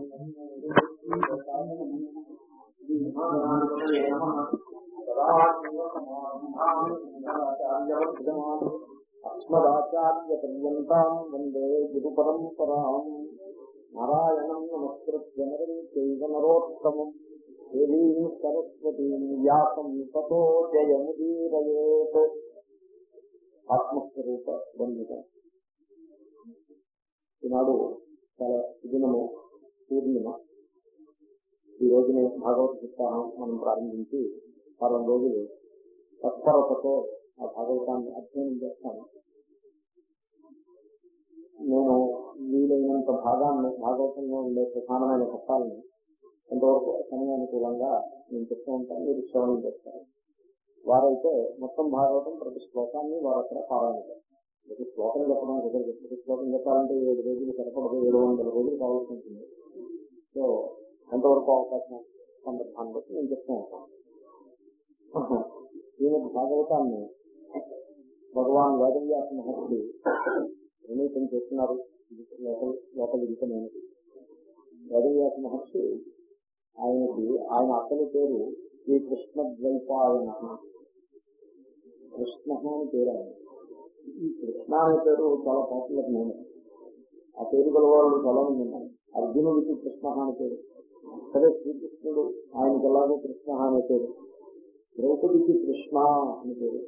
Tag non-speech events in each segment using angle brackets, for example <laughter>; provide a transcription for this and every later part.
అస్మదాచార్యపర్యంతం వందే గురు పరంపరాం నారాయణం నమస్కృత్య నరం చైవ నరోత్తమం. దేవీం సరస్వతీం వ్యాసం తతో జయముదీరయేత్. ఆత్మస్వరూప బంధుత. ఈనాడు చాలా దినము పూర్ణిమ. ఈ రోజునే భాగవత పుస్తకం మనం ప్రారంభించి వారం రోజులు తత్పరతతో ఆ భాగవతాన్ని అధ్యయనం చేస్తాను నేను వీలైనంత భాగాన్ని భాగవతంలో ఉండే ప్రధానమైన ఘట్టాలను ఎంతవరకు సమయానుకూలంగా నేను చెప్తూ ఉంటాను మీరు శ్రవణం చేస్తారు. వారైతే మొత్తం భాగవతం ప్రతి శ్లోకాన్ని వారు అక్కడ పారాయణ చేస్తారు. ప్రతి శ్లోకం చెప్పడం ప్రతి శ్లోకం చెప్పాలంటే ఏడు రోజులు సరిపడదు ఏడు వందల రోజులు కావాల్సి ఉంటుంది. సో ఎంతవరకు అవకాశం సందర్భాన్ని బట్టి నేను చెప్తూ ఉంటాను. ఈయన భాగవతాన్ని భగవాన్ వేదవ్యాస మహర్షి నిర్ణీతం చేస్తున్నారు. లోపలి ఇంకనేది వేదవ్యాస మహర్షి ఆయనకి ఆయన అసలు పేరు శ్రీ కృష్ణ ద్వైపాయన కృష్ణ అని పేరు ఆయన ఈ కృష్ణ అనే పేరు చాలా పాపులర్ నేను ఆ పేరు గల వాళ్ళు చాలా మంది ఉన్నారు. అర్జునుడికి కృష్ణ అని పేరు. సరే శ్రీకృష్ణుడు ఆయనకి ఎలాగో కృష్ణ అనే పేరు. ద్రౌపదికి కృష్ణ అని పేరు.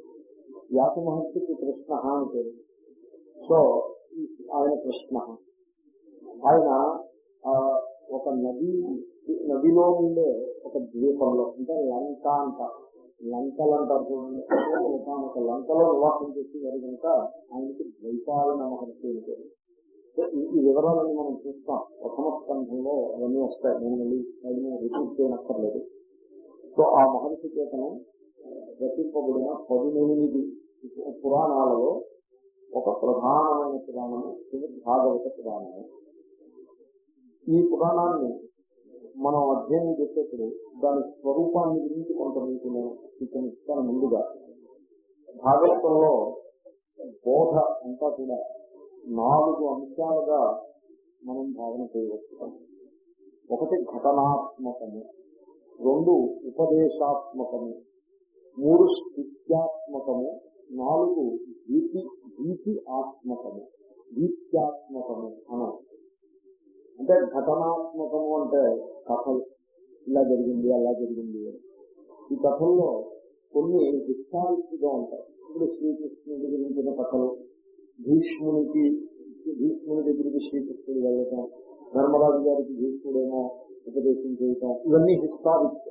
వ్యాస మహర్షికి కృష్ణ అని పేరు. సో ఆయన కృష్ణ. ఆయన ఒక నది నదిలో ఉండే ఒక ద్వీపంలో అంటే లంక అంటారు లంకలు అంటారు చూడండి. ఒక లంకలో నివాసం చేసి వారి కనుక ఆయనకి ద్వైపాయన మహర్షి పేరు. ఈ వివరాలన్నీ మనం చూస్తాం. ప్రథమ స్కంధంలో అవన్నీ వస్తాయి. నేను మళ్ళీ రిపీట్ చేయనక్కర్లేదు. సో ఆ మహర్షి చేతను రచింపబడిన పదిహేనిమిది పురాణాలలో ఒక ప్రధానమైన పురాణము భాగవత పురాణము. ఈ పురాణాన్ని మనం అధ్యయనం చేసేప్పుడు దాని స్వరూపాన్ని గురించి కొంత మీకు నేను సూచన ఇస్తాను ముందుగా. భాగవతంలో బోధ అంతా కూడా నాలుగు అంశాలుగా మనం భావన చేయవచ్చు. ఒకటి ఘటనాత్మకము రెండు ఉపదేశాత్మకము మూడు స్థిత్యాత్మకము నాలుగు భీతి భీతి ఆత్మకము భీత్యాత్మకము అన్నారు అంటే ఘటనాత్మకము అంటే కథలు. ఇలా జరిగింది అలా జరిగింది ఈ కథల్లో కొన్ని హిస్టారిక్గా ఉంటాయి. ఇప్పుడు శ్రీకృష్ణుడి గురించిన కథలు భీష్మునికి భీష్ముని దగ్గరికి శ్రీకృష్ణుడు వెళ్ళటం ధర్మరాజు గారికి భీష్ముడేమో ఉపదేశం చేయటం ఇవన్నీ హిస్టారిక్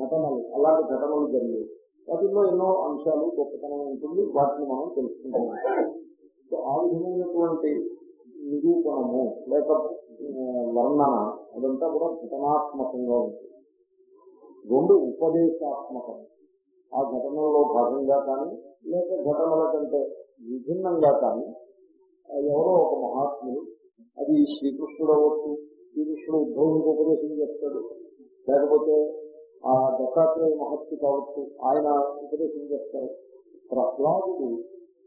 ఘటనలు. అలాంటి ఘటనలు జరిగాయి. వాటిల్లో ఎన్నో అంశాలు గొప్పతనం ఉంటుంది. వాటిని మనం తెలుసుకుంటాం. సో ఆ విధమైనటువంటి నిరూపణము లేక వర్ణన అదంతా కూడా ఘటనాత్మకంగా ఉంటుంది. రెండు ఉపదేశాత్మకం. ఆ ఘటనలో భాగంగా కానీ లేక ఘటనల కంటే విభిన్నంగా కానీ ఎవరో ఒక మహాత్ముడు అది శ్రీకృష్ణుడు అవ్వచ్చు శ్రీకృష్ణుడు ఉద్భవునికి ఉపదేశం చేస్తాడు. లేకపోతే ఆ దత్తాత్రేయ మహర్షి కావచ్చు ఆయన ఉపదేశం చేస్తారు. ప్రహ్లాదుడు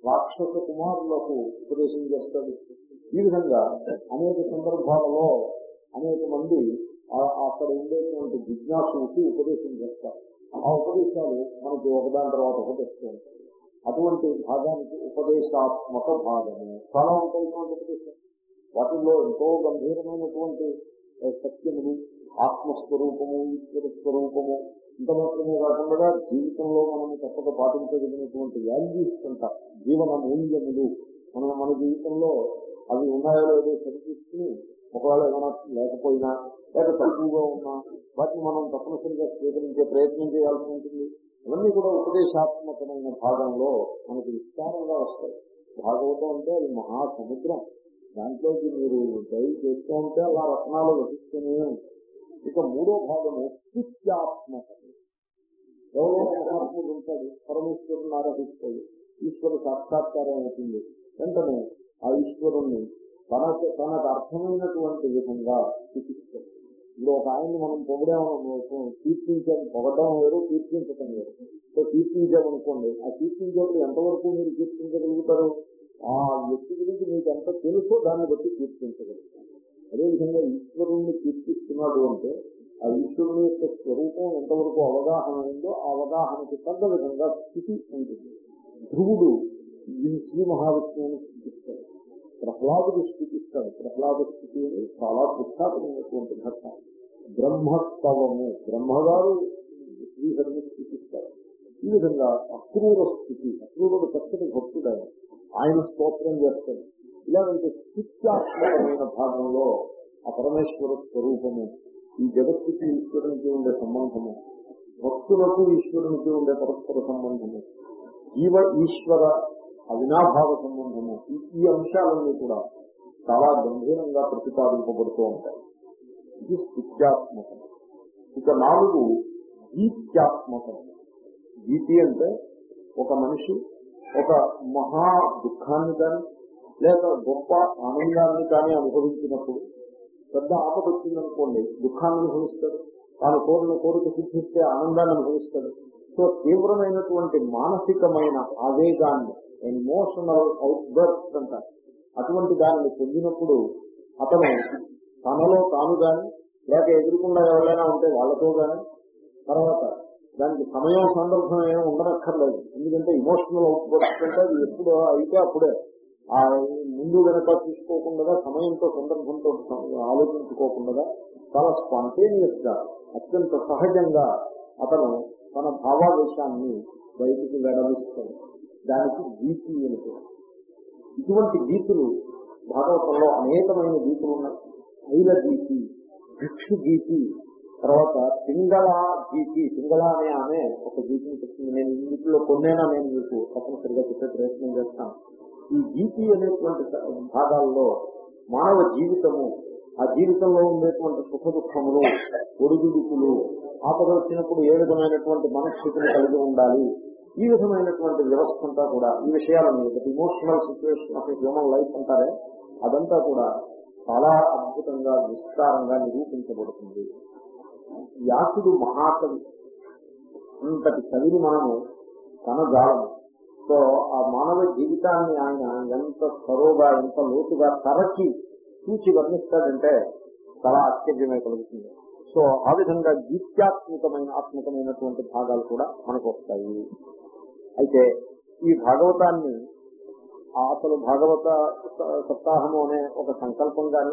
రాక్షస కుమారులకు ఉపదేశం చేస్తాడు. ఈ విధంగా అనేక సందర్భాలలో అనేక మంది అక్కడ ఉండేటువంటి జిజ్ఞాసులకి ఉపదేశం చేస్తారు. ఆ ఉపదేశాలు మనకి ఒకదాని తర్వాత ఒకటి వస్తూ ఉంటాయి. అటువంటి భాగానికి ఉపదేశాత్మక భాగము. చాలా ఉంటాయి ఉపదేశం. వాటిల్లో ఎంతో గంభీరమైనటువంటి సత్యములు ఆత్మస్వరూపము ఈశ్వర స్వరూపము ఇంత మాత్రమే కాకుండా జీవితంలో మనము తప్పక పాటించగలిగినటువంటి వాల్యూస్ అంట జీవన మూల్యములు మన మన జీవితంలో అవి ఉన్నాయో లేదో సరిచూసుకుని ఒకవేళ ఏమైనా లేకపోయినా లేక తక్కువగా ఉన్నా వాటిని మనం తప్పనిసరిగా స్వీకరించే ప్రయత్నం చేయాల్సి ఉంటుంది. ఇవన్నీ కూడా ఉపదేశాత్మకమైన భాగంలో మనకి విస్తారంగా వస్తాయి. భాగవతం అంటే అది మహాసముద్రం. దాంట్లోకి మీరు డైవ్ చేస్తూ ఉంటే అలా రత్నాలు వహిస్తూనే ఇక మూడో భాగము స్థిత్యాత్మకం ఎవరో మహాత్ముడు ఉంటాడు పరమేశ్వరుని ఆరాధిస్తాడు ఈశ్వరు సాక్షాత్కారం అవుతుంది. వెంటనే ఆ ఈశ్వరుణ్ణి తనకు తనకు అర్థమైనటువంటి విధంగా చూపిస్తాడు ఇప్పుడు ఒక ఆయన్ని మనం పొగడాము కీర్తించాము పొగడం వేరు కీర్తించటం వేరు. సో కీర్తించామనుకోండి ఆ కీర్తించేప్పుడు ఎంతవరకు మీరు కీర్తించగలుగుతారు? ఆ వ్యక్తి గురించి మీకు ఎంత తెలుసో దాన్ని బట్టి కీర్తించగలుగుతారు. అదేవిధంగా ఈశ్వరుణ్ణి కీర్తిస్తున్నాడు అంటే ఆ ఈశ్వరుని యొక్క స్వరూపం ఎంతవరకు అవగాహన ఉందో ఆ అవగాహనకి తగ్గ విధంగా స్థితి ఉంటుంది. ధ్రువుడు శ్రీ మహావిష్ణువుని స్థితిస్తాడు ప్రహ్లాదుడు స్థితిస్తాడు. ప్రహ్లాద స్థితి చాలా ప్రఖ్యాతమైనటువంటి ఘట్ట. బ్రహ్మస్తవము బ్రహ్మగారు శ్రీహరిని స్థితిస్తారు. ఈ విధంగా అక్రూర స్థితి అక్రూరుడు చక్కటి భక్తుడు ఆయన ఆయన స్తోత్రం చేస్తాడు. ఇలాంటి స్థిత్యాత్మకమైన భాగంలో ఆ పరమేశ్వర స్వరూపము ఈ జగత్తుకి ఈశ్వరునికి ఉండే సంబంధము భక్తులకు ఈశ్వరునికి ఉండే పరస్పర సంబంధము జీవ ఈశ్వర అవినాభావ సంబంధము ఈ- అంశాలన్నీ కూడా చాలా గంభీరంగా ప్రతిపాదింపబడుతూ ఉంటాయి. ఇది స్థిత్యాత్మకం. ఇక నాలుగు గీత్యాత్మకం గీతి అంటే ఒక మనిషి ఒక మహా దుఃఖాన్ని కానీ లేక గొప్ప ఆనందాన్ని కానీ అనుభవించినప్పుడు పెద్ద ఆపద వచ్చిందనుకోండి దుఃఖాన్ని అనుభవిస్తాడు. తాను కోరిన కోరిక సిద్ధిస్తే ఆనందాన్ని అనుభవిస్తాడు. సో తీవ్రమైనటువంటి మానసికమైన ఆవేగాన్ని ఎమోషనల్ అవుట్బర్స్ట్ అంటారు. అటువంటి దానిని పొందినప్పుడు అతను తనలో తాను గాని లేక ఎదురుకుండా ఎవరైనా ఉంటే వాళ్ళతో గాని తర్వాత దానికి సమయం సందర్భం ఏమీ ఉండనక్కర్లేదు. ఎందుకంటే ఇమోషనల్ అవుట్బర్స్ట్ అంటే అది ఎప్పుడు అయితే అప్పుడే. ఆ ముందు వెనక చూసుకోకుండా సమయంతో సందర్భంతో ఆలోచించుకోకుండా చాలా స్పాంటేనియస్గా అత్యంత సహజంగా అతను తన భావావేశాన్ని బయటికి వెడలిస్తాడు దానికి గీతి అని పేరు. ఇటువంటి గీతులు భాగవతంలో అనేకమైన గీతులు ఉన్నాయి. ఐల గీతి భిక్షు గీతి తర్వాత పింగళ గీతి. పింగళ అనే ఆమె ఒక గీతిని చెప్తుంది నేను ఇంట్లో కొన్నేనా నేను మీకు తప్పనిసరిగా చెప్పే ప్రయత్నం చేస్తాను. ఈ గీతి అనేటువంటి భాగాల్లో మానవ జీవితము ఆ జీవితంలో ఉండేటువంటి సుఖ దుఃఖములు ఒడిదుడుకులు ఆపద వచ్చినప్పుడు ఏ విధమైనటువంటి మనస్థితిని కలిగి ఉండాలి? ఈ విధమైనటువంటి వ్యవస్థ అంతా కూడా ఈ విషయాలన్నీ emotional situation of human life అంటారే అదంతా కూడా చాలా అద్భుతంగా విస్తారంగా నిరూపించబడుతుంది. వ్యాసుడు మహాకవి. అంతటి కవిని మనము కనజాలము సో ఆ మానవ జీవితాన్ని ఆయన ఎంత సరోగా ఎంత లోతుగా తరచి చూచి వర్ణిస్తాడంటే చాలా ఆశ్చర్యమే కలుగుతుంది. సో ఆ విధంగా గీత్యాత్మకమైన ఆత్మకమైనటువంటి భాగాలు కూడా మనకు వస్తాయి. అయితే ఈ భాగవతాన్ని అసలు భాగవత సప్తాహము అనే ఒక సంకల్పం కానీ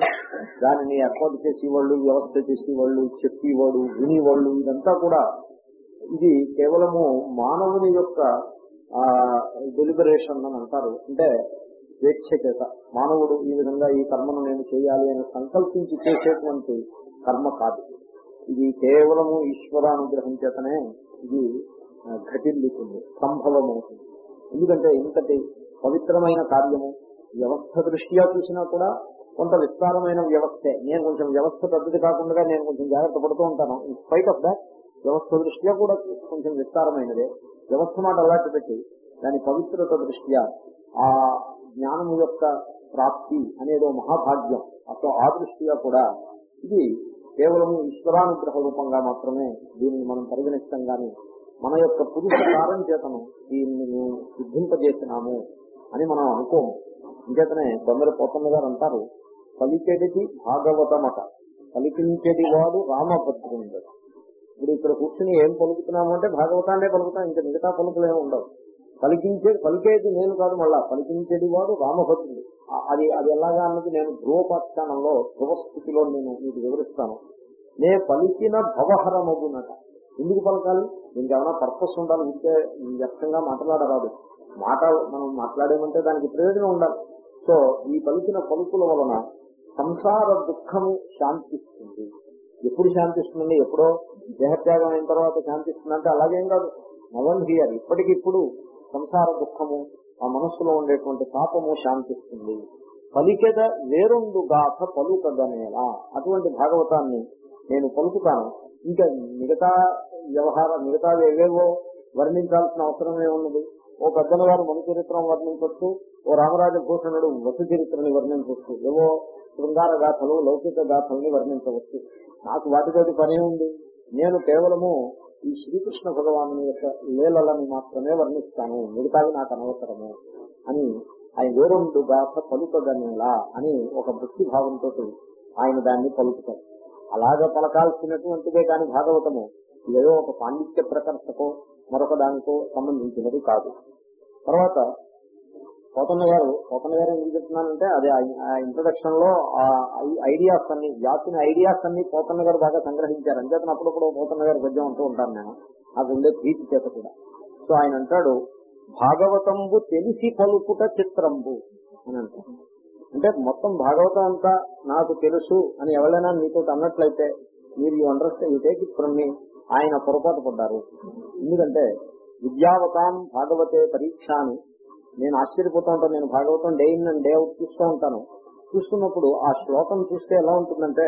దానిని ఏర్పాటు చేసేవాళ్ళు వ్యవస్థ చేసేవాళ్ళు చెప్పేవాడు వినేవాళ్ళు ఇదంతా కూడా ఇది కేవలము మానవుని యొక్క డెలిబరేషన్ అని అంటారు. అంటే స్వేచ్ఛ చేత మానవుడు ఈ విధంగా ఈ కర్మను నేను చేయాలి అని సంకల్పించి చేసేటువంటి కర్మ కాదు. ఇది కేవలము ఈశ్వరానుగ్రహం చేతనే ఇది ఘటిల్లుతుంది సంభవమవుతుంది. ఎందుకంటే ఇంతటి పవిత్రమైన కార్యము వ్యవస్థ దృష్ట్యా చూసినా కూడా కొంత విస్తారమైన వ్యవస్థే. నేను కొంచెం వ్యవస్థ పెద్దది కాకుండా నేను కొంచెం జాగ్రత్త పడుతూ ఉంటాను. ఇన్ స్పైట్ ఆఫ్ దాట్ వ్యవస్థ దృష్ట్యా కూడా కొంచెం విస్తారమైనదే. వ్యవస్థ మాట అలాంటి పెట్టి దాని పవిత్రత దృష్ట్యా ఆ జ్ఞానము యొక్క ప్రాప్తి అనేదో మహాభాగ్యం. అసలు ఆ దృష్ట్యా కూడా ఇది కేవలం ఈశ్వరానుగ్రహ రూపంగా మాత్రమే దీనిని మనం పరిగణిస్తాం గాని మన యొక్క పురుషకారం చేతను దీన్ని మేము సిద్ధింపజేసినాము అని మనం అనుకోము. ఇంకేతనే కొందరు పోతన్న గారు అంటారు పలికెడిది భాగవతమట. పలికించేది వాడు రామభద్రుడు ఇప్పుడు ఇక్కడ కూర్చుని ఏం పలుకుతున్నాము అంటే భాగవతాన్నే పలుకుతాం ఇంకా మిగతా పలుకులేమి ఉండవు. పలికించే పలికేది నేను కాదు మళ్ళా పలికించేది వాడు రామభద్రుడు అది అది ఎలాగా అన్నది నేను ధ్రువపాఖ్యానంలో ధ్రువస్థితిలో నేను మీకు వివరిస్తాను. నే పలికిన భవహరమగునట. ఎందుకు పలకాలి? దీనికి ఏమైనా పర్పస్ ఉండాలి ఉంటే వ్యక్తంగా మాట్లాడరాదు. మాట మనం మాట్లాడేమంటే దానికి ప్రయోజనం ఉండాలి. సో ఈ పలికిన పలుకుల వలన సంసార దుఃఖము శాంతిస్తుంది. ఎప్పుడు శాంతిస్తుందండి? ఎప్పుడో దేహత్యాగం అయిన తర్వాత శాంతిస్తుందంటే అలాగేం కాదు. నవన్ హియర్. ఇప్పటికిప్పుడు సంసార దుఃఖము ఆ మనస్సులో ఉండేటువంటి పాపము శాంతిస్తుంది. పలికెద వేరొందు గాథ పలుకదనేలా. అటువంటి భాగవతాన్ని నేను పలుకుతాను. ఇంకా మిగతా వ్యవహార మిగతా ఏవేవో వర్ణించాల్సిన అవసరమే ఉన్నది ఓ పెద్దల గారు మన చరిత్రం వర్ణించవచ్చు ఓ రామరాజ భూషణుడు వసు చరిత్రని వర్ణించవచ్చు ఏవో శృంగార గాథలు లౌకిక గాథల్ని వర్ణించవచ్చు. నాకు వాటితోటి పనే ఉంది. నేను కేవలము ఈ శ్రీకృష్ణ భగవాను యొక్క లీలలను మాత్రమే వర్ణిస్తాను. మిగతావి నాకు అనవసరము అని ఆయన వేరొండు గాథ పలుకగనేలా అని ఒక భక్తి భావంతో ఆయన దాన్ని పలుకుతారు అలాగ పలకాల్సినటువంటిదే కాని భాగవతము. ఇదేదో ఒక పాండిత్య ప్రకర్షకో మరొక దానికో సంబంధించినది కాదు. తర్వాత పోతన్న గారు పోతన్న గారు ఏం చెప్తున్నానంటే అది ఆ ఇంట్రొడక్షన్లో ఆ ఐడియాస్ అన్ని వ్యాసిన ఐడియాస్ అన్ని పోతన్న గారు బాగా సంగ్రహించారు. అంచేతను అప్పుడప్పుడు పోతన్న గారు గద్యం అంటూ ఉంటాను నేను. అది ఉండే ప్రీతి చేత కూడా. సో ఆయన అంటాడు భాగవతంబు తెలిసి పలుకుట చిత్రంబు అని అంటారు అంటే మొత్తం భాగవతం అంతా నాకు తెలుసు అని ఎవరైనా మీతో అన్నట్లయితే మీరు you understand you take it from me ఆయన పొరపాటు పడ్డారు ఎందుకంటే విద్యావతాం భాగవతే పరీక్ష అని నేను ఆశ్చర్యపోతూ ఉంటాను. నేను Bhagavatam day in and day out చూస్తూ ఉంటాను. చూస్తున్నప్పుడు ఆ శ్లోకం చూస్తే ఎలా ఉంటుందంటే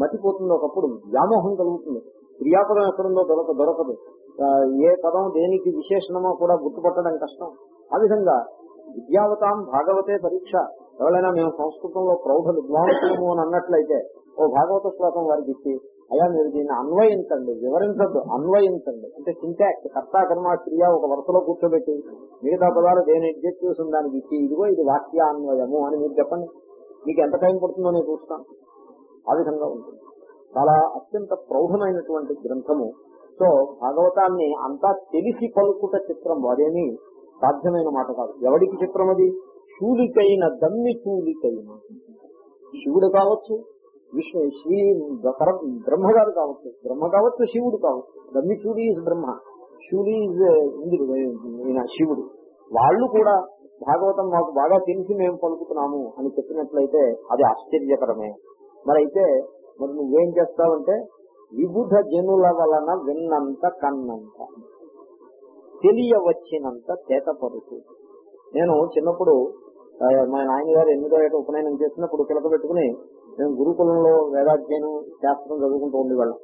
మతిపోతుంది ఒకప్పుడు వ్యామోహం కలుగుతుంది. క్రియాపదం ఎక్కడుందో దొరక దొరకదు. ఏ పదం దేనికి విశేషణమో కూడా గుర్తుపట్టడం కష్టం. ఆ విధంగా విద్యావతాం భాగవతే పరీక్ష. ఎవరైనా మేము సంస్కృతంలో ప్రౌఢ విద్వాంసులము అని అన్నట్లయితే ఓ భాగవత శ్లోకం వారికి ఇచ్చి అయ్యా మీరు దీన్ని అన్వయించండి వివరించద్దు అన్వయించండి. అంటే సింటాక్స్ కర్తాకర్మ క్రియ ఒక వరుసలో కూర్చోబెట్టి మిగతా పదాలు దేని ఎగ్జెక్టివ్స్ దానికి ఇచ్చి ఇదిగో ఇది వాక్యాన్వయము అని మీరు చెప్పండి. మీకు ఎంత టైం పడుతుందో నేను చూస్తాను. ఆ విధంగా ఉంటుంది. చాలా అత్యంత ప్రౌఢమైనటువంటి గ్రంథము. సో భాగవతాన్ని అంతా తెలిసి పలుకుట చిత్రం వారేమి సాధ్యమైన మాట కాదు. ఎవడికి చిత్రం అది? శూలికైన దమ్మి చూలికైన శివుడు కావచ్చు విష్ణు శ్రీ పర- బ్రహ్మ గారు కావచ్చు. బ్రహ్మ కావచ్చు శివుడు కావచ్చు. దమ్మి ఈజ్ బ్రహ్మ. శివుడి ఈజ్ ఇంద్రుడు ఈయన శివుడు. వాళ్ళు కూడా భాగవతం మాకు బాగా తెలిసి మేము పలుకుతున్నాము అని చెప్పినట్లయితే అది ఆశ్చర్యకరమే. మరి అయితే మరి నువ్వేం చేస్తావంటే విబుధ జనుల వలన విన్నంత కన్నంత తెలియవచ్చినంత చేతపరుచు. నేను చిన్నప్పుడు మా నాయన గారు ఎనిమిదో ఏట ఉపనయనం చేసినప్పుడు పిలక పెట్టుకుని మేము గురుకులంలో వేదాధ్యయనం శాస్త్రం చదువుకుంటూ ఉండేవాళ్ళం.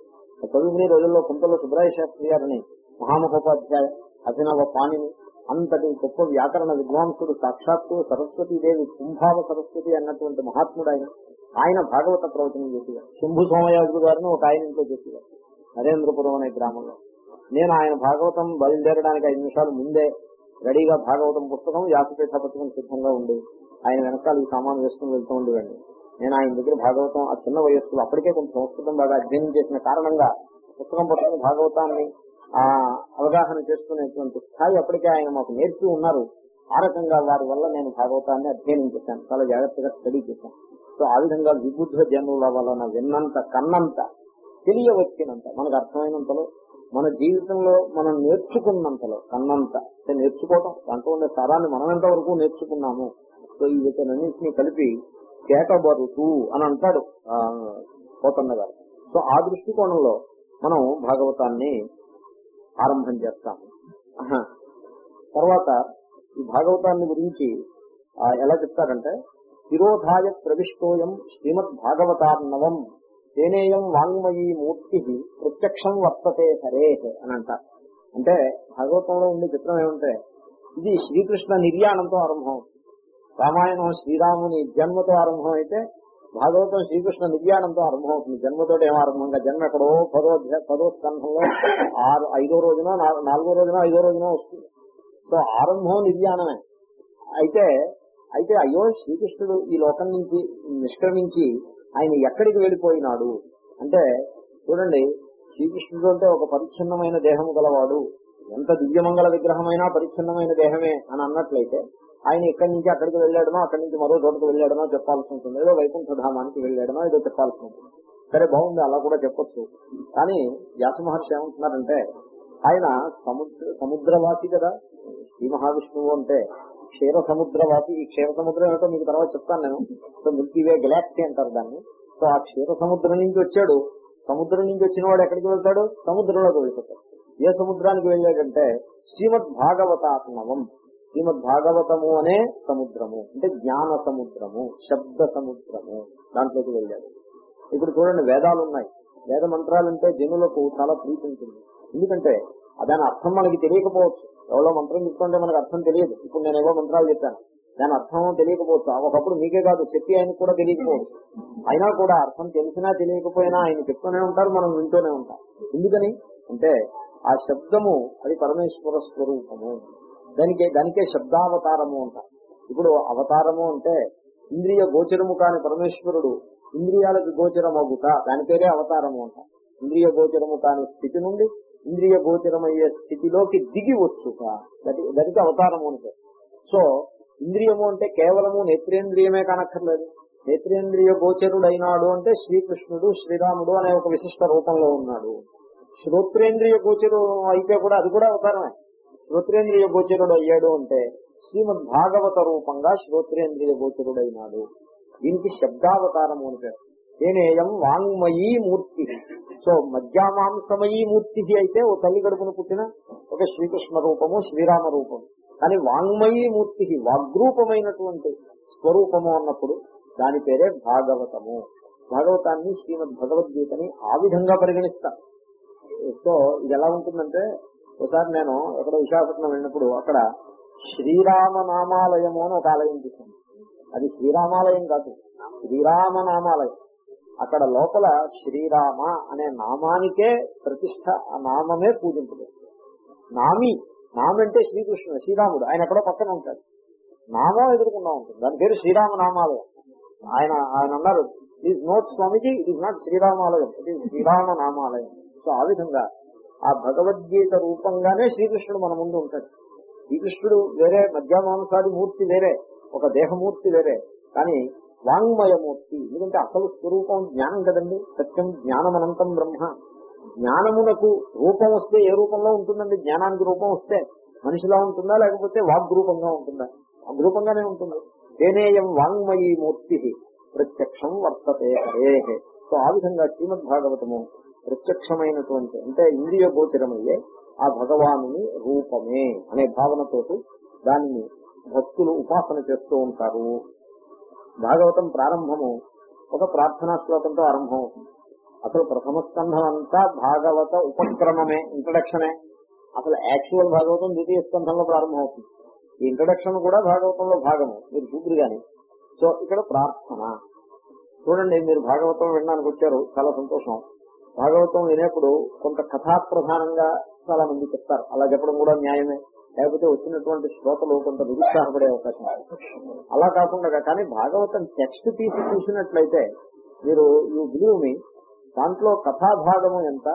చదువుకునే రోజుల్లో కొంతలో సుబ్రాయ శాస్త్రి గారిని మహామహోపాధ్యాయ అభినవ పాణిని అంతటి గొప్ప వ్యాకరణ విద్వాంసుడు సాక్షాత్తు సరస్వతీదేవి కుంభావ సరస్వతి అన్నటువంటి మహాత్ముడు ఆయన. ఆయన భాగవత ప్రవచనం చేసేవారు. శంభు సోమయాజుడు గారిని ఒక ఆయన ఇంట్లో చేసేవారు. నరేంద్రపురం అనే గ్రామంలో. నేను ఆయన భాగవతం బయలుదేరడానికి ఐదు నిమిషాలు ముందే రెడీగా భాగవతం పుస్తకం వ్యాసపీఠ పుస్తకం సిద్ధంగా ఉండి ఆయన వెనకాల ఈ సామాన్ వేసుకుని వెళ్తూ ఉండేవాడిని. నేను ఆయన దగ్గర భాగవతం ఆ చిన్న వయస్సులో అప్పటికే కొంచెం సంస్కృతం బాగా అధ్యయనం చేసిన కారణంగా పుస్తకం పుస్తకం భాగవతాన్ని ఆ అవగాహన చేసుకునేటువంటి స్థాయి అప్పటికే ఆయన మాకు నేర్పి ఉన్నారు. ఆ రకంగా వారి వల్ల నేను భాగవతాన్ని అధ్యయనం చేశాను. చాలా జాగ్రత్తగా స్టడీ చేశాను. సో ఆ విధంగా విబుద్ధ జనుల వలన విన్నంత కన్నంత తెలియవచ్చినంత మనకు అర్థమైనంతలో మన జీవితంలో మనం నేర్చుకున్నంతలో కన్నంత. నేర్చుకోవటం దాంట్లో ఉండే సారాన్ని మనం ఎంతవరకు నేర్చుకున్నాము? సో ఈ వీటన్నింటినీ కలిపి కేటబరుతూ అని అంటాడు ఆ, పోతన్న గారు. సో ఆ దృష్టికోణంలో మనం భాగవతాన్ని ఆరంభం చేస్తాము తర్వాత ఈ భాగవతాన్ని గురించి ఎలా చెప్తారంటే శిరోధాయ ప్రవిష్టోయం శ్రీమద్ భాగవతార్ణవం తేనేయం వాంగ్మయీ మూర్తి ప్రత్యక్షం వర్తతే హరే అని అంటారు అంటే భాగవతంలో ఉండే చిత్రం ఏమంటే ఇది శ్రీకృష్ణ నిర్యాణంతో ఆరంభం రామాయణం శ్రీరాముని జన్మతో ఆరంభం అయితే భాగవతం శ్రీకృష్ణ నిర్యాణంతో ఆరంభం అవుతుంది జన్మతో ఏం ఆరంభంగా? జన్మ ఎక్కడో పదో పదో స్కంధంలో ఆరు ఐదో రోజున నాలుగో రోజున ఐదో రోజున వస్తుంది. సో ఆరంభం నిర్యాణమే అయితే అయితే అయ్యో శ్రీకృష్ణుడు ఈ లోకం నుంచి నిష్క్రమించి ఆయన ఎక్కడికి వెళ్ళిపోయినాడు? అంటే చూడండి శ్రీకృష్ణుడు అంటే ఒక పరిచ్ఛిన్నమైన దేహము గలవాడు. ఎంత దివ్యమంగళ విగ్రహమైనా పరిచ్ఛిన్నమైన దేహమే అని అన్నట్లయితే ఆయన ఇక్కడి నుంచి అక్కడికి వెళ్ళాడనో అక్కడి నుంచి మరో చోటకు వెళ్ళాడనో చెప్పాల్సి ఉంటుంది. ఏదో వైకుంఠధామానికి వెళ్ళాడనో ఏదో చెప్పాల్సి ఉంటుంది. సరే బాగుంది అలా కూడా చెప్పొచ్చు. కానీ వ్యాస మహర్షి ఏమంటున్నారంటే ఆయన సముద్ర సముద్రవాసి కదా శ్రీ మహావిష్ణువు అంటే క్షీర సముద్రవాసి. ఈ క్షీర సముద్రం ఏమిటో మీకు తర్వాత చెప్తాను నేను. సో మిల్కీవే గెలాక్సీ అంటారు దాన్ని. సో ఆ క్షీర సముద్రం నుంచి వచ్చాడు. సముద్రం నుంచి వచ్చిన వాడు ఎక్కడికి వెళ్తాడు? సముద్రంలోకి వెళ్ళిపోతాడు. ఏ సముద్రానికి వెళ్ళాడంటే శ్రీమద్ భాగవతాత్మవం శ్రీమద్ భాగవతము అనే సముద్రము అంటే జ్ఞాన సముద్రము శబ్ద సముద్రము దాంట్లోకి వెళ్ళాడు. ఇప్పుడు చూడండి వేదాలు ఉన్నాయి వేద మంత్రాలంటే జనులకు చాలా ప్రీతి ఉంటుంది. ఎందుకంటే దాని అర్థం మనకి తెలియకపోవచ్చు. ఎవరో మంత్రం చెప్తుంటే మనకు అర్థం తెలియదు. ఇప్పుడు నేను ఏవో మంత్రాలు చెప్పాను. దాని అర్థం తెలియకపోవచ్చు. ఒకప్పుడు మీకే కాదు చెప్పి ఆయనకు కూడా తెలియకపోవచ్చు. అయినా కూడా అర్థం తెలిసినా తెలియకపోయినా ఆయన చెప్తూనే ఉంటారు మనం వింటూనే ఉంటాం. ఎందుకని? అంటే ఆ శబ్దము అది పరమేశ్వర స్వరూపము. దానికే దానికే శబ్దావతారము అంట. ఇప్పుడు అవతారము అంటే ఇంద్రియ గోచరము కాని పరమేశ్వరుడు ఇంద్రియాలకు గోచరమగుట దాని పేరే అవతారము అంట. ఇంద్రియ గోచరము కాని స్థితి నుండి ఇంద్రియ గోచరమయ్యే స్థితిలోకి దిగి వచ్చుట. దానికి అవతారము అంటే సో ఇంద్రియము అంటే కేవలము నేత్రేంద్రియమే కనక్కర్లేదు. నేత్రేంద్రియ గోచరుడైనాడు అంటే శ్రీకృష్ణుడు శ్రీరాముడు అనే ఒక విశిష్ట రూపంలో ఉన్నాడు. శ్రోత్రేంద్రియ గోచరు అయితే కూడా అది కూడా అవతారమే. శ్రోత్రేంద్రియ గోచరుడు అయ్యాడు అంటే శ్రీమద్ భాగవత రూపంగా శ్రోత్రేంద్రియ గోచరుడైనాడు. దీనికి శబ్దావతారము అని పేరు. నేనేయం వాంగ్మయీ మూర్తి. సో మధ్యామాంసమయీ మూర్తి అయితే ఓ తల్లి గడుపును పుట్టిన ఒక శ్రీకృష్ణ రూపము శ్రీరామ రూపం కానీ వాంగ్మయీ మూర్తి వాగ్రూపమైనటువంటి స్వరూపము అన్నప్పుడు దాని పేరే భాగవతము. భాగవతాన్ని శ్రీమద్ భగవద్గీతని ఆ విధంగా పరిగణిస్తారు. సో ఇది ఎలా ఉంటుందంటే ఒకసారి నేను ఎక్కడ విశాఖపట్నం వెళ్ళినప్పుడు అక్కడ శ్రీరామ నామాలయము అని ఒక ఆలయం చూసాను అది శ్రీరామాలయం కాదు శ్రీరామ నామాలయం అక్కడ లోపల శ్రీరామ అనే నామానికే ప్రతిష్ట ఆ నామమే పూజింపబడుతుంది. నామి నామంటే శ్రీకృష్ణుడు శ్రీరాముడు. ఆయన ఎక్కడో పక్కన ఉంటాడు. నామం ఎదుర్కొన్నా ఉంటుంది. దాని పేరు శ్రీరామ నామాలయం ఆయన ఆయన అన్నారు is not Swamiji it is not శ్రీరామాలయం it is Srirama నామాలయం సో ఆ విధంగా ఆ భగవద్గీత రూపంగానే శ్రీకృష్ణుడు మన ముందు ఉంటాడు. శ్రీకృష్ణుడు వేరే మధ్యామాంసాది మూర్తి వేరే ఒక దేహమూర్తి వేరే కానీ వాంగ్మయమూర్తి. ఎందుకంటే అసలు స్వరూపం జ్ఞానం కదండి సత్యం జ్ఞానమనంతం బ్రహ్మ. జ్ఞానమునకు రూపం వస్తే ఏ రూపంలో ఉంటుందండి? జ్ఞానానికి రూపం వస్తే మనిషిలా ఉంటుందా లేకపోతే వాగ్రూపంగా ఉంటుందా? వాగ్రూపంగానే ఉంటుంది. తేనేయం వాంగ్మయీ మూర్తి ప్రత్యక్షం వర్తతే హరే. సో ఆ విధంగా శ్రీమద్ భాగవతము ప్రత్యక్షమైనటువంటి అంటే ఇంద్రియ గోచరమయ్యే ఆ భగవానుని రూపమే అనే భావనతోటి దానిని భక్తులు ఉపాసన చేస్తూ ఉంటారు. భాగవతం ప్రారంభము ఒక ప్రార్థనా శ్లోకంతో ఆరంభం అవుతుంది అసలు ప్రథమ స్కంధం అంతా భాగవత ఉపక్రమమే ఇంట్రడక్షనే అసలు యాక్చువల్ భాగవతం ద్వితీయ స్కంధంలో ప్రారంభం అవుతుంది ఈ ఇంట్రడక్షన్ కూడా భాగవతంలో భాగము మీరు చూపురు గాని. సో ఇక్కడ ప్రార్థన. చూడండి మీరు భాగవతం వినడానికి వచ్చారు చాలా సంతోషం. భాగవతం వినేప్పుడు కొంత కథా ప్రధానంగా చాలా మంది చెప్తారు. అలా చెప్పడం కూడా న్యాయమే. లేకపోతే వచ్చినటువంటి శ్రోతలు కొంత నిరుత్సాహపడే అవకాశం అలా కాకుండా కానీ భాగవతం టెక్స్ట్ తీసి చూసినట్లయితే మీరు యూ బిలీవ్ మీ దాంట్లో కథాభాగము ఎంత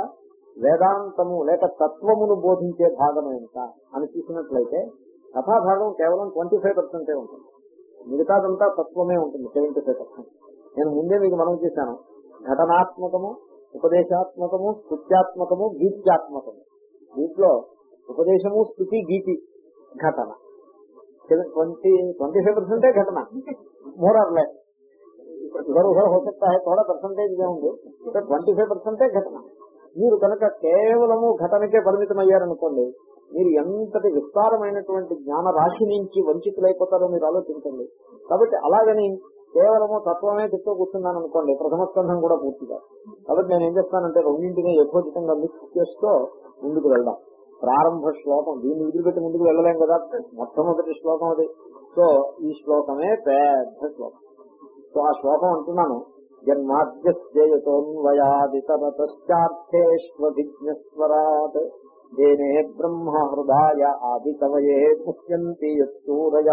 వేదాంతము లేక తత్వమును బోధించే భాగం ఎంత అని చూసినట్లయితే కథాభాగం కేవలం ట్వంటీ ఫైవ్ పర్సెంటే ఉంటుంది. మిగతాదంతా తత్వమే ఉంటుంది సెవెంటీ ఫైవ్ పర్సెంట్ నేను ముందే మీకు మనం చేశాను. ఘటనాత్మకము ఉపదేశాత్మకము స్థుత్యాత్మకము గీత్యాత్మకము. దీంట్లో ఉపదేశము స్థుతి గీతి ఘటన. ట్వంటీ ట్వంటీ ఫైవ్ పర్సెంటే ఘటన. మోర్ ఆర్ ఉధర్ ట్వంటీ ఫైవ్ పర్సెంటే ఘటన. మీరు కనుక కేవలము ఘటనకే పరిమితం అయ్యారనుకోండి మీరు ఎంతటి విస్తారమైనటువంటి జ్ఞాన రాశి నుంచి వంచితులైపోతారో మీరు ఆలోచించండి. కాబట్టి అలాగని కేవలము తత్వమే చెప్తూ కూర్చున్నాను అనుకోండి ప్రథమ స్కంధం కూడా పూర్తిగా. కాబట్టి నేను ఏం చేస్తానంటే రెండింటిని యథోచితంగా మిక్స్ చేస్తూ ముందుకు వెళ్దాం. ప్రారంభ శ్లోకం దీన్ని వదిలిపెట్టి ముందుకు వెళ్ళలేం కదా మొట్టమొదటి శ్లోకం అది. సో ఈ శ్లోకమే పెద్ద శ్లోకం. సో ఆ శ్లోకం అంటున్నాను జన్మాద్యస్తోన్వయాదితరతశ్చార్థేష్వభిజ్ఞస్వరాట్ దేనే బ్రహ్మ హృదాయ ఆదితవయే ముఖ్యంతి యూరయ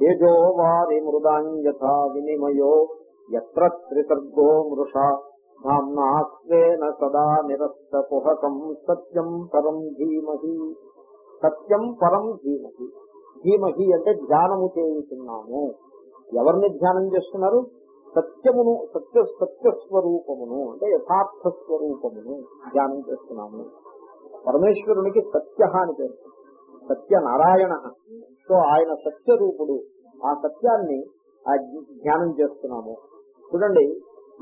తేజో వారి మృదాంయథా వినిమయో ఎత్ర త్రిసర్గో మృషా. ధామ్నాస్వేన సదా నిరస్త కుహకం సత్యం పరం ధీమహి. సత్యం పరం ధీమహి. ధీమహి అంటే ధ్యానము చేయుతున్నాము ఎవరిని ధ్యానం చేస్తున్నారు? సత్యమును సత్య సత్య స్వరూపమును అంటే యథార్థ స్వరూపమును ధ్యానం చేస్తున్నాము. పరమేశ్వరునికి సత్య అని పేరు. సత్య నారాయణ సో ఆయన సత్య రూపుడు ఆ సత్యాన్ని ఆ ధ్యానం చేస్తున్నాము. చూడండి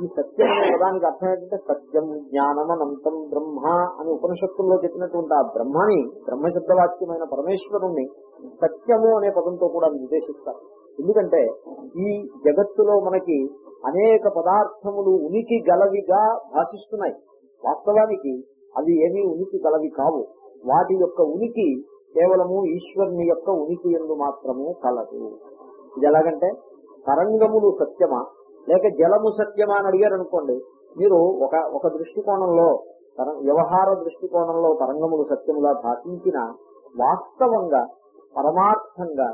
ఈ సత్యం అనే పదానికి అర్థం ఏంటంటే సత్యం జ్ఞానం అనంతం బ్రహ్మ అని ఉపనిషత్తుల్లో చెప్పినటువంటి ఆ బ్రహ్మని బ్రహ్మశబ్దవాక్యమైన పరమేశ్వరుణ్ణి సత్యము అనే పదంతో కూడా నిర్దేశిస్తారు. ఎందుకంటే ఈ జగత్తులో మనకి అనేక పదార్థములు ఉనికి గలవిగా భాషిస్తున్నాయి. వాస్తవానికి అవి ఏమీ ఉనికి గలవి కావు. వాటి యొక్క ఉనికి కేవలము ఈశ్వరుని యొక్క ఉనికి ఎందు మాత్రమే కలదు. ఇది ఎలాగంటే తరంగములు సత్యమా? లేక జలము సత్యమా అని అడిగారు అనుకోండి మీరు ఒక ఒక దృష్టికోణంలో వ్యవహార దృష్టికోణంలో తరంగములు సత్యములా భాషించిన వాస్తవంగా పరమార్థంగా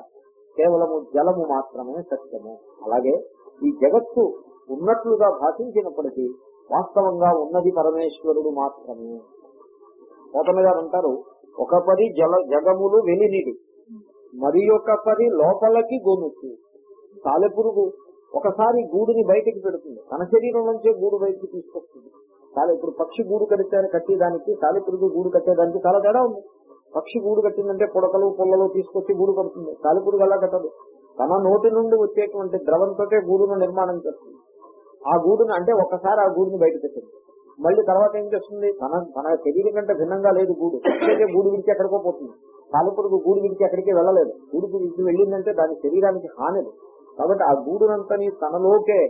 కేవలము జలము మాత్రమే సత్యము. అలాగే ఈ జగత్తు ఉన్నట్లుగా భాషించినప్పటికీ వాస్తవంగా ఉన్నది పరమేశ్వరుడు మాత్రమే. పోతన గారు అంటారు ఒక పరి జల జగములు వెలినిది మరి ఒక పరి లోపలకి గొనుకు. తాలెపురుగు ఒకసారి గూడుని బయటకు పెడుతుంది. తన శరీరం నుంచే గూడు బయటికి తీసుకొస్తుంది. చాలా ఇప్పుడు పక్షి గూడు కడితే కట్టేదానికి సాలెపురుగు గూడు కట్టేదానికి చాలా తేడా ఉంది. పక్షి గూడు కట్టిందంటే పుడకలు పుల్లలు తీసుకొచ్చి గూడు కడుతుంది. సాలెపురుగు అలా కట్టదు. తన నోటి నుండి వచ్చేటువంటి ద్రవంతో గూడును నిర్మాణం చేస్తుంది. ఆ గూడును అంటే ఒకసారి ఆ గూడుని బయట పెట్టింది మళ్ళీ తర్వాత ఏం చేస్తుంది? తన తన శరీరం కంటే భిన్నంగా లేదు గూడు. అయితే గూడు విడిచి ఎక్కడికో పోతుంది. కాలుపురుగు గూడు విడిచి ఎక్కడికి వెళ్ళలేదు. గూడు విడిచి వెళ్ళిందంటే దాని శరీరానికి హానిది. కాబట్టి ఆ గూడునంతని తనలోకే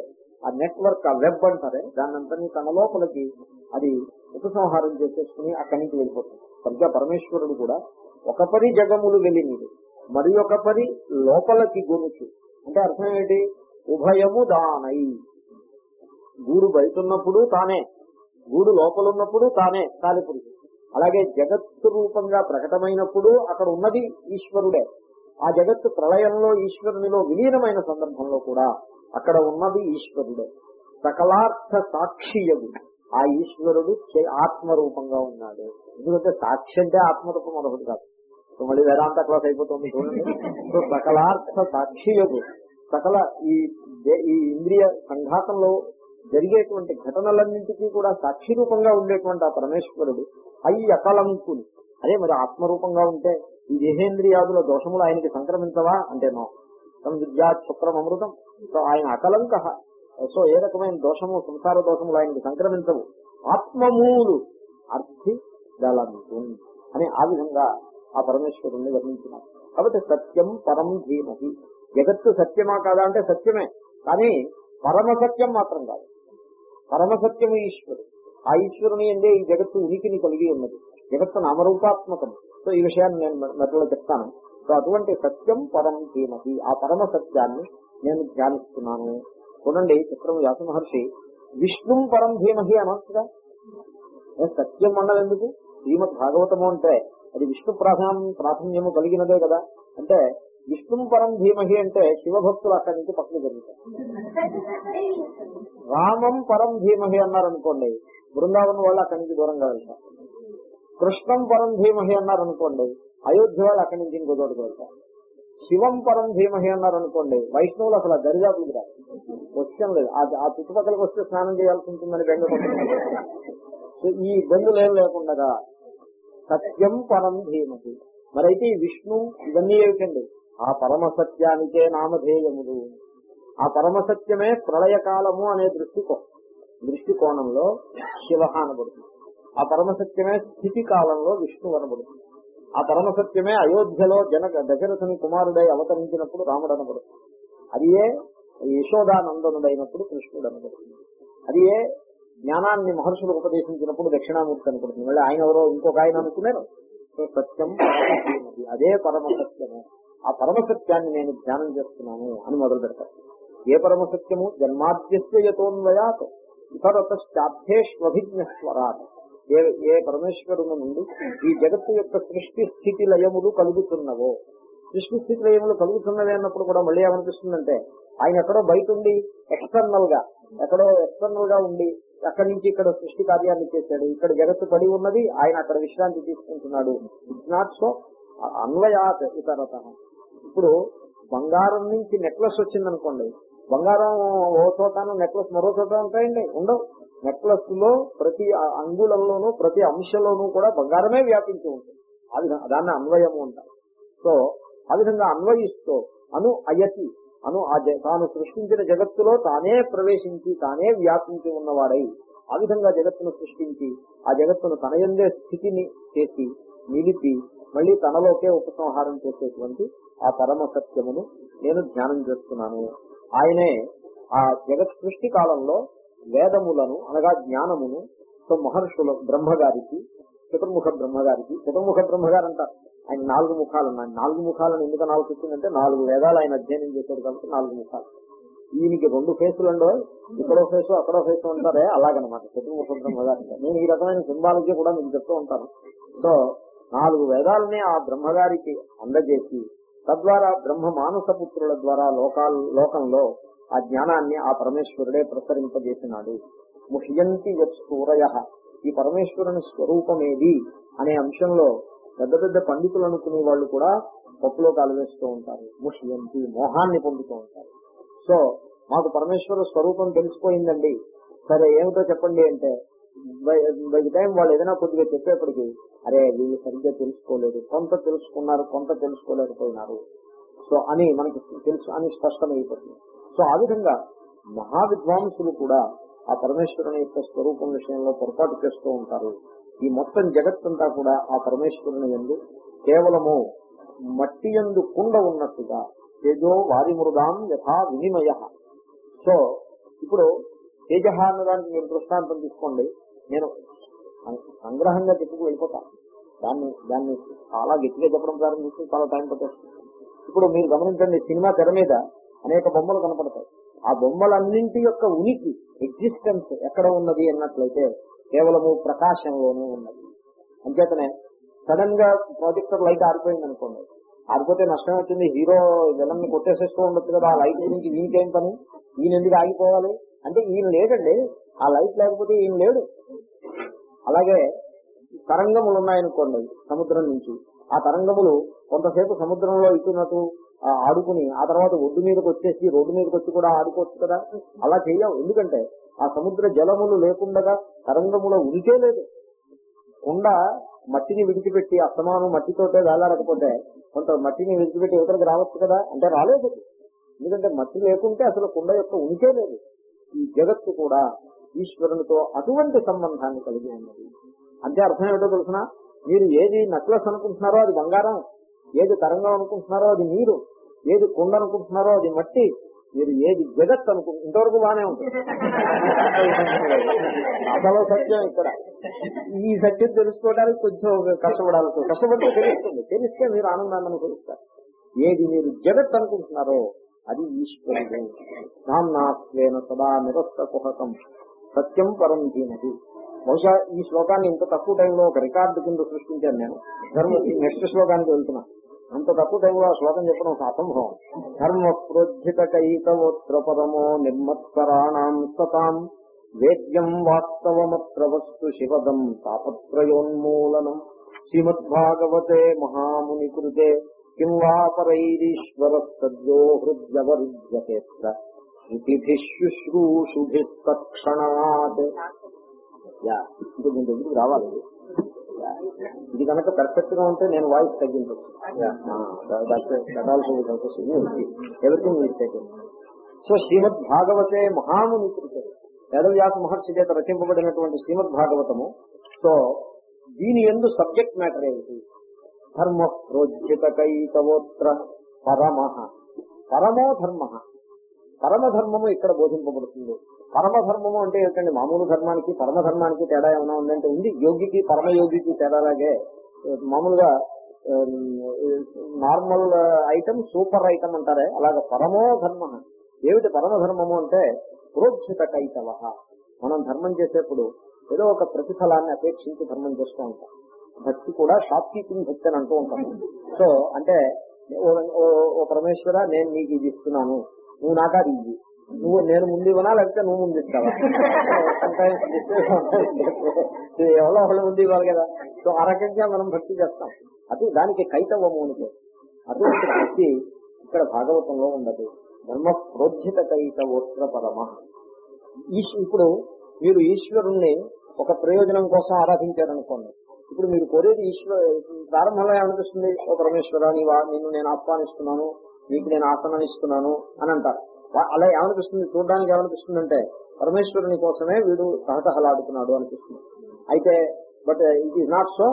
ఆ నెట్వర్క్ ఆ వెబ్ అంటారే దాన్నంతని తన లోపలికి అది ఉపసంహారం చేసేసుకుని అక్కడి నుంచి వెళ్ళిపోతుంది. సరిగ్గా పరమేశ్వరుడు కూడా ఒక పది జగములు వెళ్ళినది మరి ఒక పది లోపలికి గొనుచు. అంటే అర్థం ఏంటి ఉభయము దానై. గూడు బయట ఉన్నప్పుడు తానే. గూడు లోపల ఉన్నప్పుడు తానే కాలిపురుగు అలాగే జగత్తు రూపంగా ప్రకటమైనప్పుడు అక్కడ ఉన్నది ఈశ్వరుడే. ఆ జగత్తు ప్రళయంలో ఈశ్వరునిలో విలీనమైన సందర్భంలో కూడా అక్కడ ఉన్నది ఈశ్వరుడే. సకలార్థ సాక్షియగు ఆ ఈశ్వరుడు చే- ఆత్మరూపంగా ఉన్నాడు. ఎందుకంటే సాక్షి అంటే ఆత్మరూపం మరొకటి కాదు. సో మళ్ళీ వేదాంత క్లాస్ అయిపోతుంది చూడండి. సో సకలార్థ సాక్షియగు సకల ఈ ఈ ఇంద్రియ సంఘాతంలో జరిగేటువంటి ఘటనలన్నింటికీ కూడా సాక్షి రూపంగా ఉండేటువంటి ఆ పరమేశ్వరుడు అయి అకలంకుని అదే మరి ఆత్మరూపంగా ఉంటే ఈ దేహేంద్రియాదుల దోషములు ఆయనకి సంక్రమించవా? అంటే నో. తమ విద్యా శుక్రం అమృతం. సో ఆయన అకలంక. సో ఏ రకమైన దోషము సంసార దోషములు ఆయనకి సంక్రమించవు. ఆత్మమూలు అర్థి గలంతు అని ఆ విధంగా ఆ పరమేశ్వరుణ్ణి వర్ణించినారు. కాబట్టి సత్యం పరం ధీమహి. జగత్తు సత్యమా కాదా అంటే సత్యమే. కానీ పరమ సత్యం మాత్రం కాదు. పరమసత్యము ఈశ్వరుడు. ఆ ఈశ్వరుని ఎందే ఈ జగత్తు ఉనికిని కలిగి ఉన్నది. జగత్తు నామరూపాత్మకం. సో ఈ విషయాన్ని నేను మెట్లలో చెప్తాను. సో అటువంటి సత్యం పరం ధీమహి ఆ పరమ సత్యాన్ని నేను ధ్యానిస్తున్నాను. చూడండి చిత్రం వ్యాస మహర్షి విష్ణు పరం ధీమహి అనొచ్చుగా ఏ సత్యం అన్నది ఎందుకు? శ్రీమద్ భాగవతము అంటే అది విష్ణు ప్రాధాన్యం ప్రాధాన్యము కలిగినదే కదా? అంటే విష్ణు పరం ధీమహి అంటే శివభక్తులు అక్కడి నుంచి పక్కన జరుగుతారు రామం పరం ధీమహి అన్నారనుకోండి బృందావనం వాళ్ళు అక్కడి నుంచి దూరంగా వెళ్తారు. కృష్ణం పరం ధీమహి అన్నారనుకోండి అయోధ్య వాళ్ళు అక్కడి నుంచి ఇంకో చోటుకు వెళ్తారు. శివం పరం ధీమహి అన్నారనుకోండి వైష్ణవులు అసలు ఆ దరిదాపులకు రాదు వచ్చాం లేదు. ఆ చుట్టుపక్కలకు వస్తే స్నానం చేయాల్సి ఉంటుందని బెంగ సో ఈ ఇబ్బందులు ఏం లేకుండా సత్యం పరం ధీమహి. మరైతే ఈ విష్ణు ఇవన్నీ ఏమిటండి? ఆ పరమ సత్యానికే నామధేయములు. ఆ పరమ సత్యమే ప్రళయకాలము అనే దృష్టికో దృష్టికోణంలో శివ అనబడుతుంది. ఆ పరమ సత్యమే స్థితి కాలంలో విష్ణు అనబడుతుంది. ఆ పరమ సత్యమే అయోధ్యలో జనక దశరథుని కుమారుడై అవతరించినప్పుడు రాముడు అనబడుతుంది. అది ఏ యశోదానందనుడైనప్పుడు కృష్ణుడు అనబడుతుంది. అది ఏ జ్ఞానాన్ని మహర్షులు ఉపదేశించినప్పుడు దక్షిణామూర్తి అనుకుంటుంది మళ్ళీ ఆయన ఎవరో ఇంకొక ఆయన అనుకున్నారు. సత్యం అదే పరమ సత్యము ఆ పరమ సత్యాన్ని నేను ధ్యానం చేస్తున్నాను అని మొదలు పెడతాను ఏ పరమ సత్యము ఇతరతాభ్యేష్వభిజ్ఞస్వరాత్ ఏ ఏ పరమేశ్వరుని నుండి ఈ జగత్తు యొక్క సృష్టి స్థితి లయములు కలుగుతున్నవో. సృష్టి స్థితి లయములు కలుగుతున్నవి అన్నప్పుడు కూడా మళ్ళీ ఏమనిపిస్తుందంటే ఆయన ఎక్కడో బయట ఉండి ఎక్స్టర్నల్గా ఎక్కడో ఎక్స్టర్నల్గా ఉండి అక్కడి నుంచి ఇక్కడ సృష్టి కార్యాన్ని చేశాడు ఇక్కడ జగత్తు పడి ఉన్నది ఆయన అక్కడ విశ్రాంతి తీసుకుంటున్నాడు. ఇట్స్ నాట్ సో అన్వయాత్ ఇతరత ఇప్పుడు బంగారం నుంచి నెక్లెస్ వచ్చిందనుకోండి బంగారం ఓ చోటను నెక్లెస్ మరో చోట ఉంటాయండి? ఉండవు. నెక్లెస్లో ప్రతి అంగుళంలోనూ ప్రతి అంశంలోనూ కూడా బంగారమే వ్యాపించి ఉంటుంది. అది దాన్ని అన్వయము అంటారు. సో ఆ విధంగా అన్వయిస్తూ అను అయతి అను ఆ తాను సృష్టించిన జగత్తులో తానే ప్రవేశించి తానే వ్యాపించి ఉన్నవాడై ఆ విధంగా జగత్తును సృష్టించి ఆ జగత్తును తన ఎందే స్థితిని చేసి నిలిపి మళ్ళీ తనలోకే ఉపసంహారం చేసేటువంటి ఆ పరమ సత్యమును నేను ధ్యానం చేస్తున్నాను. ఆయనే ఆ జగత్ సృష్టి కాలంలో వేదములను అనగా జ్ఞానమును సో మహర్షుల బ్రహ్మగారికి చతుర్ముఖ బ్రహ్మగారికి చతుర్ముఖ బ్రహ్మగారు అంటారు ఆయన నాలుగు ముఖాలు ఉన్నాయి. నాలుగు ముఖాలను ఎందుకు నాలుగు వచ్చిందంటే నాలుగు వేదాలు ఆయన అధ్యయనం చేశాడు కాబట్టి నాలుగు ముఖాలు. ఈయనకి రెండు ఫేసులు ఉండవు ఇక్కడో ఫేసు అక్కడో ఫేసు అంటారే అలాగనమాట. చతుర్ముఖ బ్రహ్మగారు. నేను ఈ రకమైన సింబాలజీ కూడా మీకు చెప్తూ ఉంటాను. సో నాలుగు వేదాలని ఆ బ్రహ్మగారికి అందజేసి తద్వారా బ్రహ్మ మానస పుత్రుల ద్వారా లోకాల లోకంలో ఆ జ్ఞానాన్ని ఆ పరమేశ్వరుడే ప్రసరింపజేసినాడు. ముహ్యంతి సూరయ. ఈ పరమేశ్వరుని స్వరూపమేది అనే అంశంలో పెద్ద పెద్ద పండితులు అనుకునే వాళ్ళు కూడా పప్పులో కాలువేస్తూ ఉంటారు. ముహ్యంతి మోహాన్ని పొందుతూ ఉంటారు. సో మాకు పరమేశ్వర స్వరూపం తెలిసిపోయిందండి. సరే ఏమిటో చెప్పండి అంటే బై ది టైం వాళ్ళు ఏదైనా కొద్దిగా చెప్పేప్పటికి అరే వీళ్ళు సరిగ్గా తెలుసుకోలేదు కొంత తెలుసుకున్నారు కొంత తెలుసుకోలేకపోయినారు. సో అని మనకి తెలుసు అని స్పష్టమైపోతుంది. సో ఆ విధంగా మహావిద్వాంసులు కూడా ఆ పరమేశ్వరుని యొక్క స్వరూపం విషయంలో పొరపాటు చేస్తూ ఉంటారు. ఈ మొత్తం జగత్తంతా కూడా ఆ పరమేశ్వరుని ఎందు కేవలము మట్టి ఎందు కుండ ఉన్నట్టుగా తేజో వారి మృదాం యథా వినిమయ. సో ఇప్పుడు తేజ అన్నదానికి మీరు దృష్టాంతం తీసుకోండి. నేను సం- సంగ్రహంగా చెప్పుకు వెళ్ళిపోతాను దాన్ని దాన్ని చాలా గట్టిగా చెప్పడం ప్రారంభిస్తే చాలా టైం పట్టేస్తుంది. ఇప్పుడు మీరు గమనించండి సినిమా తెర మీద అనేక బొమ్మలు కనపడతాయి. ఆ బొమ్మలన్నింటి యొక్క ఉనికి ఎగ్జిస్టెన్స్ ఎక్కడ ఉన్నది అన్నట్లయితే కేవలము ప్రకాశంలోనే ఉన్నది. అంచేతనే సడన్గా ప్రాజెక్టర్ లైట్ ఆరిపోయింది అనుకోండి ఆరిపోతే నష్టం వచ్చింది హీరో విలన్ కొట్టేసేస్తూ ఉండొచ్చు కదా ఆ లైట్ గురించి ఈయనకేం పని? ఈయన ఎందుకు ఆగిపోవాలి? అంటే ఈయన లేదండి ఆ లైట్ లేకపోతే ఏం లేడు. అలాగే తరంగములు ఉన్నాయనుకోండి సముద్రం నుంచి. ఆ తరంగములు కొంతసేపు సముద్రంలో ఇటున్నట్టు ఆ, ఆడుకుని ఆ తర్వాత ఒడ్డు మీదకి వచ్చేసి రోడ్డు మీదకి వచ్చి కూడా ఆడుకోవచ్చు కదా? అలా చేయవు ఎందుకంటే ఆ సముద్ర జలములు లేకుండా తరంగముల ఉనికే లేదు. కుండ మట్టిని విడిచిపెట్టి అసమానం మట్టితోటే వేలాడకపోతే కొంత మట్టిని విడిచిపెట్టి యువతలకు రావచ్చు కదా? అంటే రాలేదు. ఎందుకంటే మట్టి లేకుంటే అసలు కుండ యొక్క ఉనికే లేదు. ఈ జగత్తు కూడా ఈశ్వరునితో అటువంటి సంబంధాన్ని కలిగి ఉన్నది. అంటే అర్థం ఏమిటో తెలుసిన? మీరు ఏది నెక్లెస్ అనుకుంటున్నారో అది బంగారం ఏది తరంగం అనుకుంటున్నారో అది నీరు ఏది కుండ అనుకుంటున్నారో అది మట్టి మీరు ఏది జగత్ అనుకుంటు ఇంతవరకు బాగానే ఉంటుంది అసలు సత్యం ఇక్కడ. ఈ సత్యం తెలుసుకోవడానికి కొంచెం కష్టపడాల్సి కష్టపడితే తెలుస్తుంది. తెలిస్తే మీరు ఆనందాన్ని అనుభవిస్తారు. ఏది మీరు జగత్ అనుకుంటున్నారో అది ఈశ్వరుడు. నామ్నాస్వేన సదా నిరస్త కుహకం సత్యం పరం దీనది బహుశా ఈ శ్లోకాన్ని ఇంత తక్కువ టైంలో ఒక రికార్డు కింద సృష్టించాను నేను. ధర్మ నెక్స్ట్ శ్లోకానికి వెళ్తున్నా. అంత తక్కువ టైంలో ఆ శ్లోకం చెప్పడం ఒక అసంభవం. ధర్మ ప్రోజ్జిత కైతవోత్ర పరమో నిర్మత్సరాణం సతాం వేద్యం వాస్తవమత్ర వస్తు శివదం తాపత్రయోన్మూలనం. శ్రీమద్భాగవతే మహాముని కృతే కిం వా పరైరీశ్వర సద్యో హృద్యవరుధ్యతేత్ర శుశ్రూషుభిస్తక్షణాత్ యా. ఇప్పుడు మీ దగ్గరికి రావాలి. ఇది కనుక పర్ఫెక్ట్గా ఉంటే నేను వాయిస్ తగ్గించవచ్చు ఎవరిథింగ్ మిస్టేక్ సో శ్రీమద్ భాగవతే మహాముని కృతే వేదవ్యాస మహర్షి చేత రచింపబడినటువంటి శ్రీమద్ భాగవతము సో దీని ఎందు సబ్జెక్ట్ మ్యాటర్ ఏమిటి? ధర్మ ప్రోజ్జిత కైతవోత్ర పరమ. పరమో ధర్మ. పరమధర్మము ఇక్కడ బోధింపబడుతుంది. పరమధర్మము అంటే ఏంటండి? మామూలు ధర్మానికి పరమధర్మానికి తేడా ఏమైనా ఉందంటే ఉంది. యోగికి పరమయోగికి తేడాలాగే మామూలుగా నార్మల్ ఐటమ్ సూపర్ ఐటమ్ అంటారే అలాగే పరమో ధర్మ ఏమిటి పరమధర్మము అంటే? ప్రోక్షిత కైతవ. మనం ధర్మం చేసేప్పుడు ఏదో ఒక ప్రతిఫలాన్ని అపేక్షించి ధర్మం చేస్తూ ఉంటాం. భక్తి కూడా షాప్ కీపింగ్ భక్తి అని అంటూ ఉంటాం. సో అంటే ఓ- ఓ- ఓ పరమేశ్వర నేను నీకు ఇది ఇస్తున్నాను. నువ్వు నాకు అది ఇవ్వు నువ్వు నేను ముందు ఇవ్వనా లేకపోతే నువ్వు ముందు ఇస్తావా? ఎవరో ఒకళ్ళు ముందు ఇవ్వాలి కదా. సో ఆ రకంగా మనం భక్తి చేస్తాం. అది దానికి కైతవము అని అటువంటి భక్తి ఇక్కడ భాగవతంలో ఉండదు. ధర్మ ప్రోజ్జిత కైతవోత్ర పరమ ఇప్పుడు మీరు ఈశ్వరుణ్ణి ఒక ప్రయోజనం కోసం ఆరాధించారనుకోండి. ఇప్పుడు మీరు కోరేది ఈశ్వర ప్రారంభంలో ఏమనిపిస్తుంది? ఓ పరమేశ్వర నీవా నిన్ను నేను ఆహ్వానిస్తున్నాను. మీకు నేను ఆసనం ఇస్తున్నాను అని అంటారు. అలా ఏమనిపిస్తుంది? చూడడానికి ఏమనిపిస్తుంది అంటే పరమేశ్వరుని కోసమే వీడు సహతహలాడుతున్నాడు అనిపిస్తుంది. అయితే but it is not so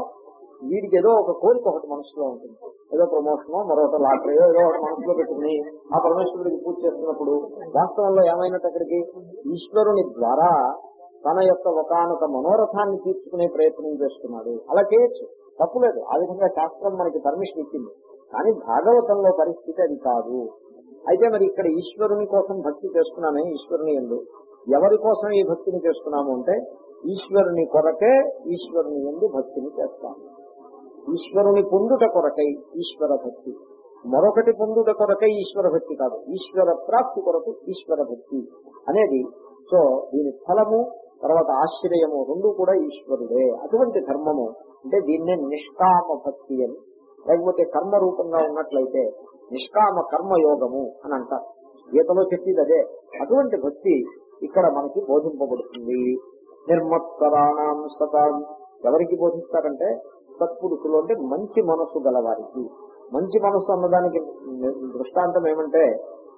వీడికి ఏదో ఒక కోరిక ఒకటి మనసులో ఉంటుంది. ఏదో ప్రమోషనో మరొకటి లాటరీ ఏదో ఒకటి మనసులో పెట్టుకుని ఆ పరమేశ్వరుడికి పూజ చేస్తున్నప్పుడు వాస్తవంలో ఏమైనట్టు అక్కడికి? ఈశ్వరుని ద్వారా తన యొక్క ఒకనొక మనోరథాన్ని తీర్చుకునే ప్రయత్నం చేస్తున్నాడు. అలా చేయొచ్చు. తప్పులేదు ఆ విధంగా శాస్త్రం మనకి పర్మిషన్ ఇచ్చింది. కానీ భాగవతంలో పరిస్థితి అది కాదు. అయితే మరి ఇక్కడ ఈశ్వరుని కోసం భక్తి చేస్తున్నామే ఈశ్వరుని ఎందు. ఎవరి కోసం ఈ భక్తిని చేస్తున్నాము అంటే ఈశ్వరుని కొరకే ఈశ్వరుని ఎందు భక్తిని చేస్తాము. ఈశ్వరుని పొందుట కొరకై ఈశ్వర భక్తి. మరొకటి పొందుట కొరకై ఈశ్వర భక్తి కాదు. ఈశ్వర ప్రాప్తి కొరకు ఈశ్వర భక్తి అనేది. సో దీని ఫలము తర్వాత ఆశ్రయము రెండు కూడా ఈశ్వరుడే. అటువంటి ధర్మము అంటే దీన్నే నిష్కామ భక్తి అని లేకపోతే కర్మ రూపంగా ఉన్నట్లయితే నిష్కామ కర్మ యోగము అని అంటారు. గీతలో చెప్పేది అదే. అటువంటి భక్తి ఇక్కడ మనకి బోధింపబడుతుంది. నిర్మత్సరాణం సతాం. ఎవరికి బోధిస్తారంటే సత్పురుషులు అంటే మంచి మనస్సు గలవారికి. మంచి మనస్సు అన్నదానికి దృష్టాంతం ఏమంటే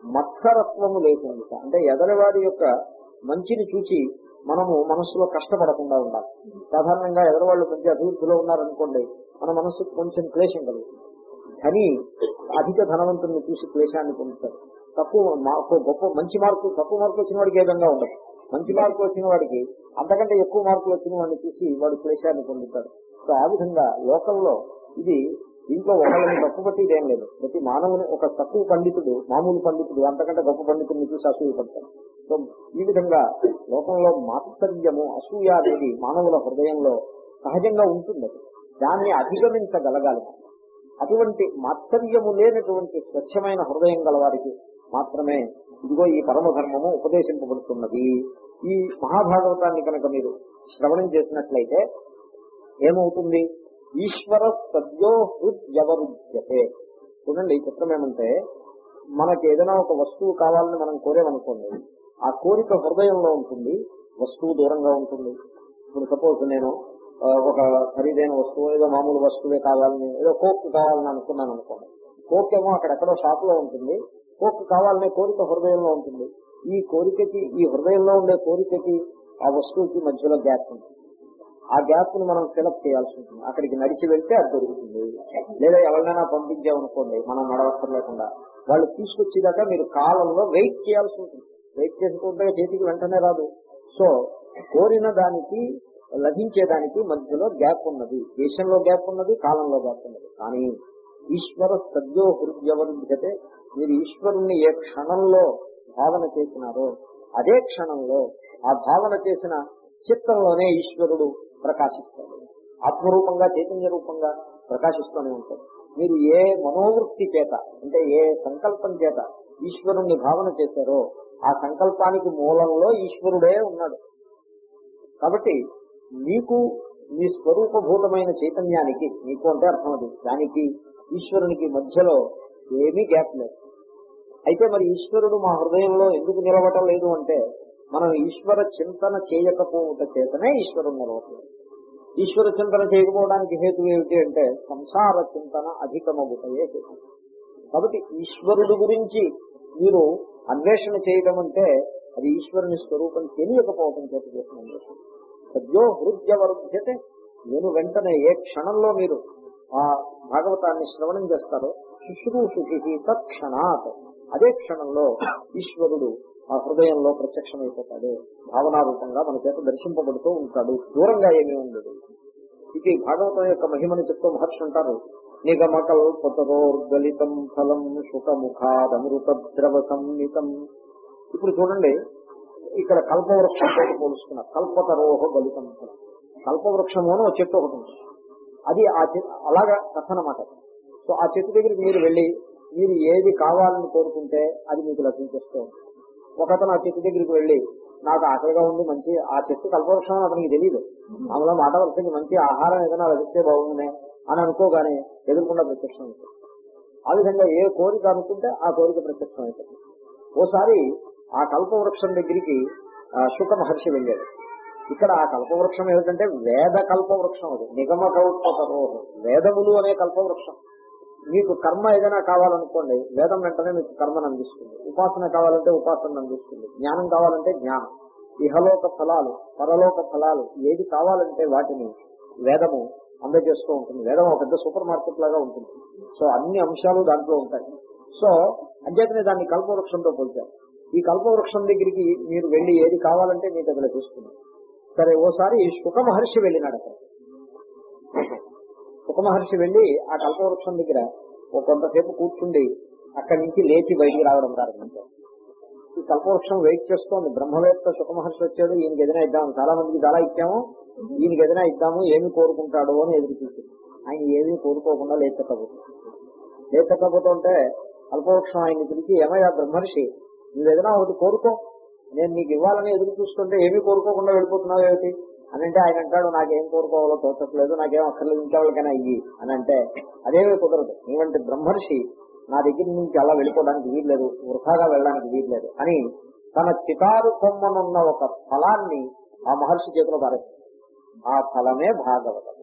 మత్సరత్వము లేకుండా అంటే ఎదరవారి యొక్క మంచిని చూచి మనము మనస్సులో కష్టపడకుండా ఉండాలి. సాధారణంగా ఎదరవాళ్ళు మంచి అభివృద్ధిలో ఉన్నారనుకోండి మన మనస్సుకు కొంచెం క్లేశం కలుగుతుంది. ధని అధిక ధనవంతుని చూసి క్లేశాన్ని పొందుతారు. తక్కువ మార్కు గొప్ప మంచి మార్కులు తక్కువ మార్కులు వచ్చిన వాడికి ఏ విధంగా ఉండదు. మంచి మార్కులు వచ్చిన వాడికి అంతకంటే ఎక్కువ మార్కులు వచ్చిన వాడిని చూసి వాడు క్లేశాన్ని పొందుతాడు. సో ఆ విధంగా లోకంలో ఇది దీంట్లో ఒకళ్ళని తప్పుపట్టి ఇదేం లేదు. ప్రతి మానవుని ఒక తక్కువ పండితుడు మామూలు పండితుడు అంతకంటే గొప్ప పండితుడిని చూసి అసూయ పడతాడు. సో ఈ విధంగా లోకంలో మాత్సర్యము అసూయ అనేది మానవుల హృదయంలో సహజంగా ఉంటుంది. దాన్ని అధిగమించగలగాలి. అటువంటి మాత్సర్యము లేనటువంటి స్వచ్ఛమైన హృదయం గల వారికి మాత్రమే ఇదిగో ఈ పరమధర్మము ఉపదేశింపబడుతున్నది. ఈ మహాభాగవతాన్ని కనుక మీరు శ్రవణం చేసినట్లయితే ఏమవుతుంది? ఈశ్వర సద్యో హృద్యవరుధ్యతే చూడండి ఈ చిత్రం ఏమంటే మనకి ఏదైనా ఒక వస్తువు కావాలని మనం కోరేమనుకోండి ఆ కోరిక హృదయంలో ఉంటుంది వస్తువు దూరంగా ఉంటుంది. ఇప్పుడు సపోజ్ నేను ఒక ఖరీదైన వస్తువు ఏదో మామూలు వస్తువే కావాలని ఏదో కోక్ కావాలని అనుకున్నాను అనుకోండి. కోక్ ఏమో అక్కడెక్కడో షాప్లో ఉంటుంది. కోక్ కావాలనే కోరిక హృదయంలో ఉంటుంది. ఈ కోరికకి ఈ హృదయంలో ఉండే కోరికకి ఆ వస్తువుకి మధ్యలో గ్యాప్ ఉంటుంది. ఆ గ్యాప్ను మనం ఫిలప్ చేయాల్సి ఉంటుంది. అక్కడికి నడిచి వెళ్తే అది దొరుకుతుంది. లేదా ఎవరినైనా పంపించామనుకోండి మనం నడవక్కర్ లేకుండా వాళ్ళు తీసుకొచ్చేదాకా మీరు కాలంలో వెయిట్ చేయాల్సి ఉంటుంది. వెయిట్ చేసుకుంటే చేతికి వెంటనే రాదు. సో కోరిన దానికి లభించేదానికి మధ్యలో గ్యాప్ ఉన్నది. దేశంలో గ్యాప్ ఉన్నది కాలంలో గ్యాప్ ఉన్నది. కానీ ఈశ్వర సద్యో హృదయవరుధ్యతే మీరు ఈశ్వరుణ్ణి ఏ క్షణంలో భావన చేసినారో అదే క్షణంలో ఆ భావన చేసిన చిత్తంలోనే ఈశ్వరుడు ప్రకాశిస్తాడు. ఆత్మరూపంగా చైతన్య రూపంగా ప్రకాశిస్తూనే ఉంటాడు. మీరు ఏ మనోవృత్తి చేత అంటే ఏ సంకల్పం చేత ఈశ్వరుణ్ణి భావన చేశారో ఆ సంకల్పానికి మూలంలో ఈశ్వరుడే ఉన్నాడు. కాబట్టి మీకు మీ స్వరూపభూతమైన చైతన్యానికి మీకు అంటే అర్థం అది. దానికి ఈశ్వరునికి మధ్యలో ఏమీ గ్యాప్ లేదు. అయితే మరి ఈశ్వరుడు మా హృదయంలో ఎందుకు నిలవటం లేదు అంటే మనం ఈశ్వర చింతన చేయకపోవట చేతనే ఈశ్వరుడు నిలవట్లేదు ఈశ్వర చింతన చేయకపోవడానికి హేతు ఏమిటి అంటే సంసార చింతన అధికమగుతాయే హేతు. కాబట్టి ఈశ్వరుడు గురించి మీరు అన్వేషణ చేయడం అంటే అది ఈశ్వరుని స్వరూపం తెలియకపోవటం చేత చేసిన అన్వేషణ. సద్యో హృదయవరుధ్యతే. నేను వెంటనే ఏ క్షణంలో మీరు ఆ భాగవతాన్ని శ్రవణం చేస్తారో శుశ్రూషుషి తత్క్షణాత్. అదే క్షణంలో ఈశ్వరుడు ఆ హృదయంలో ప్రత్యక్షమైపోతాడు. భావనారూపంగా మన చేత దర్శింపబడుతూ ఉంటాడు. దూరంగా ఏమీ ఉండదు. ఇది భాగవతం యొక్క మహిమని చెప్తూ మహర్షి అంటారు. నిగమకల్పతరోర్గలితం ఫలం సుఖముఖాదమృత ద్రవ సంహితం. ఇప్పుడు చూడండి ఇక్కడ కల్పవృక్షంతో పోలుస్తున్నారు కల్పతరోహ బలితం కల్పవృక్షము అని ఒక చెట్టు ఒకటి ఉంది. అది ఆ చెట్టు అలాగా కథనమాట. సో ఆ చెట్టు దగ్గరికి మీరు వెళ్ళి మీరు ఏది కావాలని కోరుకుంటే అది మీకు లభించేస్తూ ఉంటుంది. ఒకతను ఆ చెట్టు దగ్గరికి వెళ్ళి నాకు ఆకలిగా ఉంది మంచి ఆ చెట్టు కల్పవృక్షం అని అతనికి తెలియదు అందులో మాట వరుసకి మంచి ఆహారం ఏదైనా లభిస్తే బాగుంది అని అనుకోగానే ఎదుర్కొన్న ప్రత్యక్షం అవుతుంది ఆ విధంగా ఏ కోరిక అనుకుంటే ఆ కోరిక ప్రత్యక్షం అవుతుంది ఓసారి ఆ కల్పవృక్షం దగ్గరికి శుక మహర్షి వెళ్ళాడు. ఇక్కడ ఆ కల్పవృక్షం ఏమిటంటే వేద కల్పవృక్షం అది. నిగమ కల్పతరోహం వేదములు అనే కల్పవృక్షం. మీకు కర్మ ఏదైనా కావాలనుకోండి వేదం వెంటనే మీకు కర్మను అందిస్తుంది. ఉపాసన కావాలంటే ఉపాసన అందిస్తుంది. జ్ఞానం కావాలంటే జ్ఞానం. ఇహలోక ఫలాలు పరలోక ఫలాలు ఏది కావాలంటే వాటిని వేదము అందజేస్తూ ఉంటుంది. వేదం ఒక పెద్ద సూపర్ మార్కెట్ లాగా ఉంటుంది. సో అన్ని అంశాలు దాంట్లో ఉంటాయి. సో అంచేతనే దాన్ని కల్పవృక్షంతో పోల్చారు. ఈ కల్పవృక్షం దగ్గరికి మీరు వెళ్ళి ఏది కావాలంటే మీకు దగ్గర లభిస్తుంది సరే ఓసారి శుక మహర్షి వెళ్ళినాడు అక్కడ. శుక మహర్షి వెళ్ళి ఆ కల్పవృక్షం దగ్గర ఒక కొంతసేపు కూర్చుండి అక్కడి నుంచి లేచి బయటికి రావడం ప్రారంభించారు. ఈ కల్పవృక్షం వెయిట్ చేస్తోంది. బ్రహ్మవేత్త శుక మహర్షి వచ్చాడు ఈయనకి ఏదైనా ఇద్దాము చాలా మందికి చాలా ఇచ్చాము ఈయనకి ఏదైనా ఇద్దాము ఏమి కోరుకుంటాడు అని ఎదురు చూసి ఆయన ఏమీ కోరుకోకుండా లేచకపోతుంది లేచకపోతుంటే కల్పవృక్షం ఆయన్ని పిలిచి ఏమయ్యా బ్రహ్మర్షి నువ్వేదైనా ఒకటి కోరుకో. నేను నీకు ఇవ్వాలని ఎదురు చూస్తుంటే ఏమీ కోరుకోకుండా వెళ్ళిపోతున్నావు ఏమిటి? అని అంటే ఆయన అంటాడు నాకేం కోరుకోవాలో తోచట్లేదు నాకేం అక్కర్లేదు ఇంకెవరికైనా ఇయ్యి. అని అంటే అదేమీ కుదరదు. నీవంటి బ్రహ్మర్షి నా దగ్గర నుంచి అలా వెళ్ళిపోవడానికి వీల్లేదు వృధాగా వెళ్ళడానికి వీల్లేదు. అని తన చితారు కొమ్మనున్న ఒక ఫలాన్ని ఆ మహర్షి చేతిలో పారేస్తుంది ఆ ఫలమే భాగవతం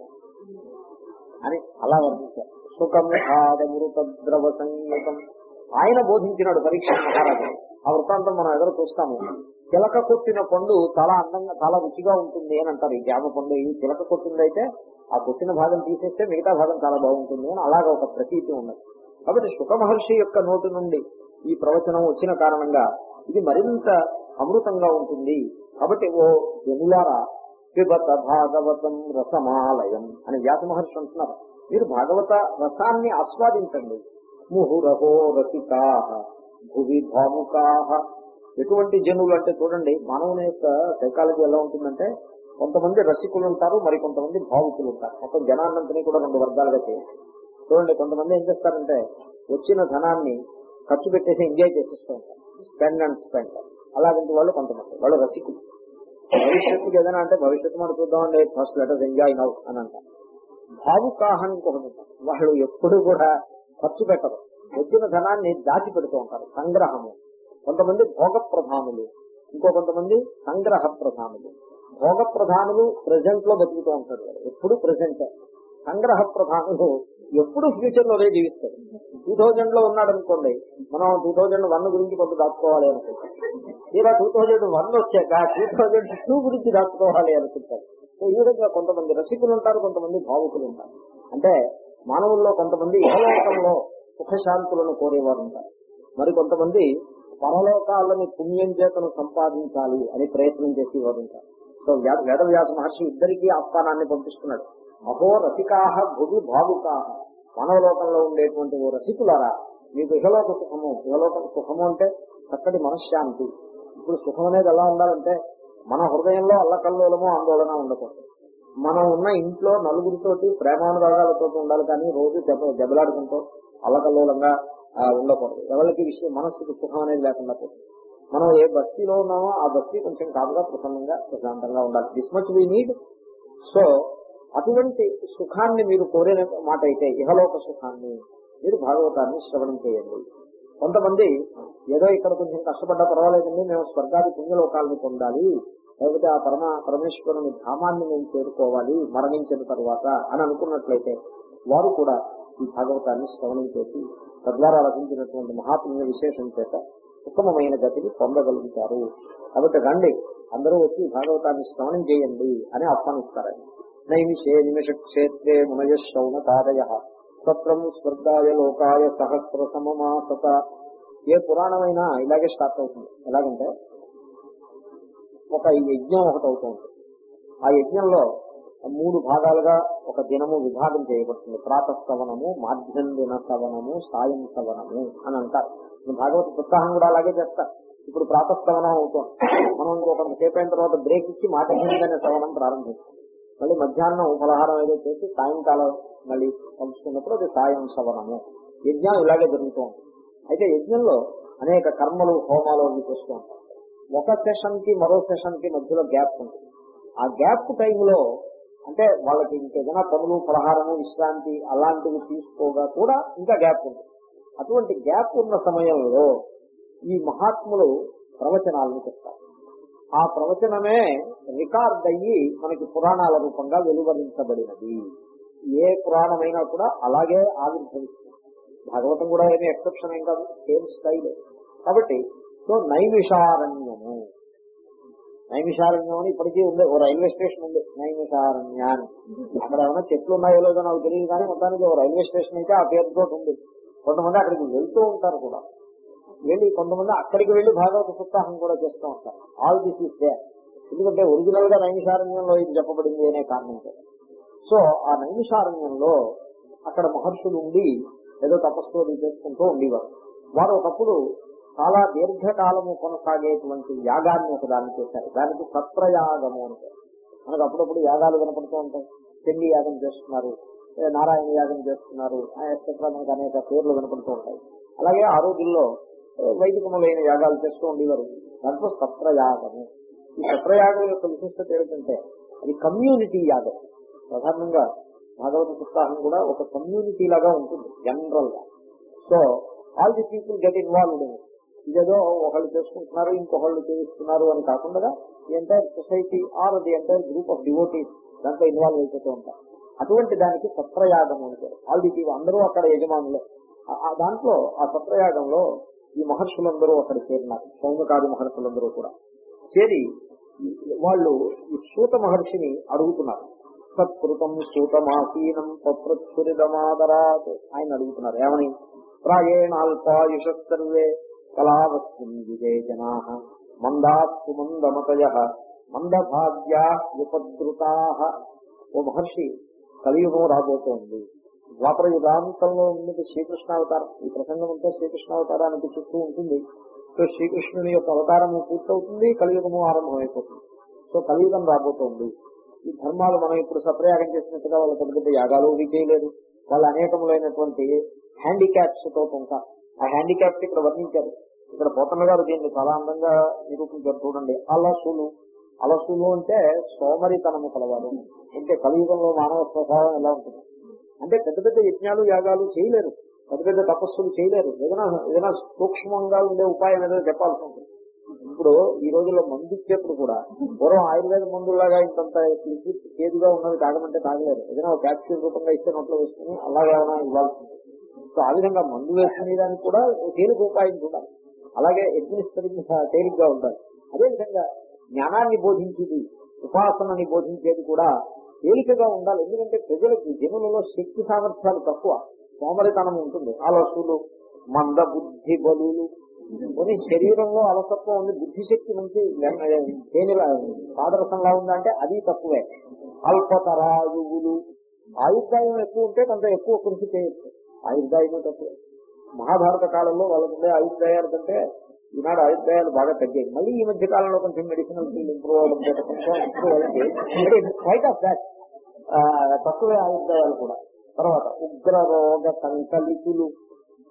అని అలా వర్ణించారు సుఖం ఆదమృత ద్రవ సంయుతం ఆయన బోధించినాడు పరీక్ష మహారాజు ఆ వృత్తాంతం మనం ఎదురు చూస్తాము. చిలక కొట్టిన పండు చాలా అందంగా చాలా రుచిగా ఉంటుంది అని అంటారు ఈ జామ పండు. ఈ చిలక కొట్టిందైతే ఆ కొట్టిన భాగం తీసేస్తే మిగతా భాగం చాలా బాగుంటుంది అని అలాగా ఒక ప్రతీతి ఉన్నది. కాబట్టి సుఖ మహర్షి యొక్క నోటి నుండి ఈ ప్రవచనం వచ్చిన కారణంగా ఇది మరింత అమృతంగా ఉంటుంది. కాబట్టి ఓ జనులారా పిబత భాగవతం రసమాలయం అని వ్యాస మహర్షి అంటున్నారు. మీరు భాగవత రసాన్ని ఆస్వాదించండి. ముహురహో రసికా భువి భాముకా ఎటువంటి జనులు అంటే చూడండి మానవుని యొక్క సైకాలజీ ఎలా ఉంటుందంటే కొంతమంది రసికులు ఉంటారు మరి కొంతమంది భావుకులు ఉంటారు. మొత్తం జనాన్నంతని కూడా రెండు వర్గాలుగా చేయాలి. చూడండి కొంతమంది ఏం చేస్తారంటే వచ్చిన ధనాన్ని ఖర్చు పెట్టేసి ఎంజాయ్ చేసేస్తూ ఉంటారు. స్పెండ్ అండ్ స్పెండ్ అలాంటి వాళ్ళు కొంతమంది. వాళ్ళు రసికులు. భవిష్యత్తుకి ఏదైనా అంటే భవిష్యత్తు మనం చూద్దామండి ఫస్ట్ లెటర్ ఎంజాయ్ నౌ అని అంటారు. భావుకాహానికి ఒకటి ఉంటారు. వాళ్ళు ఎప్పుడు కూడా ఖర్చు పెట్టరు. వచ్చిన ధనాన్ని దాచి పెడుతూ ఉంటారు. సంగ్రహము. కొంతమంది భోగ ప్రధానులు ఇంకో కొంతమంది సంగ్రహ ప్రధానులు భోగ ప్రధానులు ప్రజెంట్లో బతుకుతూ ఉంటారు. ఎప్పుడు ప్రజెంట్. సంగ్రహ ప్రధానులు ఎప్పుడు ఫ్యూచర్లోనే జీవిస్తారు. టూ థౌజండ్లో ఉన్నాడు అనుకోండి మనం టూ థౌజండ్ వన్ గురించి కొంత దాచుకోవాలి అనుకుంటాం. ఇలా టూ థౌజండ్ వన్ వచ్చాక టూ థౌజండ్ టూ గురించి దాచుకోవాలి అనుకుంటారు సో ఈ విధంగా కొంతమంది రసికులు ఉంటారు కొంతమంది భావుకులు ఉంటారు. అంటే మానవుల్లో కొంతమంది ఇహలోకంలో సుఖశాంతులను కోరేవారు ఉంటారు మరి కొంతమంది పరలోకాలని పుణ్యం చేతను సంపాదించాలి అని ప్రయత్నం చేసేవారు ఉంటారు సో వేదవ్యాస మహర్షి ఇద్దరికీ ఆస్థానాన్ని పంపిస్తున్నాడు. అహో రసికాహ భువి భావుకాహ. మానవలోకంలో ఉండేటువంటి ఓ రసికులారా మీకు ఇహలోక సుఖము ఇహలోక సుఖము అంటే చక్కటి మనశ్శాంతి. ఇప్పుడు సుఖం అనేది ఎలా ఉండాలంటే మన హృదయంలో అల్లకల్లోలము ఆందోళన ఉండకూడదు. మనం ఉన్న ఇంట్లో నలుగురితోటి ప్రేమానురాగాలతో ఉండాలి కానీ రోజు దెబ్బ దెబ్బలాడుకుంటూ అల్లకల్లోలంగా ఉండకూడదు. ఎవరికి విషయం మనస్సుకు సుఖం అనేది లేకుండా పోతుంది. మనం ఏ బస్తీలో ఉన్నామో ఆ బస్తీ కొంచెం కాదుగా ప్రసన్నంగా ప్రశాంతంగా ఉండాలి. This much we need so అటువంటి సుఖాన్ని మీరు కోరిన మాట అయితే ఇహలోక సుఖాన్ని మీరు భాగవతాన్ని శ్రవణం చేయండి. కొంతమంది ఏదో ఇక్కడ కొంచెం కష్టపడ్డా పర్వాలేదండి మేము స్వర్గాది పుణ్యలోకాలను పొందాలి. లేకపోతే ఆ పరమ పరమేశ్వరుని ధామాన్ని నేను చేరుకోవాలి మరణించిన తర్వాత అని అనుకున్నట్లయితే వారు కూడా ఈ భాగవతాన్ని శ్రవణం చేసి తద్వారా లభించినటువంటి మహాపుణ్య విశేషం చేత ఉత్తమమైన గతిని పొందగలుగుతారు. కాబట్టి రండి అందరూ వచ్చి భాగవతాన్ని శ్రవణం చేయండి అని ఆహ్వానిస్తారని నైమిషే నిమిష క్షేత్రే మునయ శ్రవణ పాదయ సత్రం స్వర్గాయ లోకాయ సహస్ర సమమాసత. ఏ పురాణమైనా ఇలాగే స్టార్ట్ అవుతుంది. ఎలాగంటే ఒక యజ్ఞం ఒకటి అవుతుంది ఆ యజ్ఞంలో మూడు భాగాలుగా ఒక దినము విభాగం చేయబడుతుంది. ప్రాతస్తవనము మాధ్యం దిన సవనము సాయం సవనము అని అంటారు. భాగవత ఉత్సాహం కూడా అలాగే చేస్తారు. ఇప్పుడు ప్రాతస్తవనం అవుతాం మనం ఇంకొక సేపు అయిన తర్వాత బ్రేక్ ఇచ్చి మాధ్యందన సవనం ప్రారంభిస్తాం. మళ్ళీ మధ్యాహ్నం ఫలహారం ఏదో చేసి సాయంకాలం మళ్ళీ పంచుకున్నప్పుడు అది సాయం సవనము యజ్ఞం ఇలాగే జరుగుతూ ఉంటుంది. అయితే యజ్ఞంలో అనేక కర్మలు హోమాలు అన్ని చేస్తూ ఉంటాం. ఒక సెషన్కి మరో సెషన్కి మధ్యలో గ్యాప్ ఉంటుంది. ఆ గ్యాప్ టైంలో అంటే వాళ్ళకి ఇంకేదైనా పనులు పలహారము విశ్రాంతి అలాంటివి తీసుకోగా కూడా ఇంకా గ్యాప్ ఉంది అటువంటి గ్యాప్ ఉన్న సమయంలో ఈ మహాత్ములు ప్రవచనాలను చెప్తారు. ఆ ప్రవచనమే రికార్డ్ అయ్యి మనకి పురాణాల రూపంగా వెలువరించబడినది. ఏ పురాణమైనా కూడా అలాగే ఆవిర్భవిస్తుంది. భాగవతం కూడా ఏమీ ఎక్సెప్షన్ ఏం కాదు సేమ్ స్టైల్. కాబట్టి సో నైమిషారణ్యము. నైమిషారణ్యం అని ఇప్పటికీ ఉంది. ఓ రైల్వే స్టేషన్ ఉంది. నైమిషారణ్యాన్ని. అక్కడ ఏమైనా చెట్లు ఉన్నాయో లేదో నాకు తెలియదు కానీ మొత్తానికి ఓ రైల్వే స్టేషన్ అయితే ఆ పేరుతో ఉంది. కొంతమంది అక్కడికి వెళ్తూ ఉంటారు కూడా. వెళ్ళి కొంతమంది అక్కడికి వెళ్ళి భాగవత ఉత్సాహం కూడా చేస్తూ ఉంటారు. ఆల్ దిస్ ఇస్ దే ఎందుకంటే ఒరిజినల్గా నైమిషారణ్యంలో ఇది చెప్పబడింది అనే కారణం సో ఆ నైమిషారణ్యంలో అక్కడ మహర్షులు ఉండి ఏదో తపస్సు చేసుకుంటూ ఉండేవారు. వారు ఒకప్పుడు చాలా దీర్ఘకాలము కొనసాగేటువంటి యాగాన్ని ఒక దాన్ని చేశారు. దానికి సత్రయాగము అంటారు మనకు అప్పుడప్పుడు యాగాలు కనపడుతూ ఉంటాయి. పెళ్ళి యాగం చేస్తున్నారు నారాయణ యాగం చేస్తున్నారు ఎక్సెట్రా మనకు అనేక పేర్లు కనపడుతూ ఉంటాయి. అలాగే ఆ రోజుల్లో వైదికములైన యాగాలు చేస్తూ ఉండేవారు. దాంట్లో సత్రయాగము ఈ సత్రయాగం యొక్క విశిష్టత ఏమిటంటే అది కమ్యూనిటీ యాగం. ప్రధానంగా భాగవత ఉత్సాహం కూడా ఒక కమ్యూనిటీ లాగా ఉంటుంది జనరల్గా so all the people get involved in ఇదేదో ఒకళ్ళు చేసుకుంటున్నారు ఇంకొకళ్ళు చేయిస్తున్నారు అని కాకుండా the entire society or the entire group of devotees దాంట్లో ఇన్వాల్వ్ అయిపోతూ ఉంటారు. అటువంటి దానికి సత్రయాగం అంటారు ఆల్రెడీ అందరూ అక్కడ యజమానులే. ఆ- దాంట్లో ఆ సత్రయాగంలో ఈ మహర్షులందరూ అక్కడ చేరినారు. సౌమకాది మహర్షులందరూ కూడా. చేరి వాళ్ళు ఈ సూత మహర్షిని అడుగుతున్నారు. సత్కృతం సూతమాసీనం పత్రచురిదమాదరాత్ ఆయన అడుగుతున్నారు ఏమని? ప్రాయేణాల్పాయుష సర్వే. కళావస్తిం విజయ మందాస్సు మందమతయ మందభాగ్యా విపద్రుతా ఓ మహర్షి కలియుగం రాబోతోంది. ద్వాపర యుగాంతంలో ఉన్నది శ్రీకృష్ణావతారం ఈ ప్రసంగం అంతా శ్రీకృష్ణావతారానికి చుట్టూ ఉంటుంది. సో శ్రీకృష్ణుని యొక్క అవతారము పూర్తవుతుంది కలియుగము ఆరంభమైపోతుంది. సో కలియుగం రాబోతోంది. ఈ ధర్మాలు మనం ఇప్పుడు సప్రయాగం చేసినట్టుగా వాళ్ళ పెద్ద పెద్ద యాగాలు ఇవి చేయలేదు. వాళ్ళు అనేకములైనటువంటి హ్యాండిక్యాప్స్తో ఉంటారు. ఆ హ్యాండిక్యాప్స్ ఇక్కడ వర్ణించారు. ఇక్కడ పోతన్న గారు దీన్ని చాలా అందంగా నిరూపించారు. చూడండి అలసులు. అలసులు అంటే సోమరితనము కలవారు. అంటే కలియుగంలో మానవ స్వభావం ఎలా ఉంటుంది? అంటే పెద్ద పెద్ద యజ్ఞాలు యాగాలు చేయలేరు. పెద్ద పెద్ద తపస్సులు చేయలేరు. ఏదైనా ఏదైనా సూక్ష్మంగా ఉండే ఉపాయం ఏదో చెప్పాల్సి ఉంటుంది. ఇప్పుడు ఈ రోజుల్లో మందు ఇచ్చేప్పుడు కూడా పూర్వం ఆయుర్వేద మందులాగా ఇంతంత లిక్విడ్ చేదుగా ఉన్నది తాగమంటే తాగలేరు. ఏదైనా ఒక క్యాప్సూల్ రూపంగా ఇస్తే నోట్లో వేసుకుని అలాగే ఇవ్వాల్సి ఉంటుంది. సో ఆ విధంగా మందు వేసుకునే దానికి కూడా ఒక తేలిక ఉపాయం చూడాలి అలాగే అడ్మినిస్ట్రేటింగ్ తేలిగ్గా ఉండాలి అదేవిధంగా జ్ఞానాన్ని బోధించేది ఉపాసనని బోధించేది కూడా తేలికగా ఉండాలి. ఎందుకంటే ప్రజలకి జనులలో శక్తి సామర్థ్యాలు తక్కువ సోమరితనం ఉంటుంది. ఆలోచనలు మంద బుద్ధి బలులు కొన్ని శరీరంలో అలసత్వం ఉంది. బుద్ధిశక్తి నుంచి తేనెలా పాదరసంలా ఉందంటే అది తక్కువే. అల్పతరాయువులు. ఆయుర్దాయం ఎక్కువ ఉంటే కొంత ఎక్కువ కృషి చేయొచ్చు. ఆయుర్దాయమే తక్కువే. మహాభారత కాలంలో వాళ్ళకు ఉండే కంటే ఈనాడు ఆయుర్దాయాలు బాగా తగ్గాయి. మళ్ళీ ఈ మధ్య కాలంలో కొంచెం మెడిసినల్ ఫీల్డ్ ఇంప్రూవ్ అవ్వడం చేత కొంచెం ఇంప్రూవ్ అయ్యింది క్వైట్ ఆఫ్ దాట్ తక్కువే ఆయుర్దాయాలు కూడా. తర్వాత ఉగ్ర రోగ సంకలితులు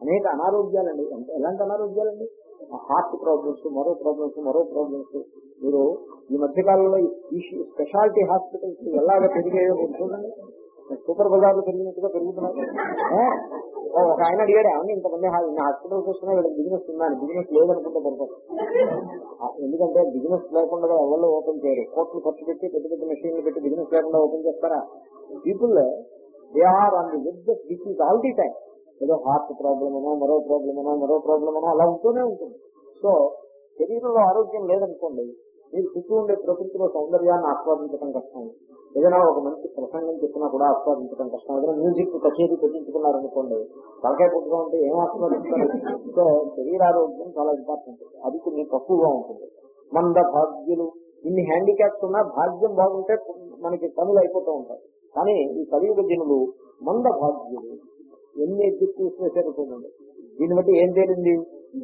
అనేక అనారోగ్యాలండి. ఎలాంటి అనారోగ్యాలండి? హార్ట్ ప్రాబ్లమ్స్ మరో ప్రాబ్లమ్స్ మరో ప్రాబ్లమ్స్ మీరు ఈ మధ్య కాలంలో ఈ స్పెషాలిటీ హాస్పిటల్స్ ఎలాగ పెరిగాయో చూడండి. సూపర్ బజార్లు పెరిగినట్టుగా పెరుగుతున్నారు ఏ? ఓ, ఒక ఆయన అడిగాడు ఏమన్నా ఇంతమంది హాస్పిటల్స్ వస్తున్నా వీళ్ళకి బిజినెస్ ఉందా బిజినెస్ లేదనుకుంటే పడుతుంది ఎందుకంటే బిజినెస్ లేకుండా ఎవరు ఓపెన్ చేయరు. కోట్లు ఖర్చు పెట్టి పెద్ద పెద్ద మెషిన్లు పెట్టి బిజినెస్ లేకుండా ఓపెన్ చేస్తారా? People they are on the with this is all the time ఏదో హార్ట్ ప్రాబ్లమ్ అనో మరో ప్రాబ్లమ్ అనో మరో ప్రాబ్లమ్ అనో అలా ఉంటూనే ఉంటుంది. సో శరీరంలో ఆరోగ్యం లేదనుకోండి మీరు చుట్టూ ఉండే ప్రకృతిలో సౌందర్యాన్ని ఆస్వాదించడం కష్టం. ఏదైనా ఒక మంచి ప్రసంగం చెప్పినా కూడా ఆస్వాదించడం కష్టం. ఏదైనా మ్యూజిక్ కచేరీ పెట్టించుకున్నారనుకోండి తలకాయ పుట్టుగా అంటే ఏం ఆస్వాదిస్తారు? సో శరీరారోగ్యం చాలా ఇంపార్టెంట్ అది కొన్ని తక్కువగా ఉంటుంది. మంద భాగ్యులు ఇన్ని హ్యాండిక్యాప్స్ ఉన్నా భాగ్యం బాగుంటే మనకి పనులు అయిపోతూ ఉంటాయి. కానీ ఈ కలియుగ జనులు మంద భాగ్యులు. ఎన్ని ఎత్తి చూసినా దీన్ని బట్టి ఏం తేలింది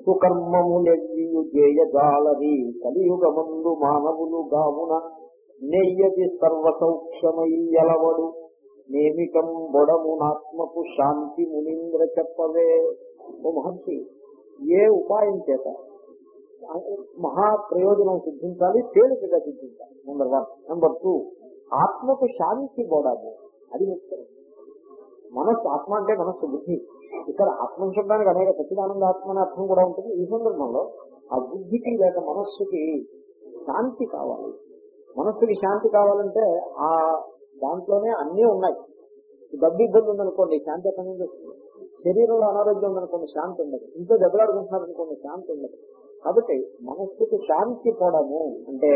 సుకర్మములెవ్వియు కలియుగ కలియుగమందు మానవులు గావున నెయ్యది సర్వసౌఖ్యమయ్యలవడు. నేమికం బొడమునాత్మకు శాంతి మునీంద్ర చెప్పవే. ఓ మహర్షి ఏ ఉపాయం చేత? మహాప్రయోజనం సిద్ధించాలి తేలికగా సిద్ధించాలి. నెంబర్ వన్ నెంబర్ టూ ఆత్మకు శాంతి బోడాలి అది ముఖ్యం మనస్సు ఆత్మ అంటే మనస్సు బుద్ధి. ఇక్కడ ఆత్మ చూడడానికి అనేక సచిదానంద ఆత్మ అనే అర్థం కూడా ఉంటుంది. ఈ సందర్భంలో ఆ బుద్ధికి లేక మనస్సుకి శాంతి కావాలి. మనస్సుకి శాంతి కావాలంటే ఆ దాంట్లోనే అన్నీ ఉన్నాయి. డబ్బు ఇబ్బంది ఉందనుకోండి శాంతి ఎక్కడి నుంచి వస్తుంది? శరీరంలో అనారోగ్యం ఉందనుకోండి శాంతి ఉండదు. ఇంట్లో దెబ్బలాడుకుంటున్నారు అనుకోండి శాంతి ఉండదు. కాబట్టి మనస్సుకి శాంతి పోవడము అంటే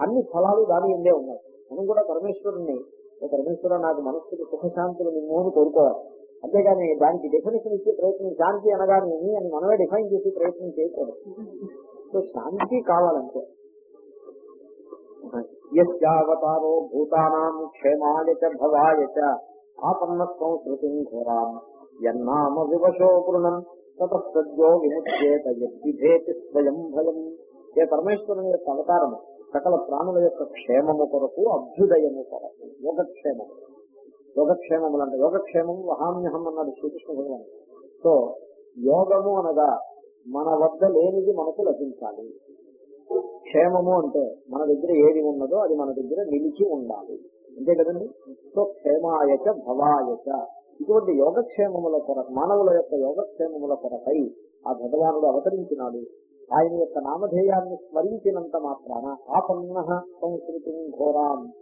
అన్ని ఫలాలు దాని ఎందే ఉన్నాయి. మనం కూడా పరమేశ్వరుణ్ణి పరమేశ్వర నాకు మనస్సుకి సుఖశాంతులు నిన్ను కోరుకోవాలి. అంతేగాని దానికి డెఫినేషన్ ఇచ్చే ప్రయత్నం శాంతి అనగానే ఏమి అని మనమే డిఫైన్ చేసే ప్రయత్నం చేయకూడదు. <laughs> సో శాంతి కావాలంటే యవతారో భూతానాం క్షేమాయ చ భవాయ చ ఆపన్న సంస్కృతిం ఘోరాం యన్నామ వివశో పృణం తతస్తద్యో విముచ్యేత యద్విధేతి స్వయం భయం ఏ పరమేశ్వరుని యొక్క అవతారము సకల ప్రాణుల యొక్క క్షేమము కొరకు అభ్యుదయము కొరకు యోగక్షేమము. యోగక్షేమములు అంటే యోగక్షేమము వహామ్యహం అన్నాడు శ్రీకృష్ణ భగవాన్. సో యోగము అనగా మన వద్ద లేనిది మనకు లభించాలి. క్షేమము అంటే మన దగ్గర ఏది ఉన్నదో అది మన దగ్గర నిలిచి ఉండాలి. అంతే కదండి? సో క్షేమాయచ భవాయచ ఇటువంటి యోగక్షేమముల కొరకు మానవుల యొక్క యోగక్షేమముల కొరకై ఆ భగవానుడు అవతరించినాడు. ఆయన యొక్క నామధేయాన్ని స్మరించినంత మాత్రాన ఆపన్న సంస్కృతి ఘోరాం.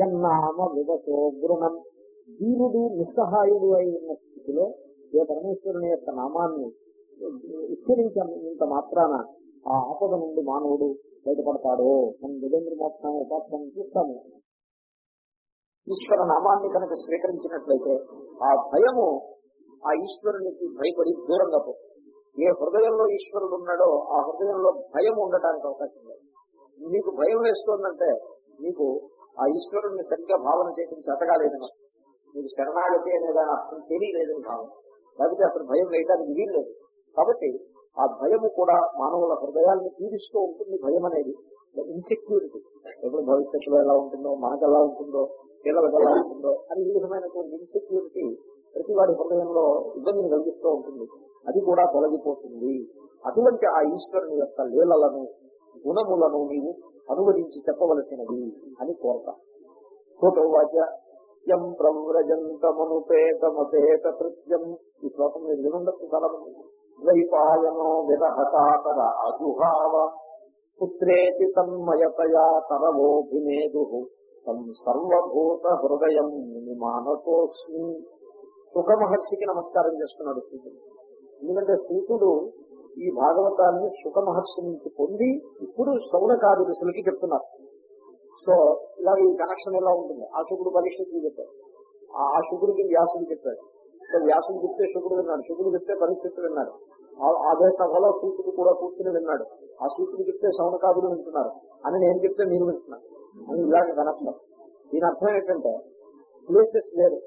యన్నామ వివసో గృహం దీనుడు నిస్సహాయుడు అయి ఉన్న స్థితిలో ఏ పరమేశ్వరుని యొక్క నామాన్ని ఉచ్చరించినంత మాత్రాన ఆ ఆపద నుండి మానవుడు బయటపడతాడో మనం నిజేంద్ర మోక్షాన్ని ఉపాసనం చూస్తాము. ఈశ్వర నామాన్ని కనుక స్వీకరించినట్లయితే ఆ భయము ఆ ఈశ్వరునికి భయపడి దూరంగా పోతుంది. ఏ హృదయంలో ఈశ్వరుడు ఉన్నాడో ఆ హృదయంలో భయం ఉండటానికి అవకాశం లేదు. మీకు భయం వేస్తుందంటే మీకు ఆ ఈశ్వరుణ్ణి సరిగ్గా భావన చేయడం చేతగాలేదని మీకు శరణాగతి అనే దాని అర్థం తెలియలేదని భావన. లేకపోతే అసలు భయం వేయడానికి వీల్లేదు. కాబట్టి ఆ భయము కూడా మానవుల హృదయాన్ని పీడిస్తూ ఉంటుంది భయం అనేది ఇన్సెక్యూరిటీ ఎప్పుడు భవిష్యత్తులో ఎలా ఉంటుందో మనకు ఎలా ఉంటుందో పిల్లలకు ఎలా ఉంటుందో అని ఈ విధమైనటువంటి ఇన్సెక్యూరిటీ ప్రతి వాడి హృదయంలో ఇబ్బందిని కలిగిస్తూ ఉంటుంది. అది కూడా తొలగిపోతుంది. అటువంటి ఆ ఈశ్వరుని యొక్క లీలలను గుణములను నీవు అనువదించి చెప్పవలసినది అని కోరతా. సోటోవాచ యం ప్రవ్రజంతమనుపేతమపేత కృత్యం ఈ శ్లోకం మీరు వినుండొచ్చు చాలా మంది ద్వైపాయనో విరహతాతర అజుహావ పుత్రేతి తన్మయతయా తరవోభినేదు. తం సర్వభూత హృదయం మానసోస్మి సుఖ మహర్షికి నమస్కారం చేస్తున్నాడు స్థితుడు ఎందుకంటే శ్రీకుడు ఈ భాగవతాన్ని సుఖ మహర్షి నుంచి పొంది ఇప్పుడు సౌనకాది ఋషులకి చెప్తున్నారు. సో ఇలా ఈ కనెక్షన్ ఎలా ఉంటుంది? ఆ శుకుడు పరీక్షకి చెప్పారు ఆ- ఆ శుకుడికి వ్యాసుడు చెప్పాడు. సో వ్యాసుడు చెప్తే శుకుడు విన్నాడు. శుకుడు చెప్తే పరిస్థితి విన్నాడు. ఆ- అదే సభలో సూతుడు కూడా కూర్చుని విన్నాడు. ఆ సూతుడు చెప్తే సౌనకాదులు వింటున్నారు. అని నేను చెప్తే మీరు వింటున్నారు. అని ఇలాగ కనపడం దీని అర్థం ఏంటంటే ప్లేసెస్ లేదు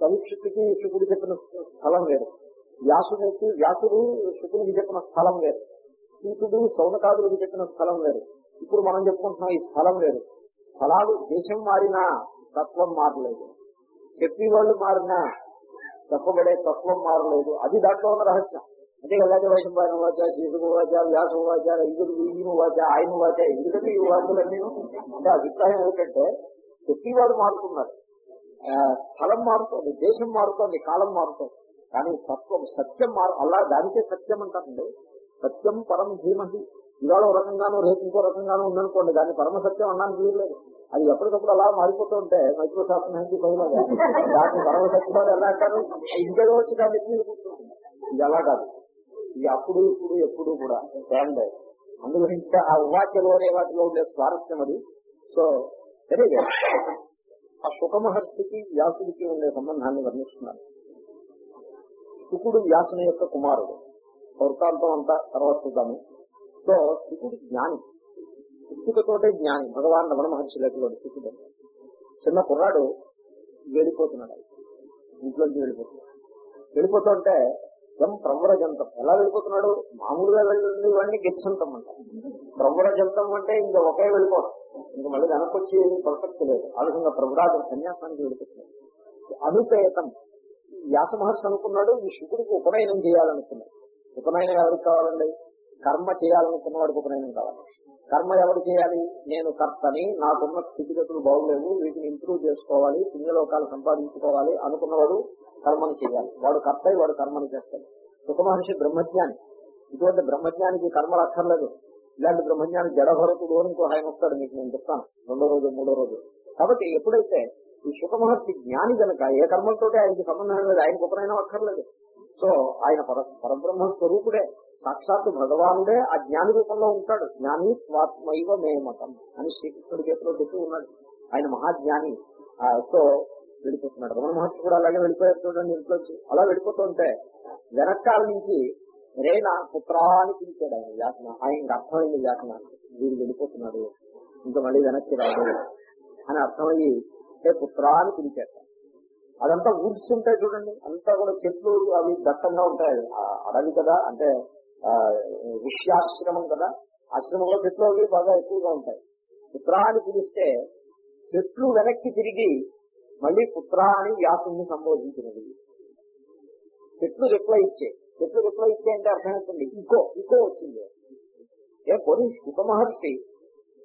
సంక్షిప్తికి శుకుడు చెప్పిన స్థలం లేదు వ్యాసుడికి వ్యాసుడు శుకుడికి చెప్పిన స్థలం లేదు సూతుడు సౌనకాదులకు చెప్పిన స్థలం లేదు ఇప్పుడు మనం చెప్పుకుంటున్నాం ఈ స్థలం లేదు స్థలాలు దేశం మారినా తత్వం మారలేదు. చెప్పేవాళ్ళు మారినా చెప్పబడే తత్వం మారలేదు. అది దాంట్లో ఉన్న రహస్యం. అదే కదా వైశంపాయన వాచ శీతుడు వాచ వ్యాసం వాచ ఇందుకు ఈయన వాచ ఆయన వాచ ఎందుకంటే ఈ వాచలన్నీ అంటే అభిప్రాయం ఏమిటంటే చెప్పేవాడు మారుతున్నాడు ఆ, స్థలం మారుతోంది దేశం మారుతోంది కాలం మారుతోంది. కానీ తత్వం సత్యం మారు అలా దానికే సత్యం అంటారండి. సత్యం పరం ధీమహి. ఇవాళ ఒక రకంగానూ రేపు ఇంకో రకంగానూ ఉందనుకోండి దాన్ని పరమసత్యం అనడానికి వీల్లేదు అది ఎప్పటికప్పుడు అలా మారిపోతూ ఉంటే మైక్రోసాఫ్ట్ నుంచి పైలాగా దాన్ని పరమ ఎలా అంటారు? ఇంకేదో వచ్చి దాన్ని ఇది అలా కాదు. ఇది అప్పుడు ఇప్పుడు ఎప్పుడు కూడా స్టాండ్. అందుగురించి ఆ ఉవాచలు వాటిలో ఉండే స్వారస్యం అది. సో తెలియదు ఆ సుఖమహర్షికి వ్యాసుడికి ఉండే సంబంధాన్ని వర్ణిస్తున్నారు. శుకుడు వ్యాసుని యొక్క కుమారుడు. వృత్తాంతం అంతా తర్వాత చూద్దాము. సో శుకుడు జ్ఞాని. పుట్టుకతోటే జ్ఞాని. భగవాన్ రమణ మహర్షి లెక్కలో శుకుడు. చిన్న కుర్రాడు వెళ్ళిపోతున్నాడు. ఇంట్లోంచి వెళ్ళిపోతున్నాడు. వెళ్ళిపోతుంటే ఎం ప్రవ్రజంతం ఎలా వెళ్ళిపోతున్నాడు? మామూలుగా వెళ్ళిన వాడిని గెచ్చంతం అంట. ప్రవ్రజంతం అంటే ఇంకా ఒకే వెళ్ళిపోవడం. ఇంకా మళ్ళీ వెనక్కి వచ్చి ప్రసక్తి లేదు. ఆ విధంగా ప్రవ్రాజం సన్యాసానికి వెళ్ళిపోతున్నాడు. అనుపేతం. వ్యాస మహర్షి అనుకున్నాడు ఈ శుకుడికి ఉపనయనం చేయాలనుకున్నాడు. ఉపనయనం ఎవరికి కావాలండి? కర్మ చేయాలనుకున్న వాడికి ఉపనయనం కావాలి. కర్మ ఎవరు చేయాలి? నేను కర్తని నాకున్న స్థితిగతులు బాగులేవు వీటిని ఇంప్రూవ్ చేసుకోవాలి పుణ్యలోకాలు సంపాదించుకోవాలి అనుకున్నవాడు కర్మను చేయాలి. వాడు కర్త వాడు కర్మను చేస్తాడు. సుఖ మహర్షి బ్రహ్మజ్ఞాని. ఇటువంటి బ్రహ్మజ్ఞానికి కర్మలు అక్కర్లేదు. ఇలాంటి బ్రహ్మజ్ఞాని జడభరతుడు అని ఇంకో ఆయన వస్తాడు మీకు నేను చెప్తాను. రెండో రోజు మూడో రోజు. కాబట్టి ఎప్పుడైతే ఈ సుఖ మహర్షి జ్ఞాని కనుక ఏ కర్మలతో ఆయనకి సంబంధం లేదు ఆయనకు ఉపనయనం అక్కర్లేదు. సో ఆయన పర పరబ్రహ్మ స్వరూపుడే సాక్షాత్ భగవానుడే ఆ జ్ఞాని రూపంలో ఉంటాడు. జ్ఞాని స్వాత్మైవ మే మతం అని శ్రీకృష్ణుడి చేతిలో చెప్పి ఉన్నాడు. ఆయన మహాజ్ఞాని. సో వెళ్ళిపోతున్నాడు. రమణ మహర్షి కూడా అలాగే వెళ్ళిపోయారు చూడండి ఇంట్లోంచి. అలా వెళ్ళిపోతుంటే వెనకాల నుంచి రే నా పుత్రా పిలిచాడు ఆయన వ్యాసన. ఆయనకి అర్థమైంది వ్యాసన. వీడు వెళ్ళిపోతున్నాడు. ఇంకా మళ్ళీ వెనక్కి రాదు అని అర్థమయ్యి ఏ పుత్రా పిలిచాడు. అదంతా వుడ్స్ ఉంటాయి చూడండి. అంతా కూడా చెట్లు అవి దట్టంగా ఉంటాయి. అడవి కదా అంటే ఆ, ఋష్యాశ్రమం కదా ఆశ్రమంలో చెట్లు అవి బాగా ఎక్కువగా ఉంటాయి. పుత్రాన్ని అని పిలిస్తే చెట్లు వెనక్కి తిరిగి మళ్ళీ పుత్ర అని వ్యాసుని సంబోధించినది. చెట్లు రిప్లై ఇచ్చే. చెట్లు రిప్లై ఇచ్చే అంటే అర్థమవుతుంది ఇంకో ఇంకో వచ్చింది. ఏ పోనీ ఉప మహర్షి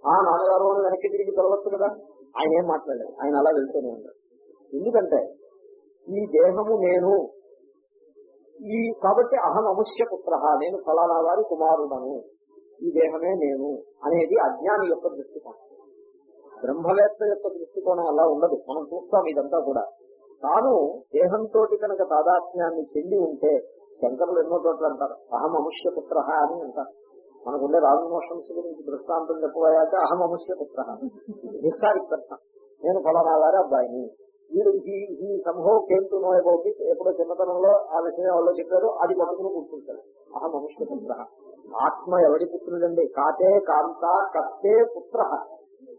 ఆ నాన్నగారు వెనక్కి తిరిగి తెలవచ్చు కదా? ఆయన ఏం మాట్లాడారు? ఆయన అలా వెళ్తూనే ఉన్నారు. ఎందుకంటే ఈ దేహము నేను. ఈ కాబట్టి అహం అవశ్య పుత్ర నేను ఫలానా వారి కుమారుడను. ఈ దేహమే నేను అనేది అజ్ఞాని యొక్క దృష్టికోణం. బ్రహ్మవేత్త యొక్క దృష్టికోణం అలా ఉండదు. మనం చూస్తాం ఇదంతా కూడా. తాను దేహంతో కనుక తాదాత్మ్యాన్ని చెంది ఉంటే శంకరులు ఎన్నో చోట్ల అంటారు అహం అముష్య పుత్ర అని అంటారు. మనకుండే రాజమోషన్స్ గురించి దృష్టాంతం చెప్పబోయాక అహం అముష్య పుత్ర హిస్టారిక్ పర్సన్ నేను ఫలానా వారి అబ్బాయిని. వీడు ఈ ఈ సంభవం కేంటు నోయబోకి ఎప్పుడో చిన్నతనంలో ఆ విషయం వాళ్ళు చెప్పారు అది పట్టుకుని కూర్చుంటారు. ఆ మనుష్య పుత్ర. ఆత్మ ఎవడి పుత్రుడండి? కాతే కాంత కస్తే పుత్ర.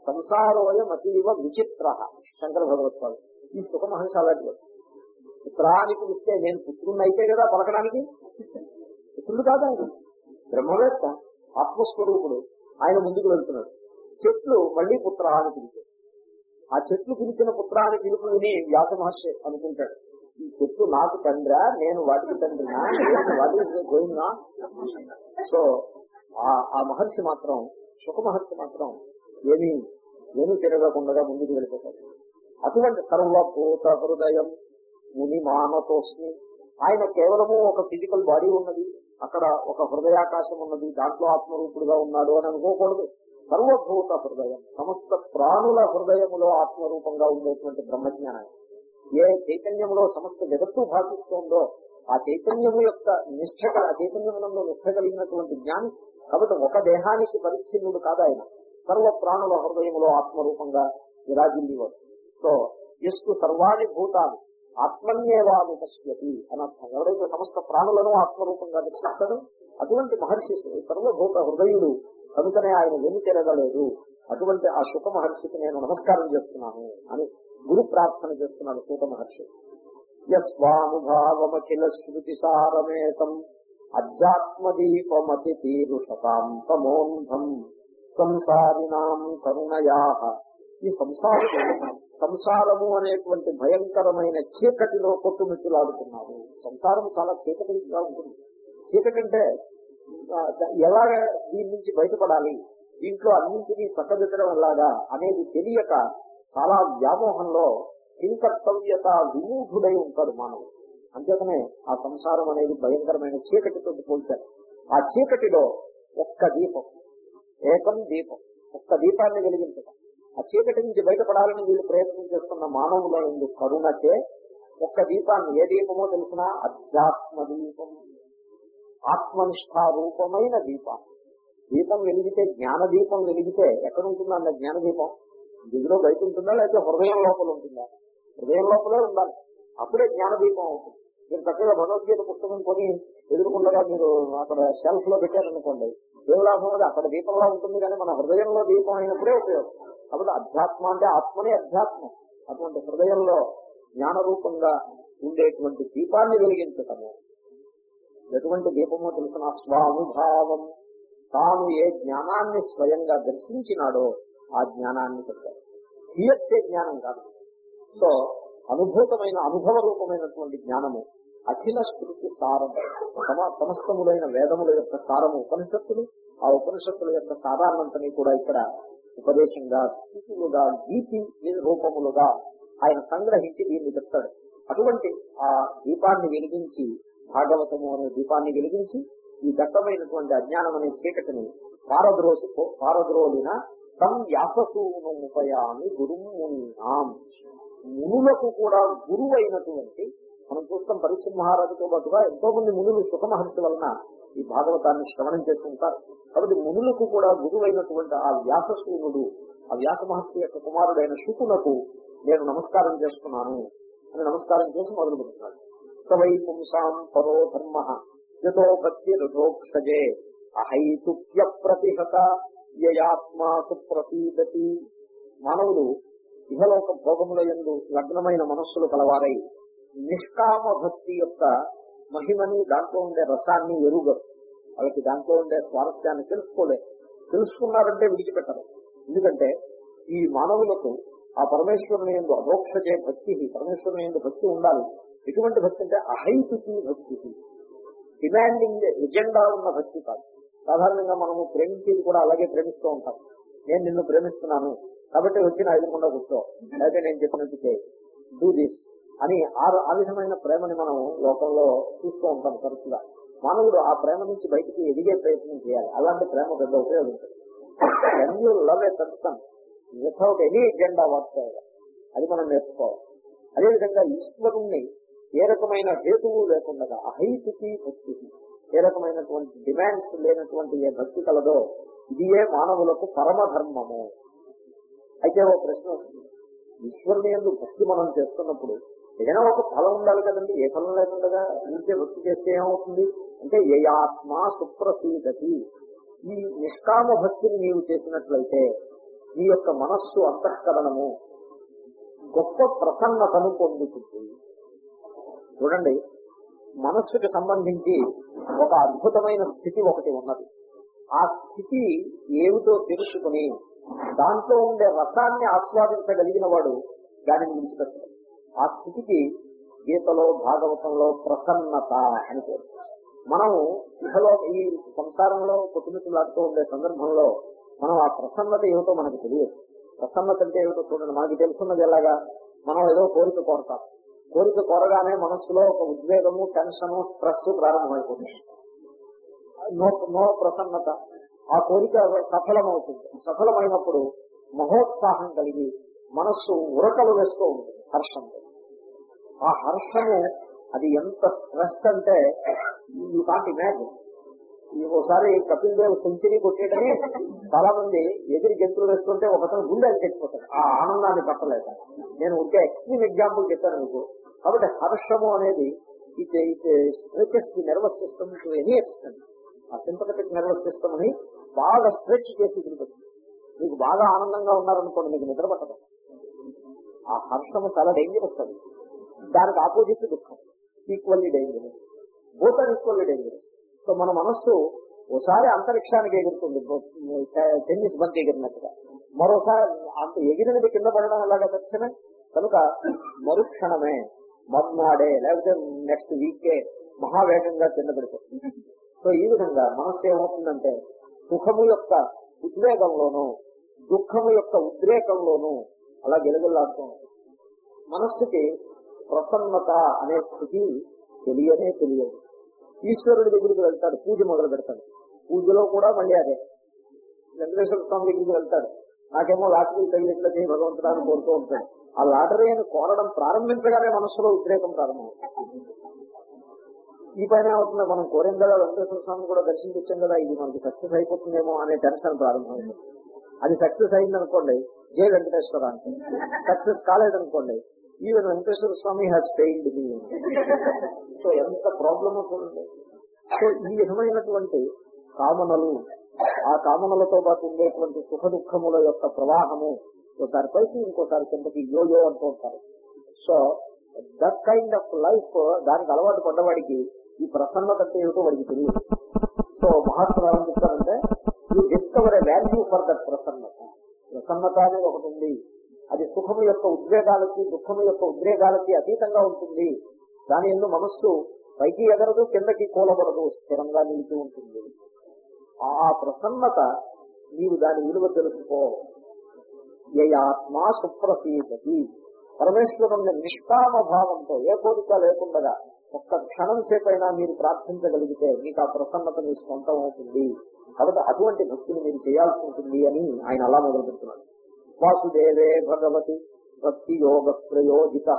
సంసారోయ అతీవ విచిత్ర. శంకర భగవత్వాలు ఈ సుఖ మహర్షి అలాంటి పుత్రాన్ని పిలిస్తే నేను పుత్రుణ్ణి అయితే కదా పలకడానికి? పుత్రుడు కాదా బ్రహ్మవేత్త ఆత్మస్వరూపుడు. ఆయన ముందుకు వెళ్తున్నాడు. చెట్లు మళ్ళీ పుత్ర అని పిలిచాడు ఆ చెట్లు పిలిచిన పుత్రాన్ని పిలుపు విని వ్యాస మహర్షి అనుకుంటాడు. ఈ చెట్లు నాకు తండ్రా నేను వాటికి తండ్రినా వాటి గోయిందా సో ఆ- ఆ మహర్షి మాత్రం సుఖ మహర్షి మాత్రం ఏమీ ఏమీ తిరగకుండా ముందుకు వెళ్ళిపోతాడు. అటువంటి సర్వభూత హృదయం ముని మానతోస్మి. ఆయన కేవలము ఒక ఫిజికల్ బాడీ ఉన్నది. అక్కడ ఒక హృదయాకాశం ఉన్నది. దాంట్లో ఆత్మరూపుడుగా ఉన్నాడు అని అనుకోకూడదు. సర్వభూత హృదయం సమస్త ప్రాణుల హృదయములో ఆత్మరూపంగా ఉండేటువంటి బ్రహ్మజ్ఞానం. ఏ చైతన్యంలో సమస్త జగత్తు భాషిస్తోందో ఆ చైతన్యము యొక్క నిష్ఠ ఆ చైతన్యమునంలో నిష్ఠ కలిగినటువంటి జ్ఞాని కాబట్టి ఒక దేహానికి పరిచ్ఛిన్నుడు కాదు ఆయన. సర్వ ప్రాణుల హృదయములో ఆత్మరూపంగా విరాజిల్లివాడు. సో ఎస్టు సర్వాణి భూతాలు ఆత్మన్యేవాలు పశ్యతి అని అర్థం. ఎవరైతే సమస్త ప్రాణులను ఆత్మరూపంగా దర్శిస్తాడో అటువంటి మహర్షి సర్వభూత హృదయుడు కనుకనే ఆయన వెను తిరగలేదు. అటువంటి ఆ శుక మహర్షికి నేను నమస్కారం చేస్తున్నాను అని గురు ప్రార్థన చేస్తున్నాడు సూత మహర్షి. యస్వానుభావమఖిల శృతి సారమేతం అధ్యాత్మదీపమతి తీరుషతాం తమోంధం సంసారినాం కరుణయా. ఈ సంసారము సంసారము అనేటువంటి భయంకరమైన చీకటిలో కొట్టుమిట్టులాడుతున్నారు. సంసారం చాలా చీకటిగా ఉంటుంది. చీకటి అంటే ఎలాగ ఎలా దీని నుంచి బయటపడాలి? దీంట్లో అన్నింటినీ చక్కదిద్దడం ఎలాగా అనేది తెలియక చాలా వ్యామోహంలో కింకర్తవ్యత విమూఢుడై ఉంటాడు మానవుడు. అంతేకానే ఆ సంసారం అనేది భయంకరమైన చీకటితో పోల్చారు. ఆ చీకటిలో ఒక్క దీపం ఏకం దీపం ఒక్క దీపాన్ని వెలిగించడం. ఆ చీకటి నుంచి బయటపడాలని వీళ్ళు ప్రయత్నం చేస్తున్న మానవుల ఎందు కరుణచే ఒక్క దీపాన్ని ఏ దీపమో తెలిసినా అధ్యాత్మ దీపం ఆత్మనిష్టారూపమైన దీపం. దీపం వెలిగితే జ్ఞాన దీపం వెలిగితే ఎక్కడ ఉంటుందా అన్న జ్ఞాన దీపం దిగులో బయట ఉంటుందా లేకపోతే హృదయం లోపల ఉంటుందా? హృదయం లోపలే ఉండాలి. అప్పుడే జ్ఞాన దీపం అవుతుంది. మీరు చక్కగా భగవద్గీత పుస్తకం కొని ఎదుర్కొండగా మీరు అక్కడ షెల్ఫ్లో పెట్టారనుకోండి ఏం లాభం అది అక్కడ దీపంలా ఉంటుంది కానీ మన హృదయంలో దీపం అయినప్పుడే ఉపయోగం. కాబట్టి అధ్యాత్మ అంటే ఆత్మనే అధ్యాత్మం. అటువంటి హృదయంలో జ్ఞాన రూపంగా ఉండేటువంటి దీపాన్ని వెలిగించటము. ఎటువంటి దీపమో తెలిసిన? స్వానుభావం. తాను ఏ జ్ఞానాన్ని స్వయంగా దర్శించినాడో ఆ జ్ఞానాన్ని చెప్తాడు హియర్సే జ్ఞానం కాదు. సో అనుభూతమైన అనుభవ రూపమైనటువంటి జ్ఞానము అఖిల స్మృతి సారం సమా సమస్తములైన వేదముల యొక్క సారము ఉపనిషత్తులు ఆ ఉపనిషత్తుల యొక్క సారాన్నంతని కూడా ఇక్కడ ఉపదేశంగా స్థితులుగా గీతి రూపములుగా ఆయన సంగ్రహించి దీన్ని చెప్తాడు. అటువంటి ఆ దీపాన్ని వెలిగించి భాగవతము అనే దీపాన్ని వెలిగించి ఈ దట్టమైనటువంటి అజ్ఞానం అనే చీకటిని పారద్రోసి పారద్రోలిన తం వ్యాససూనుపయామి గురుమున్నాం మునులకు కూడా గురువు అయినటువంటి మనం చూస్తాం పరీక్ష మహారాజుతో పాటుగా ఎంతో మంది మునులు సుఖ మహర్షి వలన ఈ భాగవతాన్ని శ్రవణం చేసి ఉంటారు. కాబట్టి మునులకు కూడా గురువైనటువంటి ఆ వ్యాససూనుడు ఆ వ్యాస మహర్షి యొక్క కుమారుడైన శుకులకు నేను నమస్కారం చేస్తున్నాను అని నమస్కారం చేసి మొదలు పెడుతున్నాడు సవై పుంసాం పరో ధర్మ. యతో భక్తి రథోక్షజే అహైతుక్య ప్రతిహత. యయాత్మా సుప్రసీదతి. మానవుడు ఇహలోక భోగముల ఎందు లగ్నమైన మనస్సులు కలవారై నిష్కామ భక్తి యొక్క మహిమని దాంట్లో ఉండే రసాన్ని ఎరుగరు. వాళ్ళకి దాంట్లో ఉండే స్వారస్యాన్ని తెలుసుకోలేదు తెలుసుకున్నారంటే విడిచిపెట్టరు. ఎందుకంటే ఈ మానవులకు ఆ పరమేశ్వరుని ఎందు అధోక్షజే భక్తి పరమేశ్వరుని ఎందు భక్తి ఉండాలి. ఎటువంటి భక్తి అంటే అహైతుకి భక్తి. డిమాండింగ్ ఎజెండా ఉన్న భక్తి కాదు. సాధారణంగా మనము ప్రేమించేది కూడా అలాగే ప్రేమిస్తూ ఉంటాం. నేను నిన్ను ప్రేమిస్తున్నాను. కాబట్టి వచ్చి నా ఎదురుకుండా కూర్చో. అయితే నేను చెప్పినట్టు చేయి డూ దిస్ అని ఆ ఆ విధమైన ప్రేమని మనం లోకంలో చూస్తూ ఉంటాం తరచుగా. మానవుడు ఆ ప్రేమ నుంచి బయటికి ఎదిగే ప్రయత్నం చేయాలి. అలాంటి ప్రేమ పెద్ద ఉపయోగించదు when you love a person without any agenda what's అది మనం నేర్చుకోవాలి. అదేవిధంగా ఈశ్వరుణ్ణి ఏ రకమైన హేతువు లేకుండా అహైతుకి భక్తి. ఏ రకమైనటువంటి డిమాండ్స్ లేనటువంటి ఏ భక్తి కలదో ఇదియే మానవులకు పరమధర్మము. అయితే ఒక ప్రశ్న వస్తుంది. ఈశ్వరుని ఎందు భక్తి మనం చేస్తున్నప్పుడు ఏదైనా ఒక ఫలం ఉండాలి కదండి. ఏ ఫలం లేకుండా ఇంకే భక్తి చేస్తే ఏమవుతుంది? అంటే ఏ ఆత్మ సుప్రసీదతి. ఈ నిష్కామ భక్తిని నీవు చేసినట్లయితే నీ యొక్క మనస్సు అంతఃకరణము గొప్ప ప్రసన్నతను పొందుతుంది. చూడండి మనస్సుకి సంబంధించి ఒక అద్భుతమైన స్థితి ఒకటి ఉన్నది. ఆ స్థితి ఏమిటో తెలుసుకుని దాంట్లో ఉండే రసాన్ని ఆస్వాదించగలిగిన వాడు దానిని విడిచిపెట్టాడు ఆ స్థితికి గీతలో భాగవతంలో ప్రసన్నత అని పేరు. మనం ఇహలో ఈ సంసారంలో కొట్టుమిట్టులాడుతూ ఉండే సందర్భంలో మనం ఆ ప్రసన్నత ఏమిటో మనకు తెలియదు. ప్రసన్నత అంటే ఏమిటో చూడండి మనకి తెలుసున్నది ఎలాగా? మనం ఏదో కోరిక కోరతాం. కోరిక కోరగానే మనస్సులో ఒక ఉద్వేగము టెన్షను స్ట్రెస్ ప్రారంభమైపోతుంది. నో నో ప్రసన్నత. ఆ కోరిక సఫలమవుతుంది. సఫలమైనప్పుడు మహోత్సాహం కలిగి మనస్సు ఉరకలు వేస్తూ ఉంటుంది హర్షంతో. ఆ హర్షము అది ఎంత స్ట్రెస్ అంటే యూ కాంట్ ఇమాజిన్. ఒకసారి కపిల్ దేవ్ సెంచరీ కొట్టేటని చాలా మంది ఎదురు గెంతులు వేస్తుంటే ఒకతను గుండె అనిపెట్టిపోతాడు ఆ ఆనందాన్ని పట్టలేక నేను ఉంటే ఎక్స్ట్రీమ్ ఎగ్జాంపుల్ చెప్పాను మీకు. కాబట్టి హర్షము అనేది it it stretches the nervous system to any extent ఆ సింపథటిక్ నర్వస్ సిస్టమ్ని బాగా స్ట్రెచ్ చేసి తింటుంది మీకు బాగా ఆనందంగా ఉన్నారనుకోండి మీకు నిద్ర పట్టదు. ఆ హర్షము చాలా డేంజరస్ అది. దానికి ఆపోజిట్ దుఃఖం. Equally dangerous both are equally dangerous so మన మనస్సు ఓసారి అంతరిక్షానికి ఎగురుతుంది. టెన్నిస్ బంతి ఎగిరినట్టుగా. మరోసారి అంత ఎగిరినది కింద పడడం ఎలాగా తక్షణమే కనుక మరుక్షణమే. మర్నాడే లేకపోతే నెక్స్ట్ వీకే మహావేగంగా కింద పడిపోతుంది. సో ఈ విధంగా మనస్సు ఏమవుతుందంటే సుఖము యొక్క ఉద్వేగంలోనూ దుఃఖము యొక్క ఉద్రేకంలోనూ అలా గెలగలాడుతూ ఉంటుంది. మనస్సుకి ప్రసన్నత అనే స్థితి తెలియనే తెలియదు. ఈశ్వరుడి దగ్గరికి వెళ్తాడు పూజ మొదలు పెడతాడు. పూజలో కూడా మళ్ళీ అదే. వెంకటేశ్వర స్వామి దగ్గరికి వెళ్తాడు. నాకేమో లాటరీ తగిలిట్లా భగవంతుడాన్ని కోరుతూ ఉంటాడు. ఆ లాటరీ అని కోరడం ప్రారంభించగానే మనస్సులో ఉద్రేకం ప్రారంభమవుతుంది. ఈ పైన అవుతుంది మనం కోరేం కదా వెంకటేశ్వర స్వామి కూడా దర్శించొచ్చాం కదా ఇది మనకి సక్సెస్ అయిపోతుందేమో అనే టెన్షన్ ప్రారంభమైంది. అది సక్సెస్ అయిందనుకోండి Jai Venkateswara success కాలేదనుకోండి even Venkateswara Swami has pained me so ఎంత ప్రాబ్లమ్ చూడండి. సో ఈ విధమైనటువంటి కామనలు ఆ కామనలతో పాటు ఉండేటువంటి సుఖ దుఃఖముల యొక్క ప్రవాహము ఒకసారి పైకి ఇంకోసారి కిందకి యోయో అంటూ ఉంటారు. So that kind of life దానికి అలవాటు పడ్డవాడికి ఈ ప్రసన్నత అంటే ఏమిటో వాడికి తెలియదు. సో మహాత్ములు ఏమని చెప్తారంటే you discover a value for that ప్రసన్నత. ప్రసన్నత అనేది ఒకటి ఉంది. అది సుఖం యొక్క ఉద్వేగాలకి దుఃఖం యొక్క ఉద్వేగాలకి అతీతంగా ఉంటుంది. దాని ఎందు మనస్సు పైకి ఎగరదు కిందకి కూలబడదు స్థిరంగా నిలిచి ఉంటుంది. ఆ ప్రసన్నత నీవు దాని విలువ తెలుసుకో. యయాత్మా సుప్రసీదతి. పరమేశ్వరుణ్ణి నిష్కామ భావంతో ఏ కోరిక లేకుండా ఒక్క క్షణం సేపైనా మీరు ప్రార్థించగలిగితే మీకు ఆ ప్రసన్నత మీ సొంతం అవుతుంది. కాబట్టి అటువంటి భక్తిని మీరు చేయాల్సి ఉంటుంది అని ఆయన అలా మొదలు పెడుతున్నాడు వాసుదేవే భగవతి భక్తి యోగ ప్రయోజిత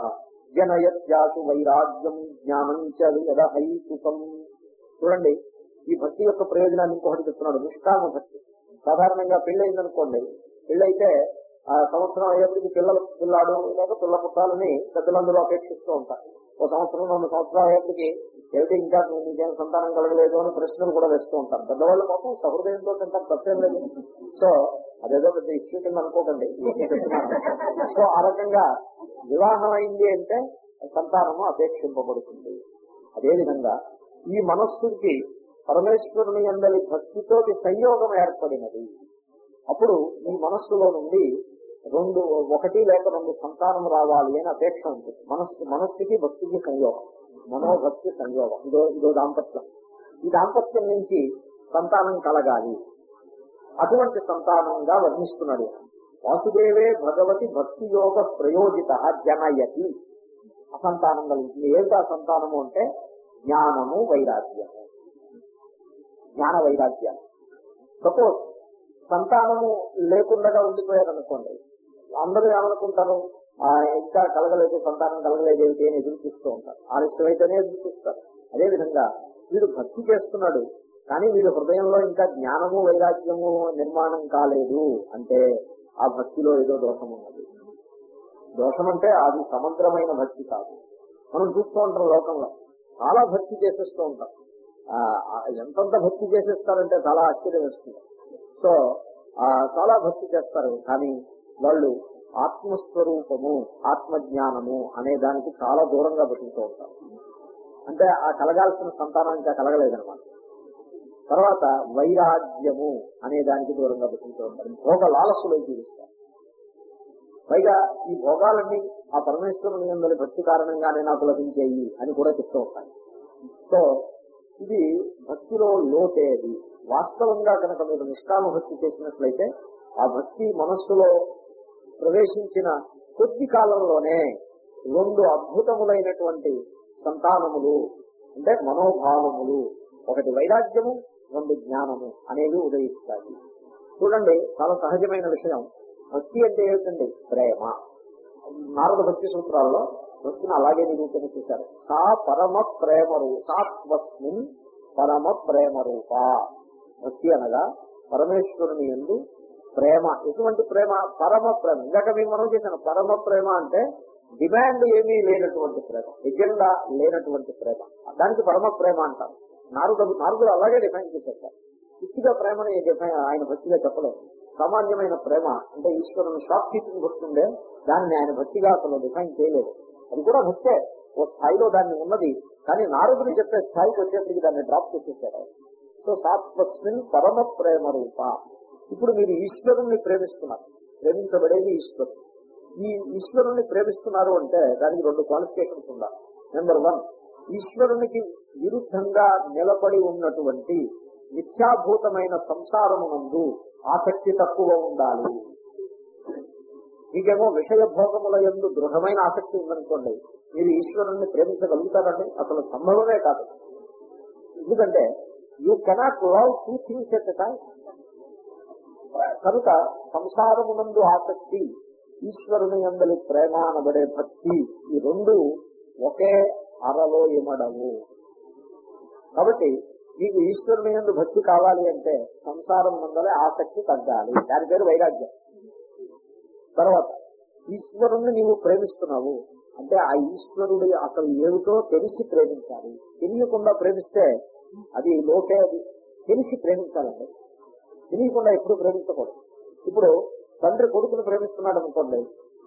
జనయత్యాసు వైరాగ్యం జ్ఞానం చదహైతుకం చూడండి ఈ భక్తి యొక్క ప్రయోజనాన్ని ఇంకొకటి చెప్తున్నాడు. నిష్కామ భక్తి. సాధారణంగా పెళ్ళయిందనుకోండి పెళ్ళైతే ఆ సంవత్సరం అయ్యేప్పటికి పిల్లలు పిల్లాడు లేక పిల్ల పుట్టాలని పెద్దలందరూ అపేక్షిస్తూ ఉంటారు. ఒక సంవత్సరం రెండు సంవత్సరాలు అయ్యేప్పటికి ఏమిటి ఇంకా నీకేం సంతానం కలగలేదు అని ప్రశ్నలు కూడా వేస్తూ ఉంటారు. పెద్దవాళ్ళు పాపం సహృదయంతో తింటారు తప్పేం లేదు. సో అదేదో పెద్ద ఇష్యూ కింద అనుకోకండి. సో ఆ రకంగా వివాహం అయింది అంటే సంతానము అపేక్షింపబడుతుంది. అదేవిధంగా ఈ మనస్సుకి పరమేశ్వరుని అందరి భక్తితోటి సంయోగం ఏర్పడినది. అప్పుడు ఈ మనస్సులో నుండి రెండు ఒకటి లేక రెండు సంతానం రావాలి అని అపేక్ష ఉంటుంది. మనస్సు మనస్సుకి భక్తికి సంయోగం. మనోభక్తి సంయోగం. ఇదో ఇదో దాంపత్యం. ఈ దాంపత్యం నుంచి సంతానం కలగాలి. అటువంటి సంతానంగా వర్ణిస్తున్నాడు. వాసుదేవే భగవతి భక్తి యోగ ప్రయోజిత జనయతి. అసంతానం కలుగుతుంది ఏంటి అసంతానము సంతానము అంటే? జ్ఞానము వైరాగ్యము. జ్ఞాన వైరాగ్యాలు. సపోజ్ సంతానము లేకుండా ఉండిపోయారనుకోండి. అందరూ ఏమనుకుంటారు? ఆ, ఇంకా కలగలేదు సంతానం కలగలేదు ఏమిటి అని ఎదురు చూస్తూ ఉంటారు. ఆలస్యం ఎదురు చూస్తారు. అదేవిధంగా వీడు భక్తి చేస్తున్నాడు కానీ వీడి హృదయంలో ఇంకా జ్ఞానము వైరాగ్యము నిర్మాణం కాలేదు అంటే ఆ భక్తిలో ఏదో దోషం ఉన్నది. దోషం అంటే అది సమగ్రమైన భక్తి కాదు. మనం చూస్తూ ఉంటాం లోకంలో. చాలా భక్తి చేసేస్తూ ఉంటాం. ఆ, ఎంతంత భక్తి చేసేస్తారంటే చాలా ఆశ్చర్యం వేస్తుంది సో ఆ, చాలా భక్తి చేస్తారు కానీ వాళ్ళు ఆత్మస్వరూపము ఆత్మజ్ఞానము అనే దానికి చాలా దూరంగా బతుకుతూ ఉంటారు. అంటే ఆ కలగాల్సిన సంతానానికి ఇంకా కలగలేదన్నమాట. తర్వాత వైరాగ్యము అనే దానికి దూరంగా బతుకుతూ ఉంటారు. భోగ లాలసులో జీవిస్తారు. పైగా ఈ భోగాలన్నీ ఆ పరమేశ్వరుని అందరి భక్తి కారణంగానే నాకు లభించేయి అని కూడా చెప్తూ ఉంటాయి సో ఇది భక్తిలో లోటేది వాస్తవంగా కనుక మీరు నిష్కామ భక్తి చేసినట్లయితే ఆ భక్తి మనస్సులో ప్రవేశించిన కొద్ది కాలంలోనే రెండు అద్భుతములైనటువంటి సంతానములు అంటే మనోభావములు ఒకటి వైరాగ్యము రెండు జ్ఞానము అనేవి ఉదయిస్తాయి. చూడండి చాలా సహజమైన విషయం. భక్తి అంటే ఏమిటండి? ప్రేమ. నారద భక్తి సూత్రాల్లో భక్తిని అలాగే నిరూపణ చేశారు. సా పరమ ప్రేమ సాత్వస్మిన్ పరమ ప్రేమ రూప. భక్తి అనగా పరమేశ్వరుని ఎందు ప్రేమ. ఎటువంటి ప్రేమ? పరమ ప్రేమ. ఇందాక మేము మనం చేశాను పరమ ప్రేమ అంటే డిమాండ్ ఏమీ లేనటువంటి ప్రేమ. ఎజెండా లేనటువంటి ప్రేమ. దానికి పరమ ప్రేమ అంటారు నారుడు నారుడు అలాగే డిఫైన్ చేశారు ఇచ్చిగా ప్రేమని ఆయన భక్తిగా చెప్పలేదు. సామాన్యమైన ప్రేమ అంటే ఈశ్వరుని షాప్ కీపింగ్ గుర్తుండే దాన్ని ఆయన భక్తిగా అసలు డిఫైన్ చేయలేదు. అది కూడా భక్తే. ఓ స్థాయిలో దాన్ని ఉన్నది. కానీ నారదుని చెప్పే స్థాయికి వచ్చేప్పటికి దాన్ని డ్రాప్ చేసేసారు. సో సాత్వస్మిన్ పరమ ప్రేమ రూప. ఇప్పుడు మీరు ఈశ్వరుణ్ణి ప్రేమిస్తున్నారు. ప్రేమించబడేది ఈశ్వరుడు. ఈ ఈశ్వరుణ్ణి ప్రేమిస్తున్నారు అంటే దానికి రెండు క్వాలిఫికేషన్స్ ఉండాలి. నెంబర్ వన్ ఈశ్వరునికి విరుద్ధంగా నిలబడి ఉన్నటువంటి మిథ్యాభూతమైన సంసారమునందు ఆసక్తి తక్కువ ఉండాలి. మీకేమో విషయ భోగముల ఎందు దృఢమైన ఆసక్తి ఉందనుకోండి. మీరు ఈశ్వరుణ్ణి ప్రేమించగలుగుతారండి. అసలు సంభవమే కాదు. ఎందుకంటే you cannot love two things at time కనుక సంసారమునందు ఆసక్తి ఈశ్వరుని అందరి ప్రేమ అనబడే భక్తి ఈ రెండు ఒకే అరలో ఇమడవు. కాబట్టి మీకు ఈశ్వరుని ఎందు భక్తి కావాలి అంటే సంసారం ముందలే ఆసక్తి తగ్గాలి. దాని పేరు వైరాగ్యం. తర్వాత ఈశ్వరుణ్ణి నీవు ప్రేమిస్తున్నావు. అంటే ఆ ఈశ్వరుడి అసలు ఏమిటో తెలిసి ప్రేమించాలి. తెలియకుండా ప్రేమిస్తే అది లోకే అది. తెలిసి ప్రేమించాలండి. తెలియకుండా ఎప్పుడు ప్రేమించకూడదు ఇప్పుడు తండ్రి కొడుకును ప్రేమిస్తున్నాడు అనుకోండి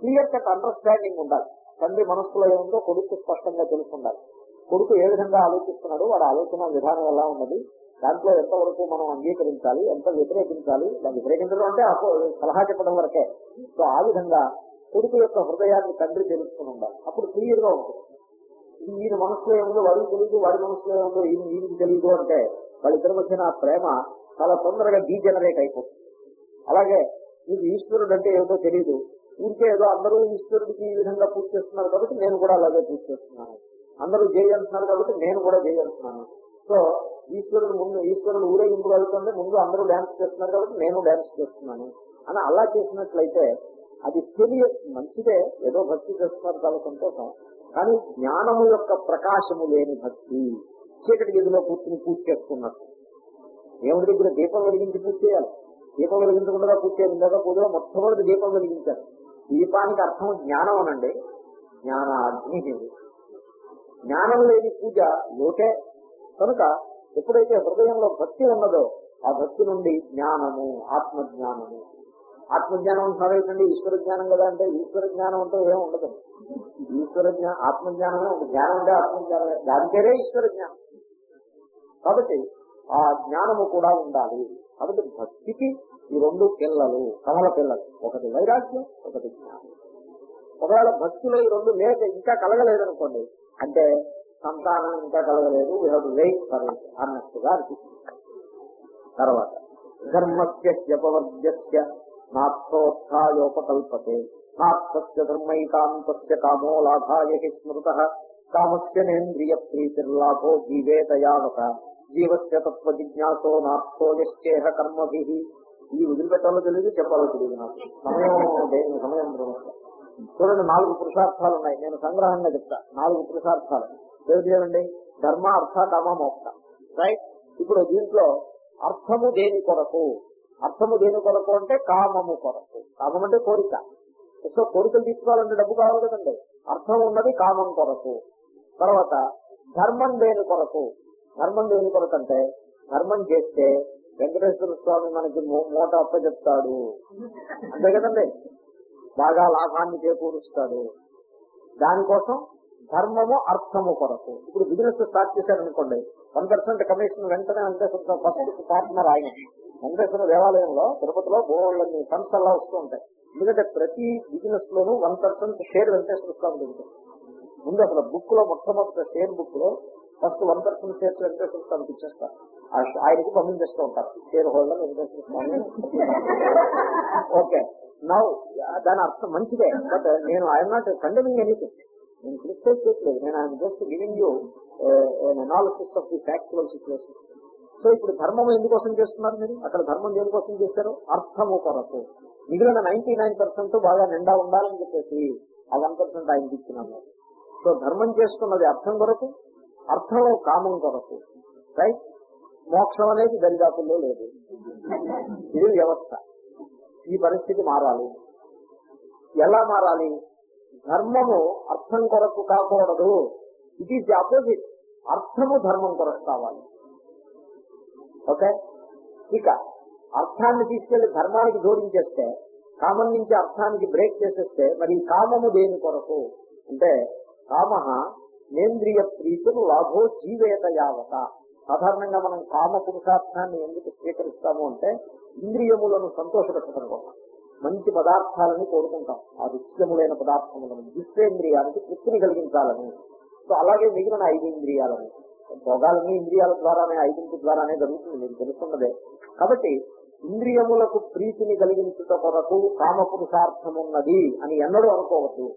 క్లియర్ కట్ అండర్స్టాండింగ్ ఉండాలి తండ్రి మనస్సులో ఏముందో కొడుకు స్పష్టంగా తెలుసుకుండాలి కొడుకు ఏ విధంగా ఆలోచిస్తున్నాడు వాడి ఆలోచన విధానం ఎలా ఉన్నది దాంట్లో ఎంతవరకు మనం అంగీకరించాలి ఎంత వ్యతిరేకించాలి ఇలా వ్యతిరేకించడం అంటే సలహా చెప్పడం వరకే సో ఆ విధంగా కొడుకు యొక్క హృదయాన్ని తండ్రి తెలుసుకుని ఉండాలి అప్పుడు క్లియర్గా ఉంటుంది ఈయన మనసులో ఏముందో వాడికి తెలియదు వాడి మనసులో ఏముందో ఈయన ఈయనకి తెలియదు అంటే వాళ్ళిద్దరి మధ్యన ప్రేమ చాలా తొందరగా డీజనరేట్ అయిపోతుంది. అలాగే మీకు ఈశ్వరుడు అంటే ఏమిటో తెలియదు ఊరికే ఏదో అందరూ ఈశ్వరుడికి ఈ విధంగా పూజ చేస్తున్నారు కాబట్టి నేను కూడా అలాగే పూజ చేస్తున్నాను. అందరూ చేయాలంటున్నారు అంటున్నారు కాబట్టి నేను కూడా చేయాలంటున్నాను అంటున్నాను. సో ఈశ్వరుడు ముందు ఈశ్వరుడు ఊరేగింపు వెళ్తుంటే ముందు అందరూ డాన్స్ చేస్తున్నారు కాబట్టి నేను డాన్స్ చేస్తున్నాను. అని అలా చేసినట్లయితే అది తెలియ మంచిదే. ఏదో భక్తి చేస్తున్నారు చాలా సంతోషం. కానీ జ్ఞానము యొక్క ప్రకాశము లేని భక్తి. చీకటి గదిలో కూర్చుని పూజ చేసుకున్నట్టు. దేవుడి దగ్గర దీపం వెలిగించి పూజ చేయాలి. దీపం వెలిగించకుండా పూజ చేయాలి. ఇందాక పూజలో మొట్టమొదటి దీపం వెలిగించారు. దీపానికి అర్థం జ్ఞానం అనండి. జ్ఞాన అగ్ని జ్ఞానం లేని పూజ లోటే. కనుక ఎప్పుడైతే హృదయంలో భక్తి ఉన్నదో ఆ భక్తి నుండి జ్ఞానము ఆత్మజ్ఞానము. ఆత్మజ్ఞానం అంటున్నారు ఏంటంటే ఈశ్వర జ్ఞానం కదా అంటే ఈశ్వర జ్ఞానం అంటే ఏం ఉండదు. ఈశ్వర జ్ఞానం ఆత్మజ్ఞానమే ఒక జ్ఞానం అంటే ఆత్మజ్ఞానమే. దాని పేరే ఈశ్వర జ్ఞానం. కాబట్టి ఆ జ్ఞానము కూడా ఉండాలి. కాబట్టి భక్తికి ఈ రెండు పిల్లలు కమల పిల్లలు. ఒకటి వైరాగ్యం ఒకటి జ్ఞానం. ఒకవేళ భక్తిలో ఈ రెండు లేక ఇంకా కలగలేదనుకోండి అంటే సంతానం ఇంకా కలగలేదు వీ హ్యావ్ వెయిట్ ఫర్ అన్నట్టుగా అనిపిస్తుంది. తర్వాత ధర్మస్యపవర్గ్యస్య నాథోత్థాయోపకల్పతే నాథస్య ధర్మైకాంతస్య కామో లాభాయ స్మృత కామస్య నేంద్రియ ప్రీతిర్లాభో జీవేతయావత జీవస్య తత్వ జిజ్ఞాసో నాథో కర్మభి. ఈ వదిలిపెట్టాలో తెలియదు చెప్పాలో తెలియదు నాకు. సమయం సమయం సమస్య చూడండి నాలుగు పురుషార్థాలు ఉన్నాయి నేను సంగ్రహంగా చెప్తా. నాలుగు పురుషార్థాలు. ఏమిటి చేయండి ధర్మ అర్థ కర్మ మోక్ష. రైట్? ఇప్పుడు దీంట్లో అర్థము దేని కొరకు? అర్థము దేని కొరకు అంటే కామము కొరకు. కామం అంటే కోరిక. సో కోరికలు తీసుకోవాలంటే డబ్బు కావాలి కదండి. అర్థం ఉన్నది కామం కొరకు. తర్వాత ధర్మం దేని కొరకు? ధర్మం దేని కొరకు అంటే ధర్మం చేస్తే వెంకటేశ్వర స్వామి మనకి మూట అప్ప చెప్తాడు. అంతే కదండి? బాగా లాభాన్ని చేకూరుస్తాడు. దానికోసం ధర్మము అర్థము కొరకు. ఇప్పుడు బిజినెస్ స్టార్ట్ చేశారనుకోండి వన్ పర్సెంట్ కమిషన్ వెంటనే వెంకటేశ్వర ఫస్ట్ పార్ట్నర్ ఆయన. వెంకటేశ్వర దేవాలయంలో తిరుపతిలో బోళ్ళని ఫండ్స్ అలా వస్తూ ఉంటాయి. ఎందుకంటే ప్రతి బిజినెస్ లోనూ one percent share Venkateswara Swami దొరుకుతుంది. ముందు అసలు బుక్లో మొట్టమొదటి షేర్ బుక్లో first one person shares Venkateswara స్వామికి ఇచ్చేస్తారు ఆ ఆయనకి పంపించేస్తూ ఉంటారు. Share holder Venkateswara Swami. Okay. Now దాని అర్థం మంచిదే. బట్ నేను ఐఎమ్ నాట్ కండెమింగ్ ఎనీథింగ్ నేను క్రిటిసైజ్ చేయట్లేదు. నేను I'm just giving you analysis of the factual situation so ఇప్పుడు ధర్మం ఎందుకోసం చేస్తున్నారు మీరు? అక్కడ ధర్మం దేనికోసం చేశారు? అర్థము కొరకు. మిగిలిన నైన్టీ నైన్ పర్సెంట్ బాగా నిండా ఉండాలని చెప్పేసి ఆ వన్ పర్సెంట్ ఆయనకి ఇచ్చినాము. సో ధర్మం చేసుకున్నది అర్థం కొరకు అర్థం కామం కొరకు రైట్? మోక్షం అనేది దరిదాపుల్లో లేదు. ఇది వ్యవస్థ. ఈ పరిస్థితి మారాలి. ఎలా మారాలి? ధర్మము అర్థం కొరకు కాకూడదు. ఇట్ ఈస్ ది ఆపోజిట్ అర్థము ధర్మం కొరకు కావాలి. ఓకే ఇక అర్థాన్ని తీసుకెళ్ళి ధర్మానికి జోడించేస్తే కామం నుంచి అర్థానికి బ్రేక్ చేసేస్తే మరి ఈ కామము దేని కొరకు? అంటే కామ నేంద్రియ ప్రీతులు లాభో జీవేత యావత. సాధారణంగా మనం కామ పురుషార్థాన్ని ఎందుకు స్వీకరిస్తాము అంటే ఇంద్రియములను సంతోషపెట్టడం కోసం. మంచి పదార్థాలని కోరుకుంటాం. ఆ రుచ్యములైన పదార్థములను దుష్టేంద్రియానికి తృప్తిని కలిగించాలని. సో అలాగే మిగిలిన ఐదు ఇంద్రియాలని. భోగాలన్నీ ఇంద్రియాల ద్వారానే ఐదింటి ద్వారానే జరుగుతుంది. మీకు తెలుస్తున్నదే కాబట్టి ఇంద్రియములకు ప్రీతిని కలిగించుట కొరకు కామ పురుషార్థమున్నది అని ఎన్నడూ అనుకోవద్దు.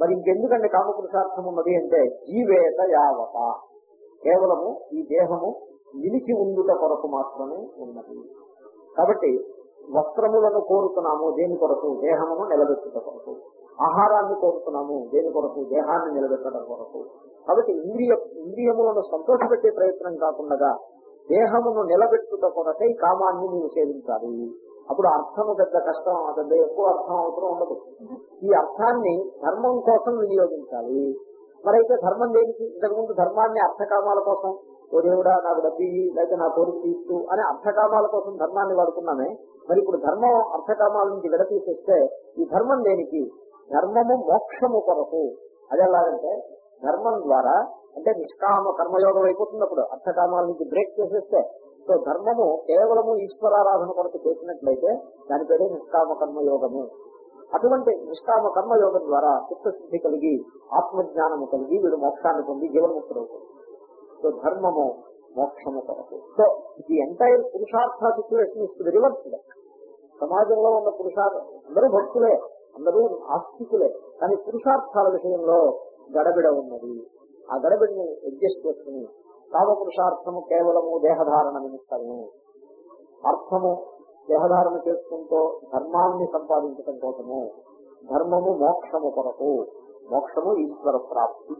మరి ఇంకెందుకంటే కామపురుషార్థం ఉన్నది అంటే జీవేత యావత. కేవలము ఈ దేహము నిలిచి ఉండుట కొరకు మాత్రమే ఉన్నది. కాబట్టి వస్త్రములను కోరుతున్నాము దేని కొరకు? దేహమును నిలబెట్టుట కొరకు. ఆహారాన్ని కోరుతున్నాము దేని కొరకు? దేహాన్ని నిలబెట్టడం కొరకు. కాబట్టి ఇంద్రియ ఇంద్రియములను సంతోషపెట్టే ప్రయత్నం కాకుండా దేహమును నిలబెట్టుట కొరకై కామాన్ని నీవు సేవించాలి. అప్పుడు అర్థము పెద్ద కష్టం పెద్ద ఎక్కువ అర్థం అవసరం ఉండదు. ఈ అర్థాన్ని ధర్మం కోసం వినియోగించాలి. మరైతే ధర్మం దేనికి? ఇంతకుముందు ధర్మాన్ని అర్థకామాల కోసం ఓ దేవుడా నాకు డబ్బి లేకపోతే నా కోరిక తీస్తూ అనే అర్థకామాల కోసం ధర్మాన్ని వాడుకున్నామే. మరి ఇప్పుడు ధర్మం అర్థకామాల నుంచి విడతీసేస్తే ఈ ధర్మం దేనికి? ధర్మము మోక్షము కొరకు. అది ఎలాగంటే ధర్మం ద్వారా అంటే నిష్కామ కర్మయోగం అయిపోతున్నప్పుడు అప్పుడు. అర్థకామాల నుంచి బ్రేక్ చేసేస్తే సో ధర్మము కేవలము ఈశ్వరారాధన కొరకు చేసినట్లయితే దాని పేరే నిష్కామ కర్మయోగము అటువంటి నిష్కామ కర్మయోగం ద్వారా చిత్తశుద్ధి కలిగి ఆత్మజ్ఞానము కలిగి వీడు మోక్షాన్ని పొంది జీవన్ముక్తుడవుతుంది సో ధర్మము మోక్షము కొరకు. సో ఈ ఎంటైర్ పురుషార్థ సిచ్యువేషన్ ఇస్ రివర్స్ సమాజంలో ఉన్న పురుషార్థ అందరూ భక్తులే అందరూ ఆస్తికులే కానీ పురుషార్థాల విషయంలో గడబిడ ఉన్నది. ఆ గడబిడిని అడ్జస్ట్ చేసుకుని కామపురుషార్థము కేవలము దేహధారణ నిమిత్తము. అర్థము దేహధారణ చేసుకుంటూ ధర్మాన్ని సంపాదించడం కోసము. ధర్మము మోక్షము కొరకు. మోక్షము ఈశ్వర ప్రాప్తి.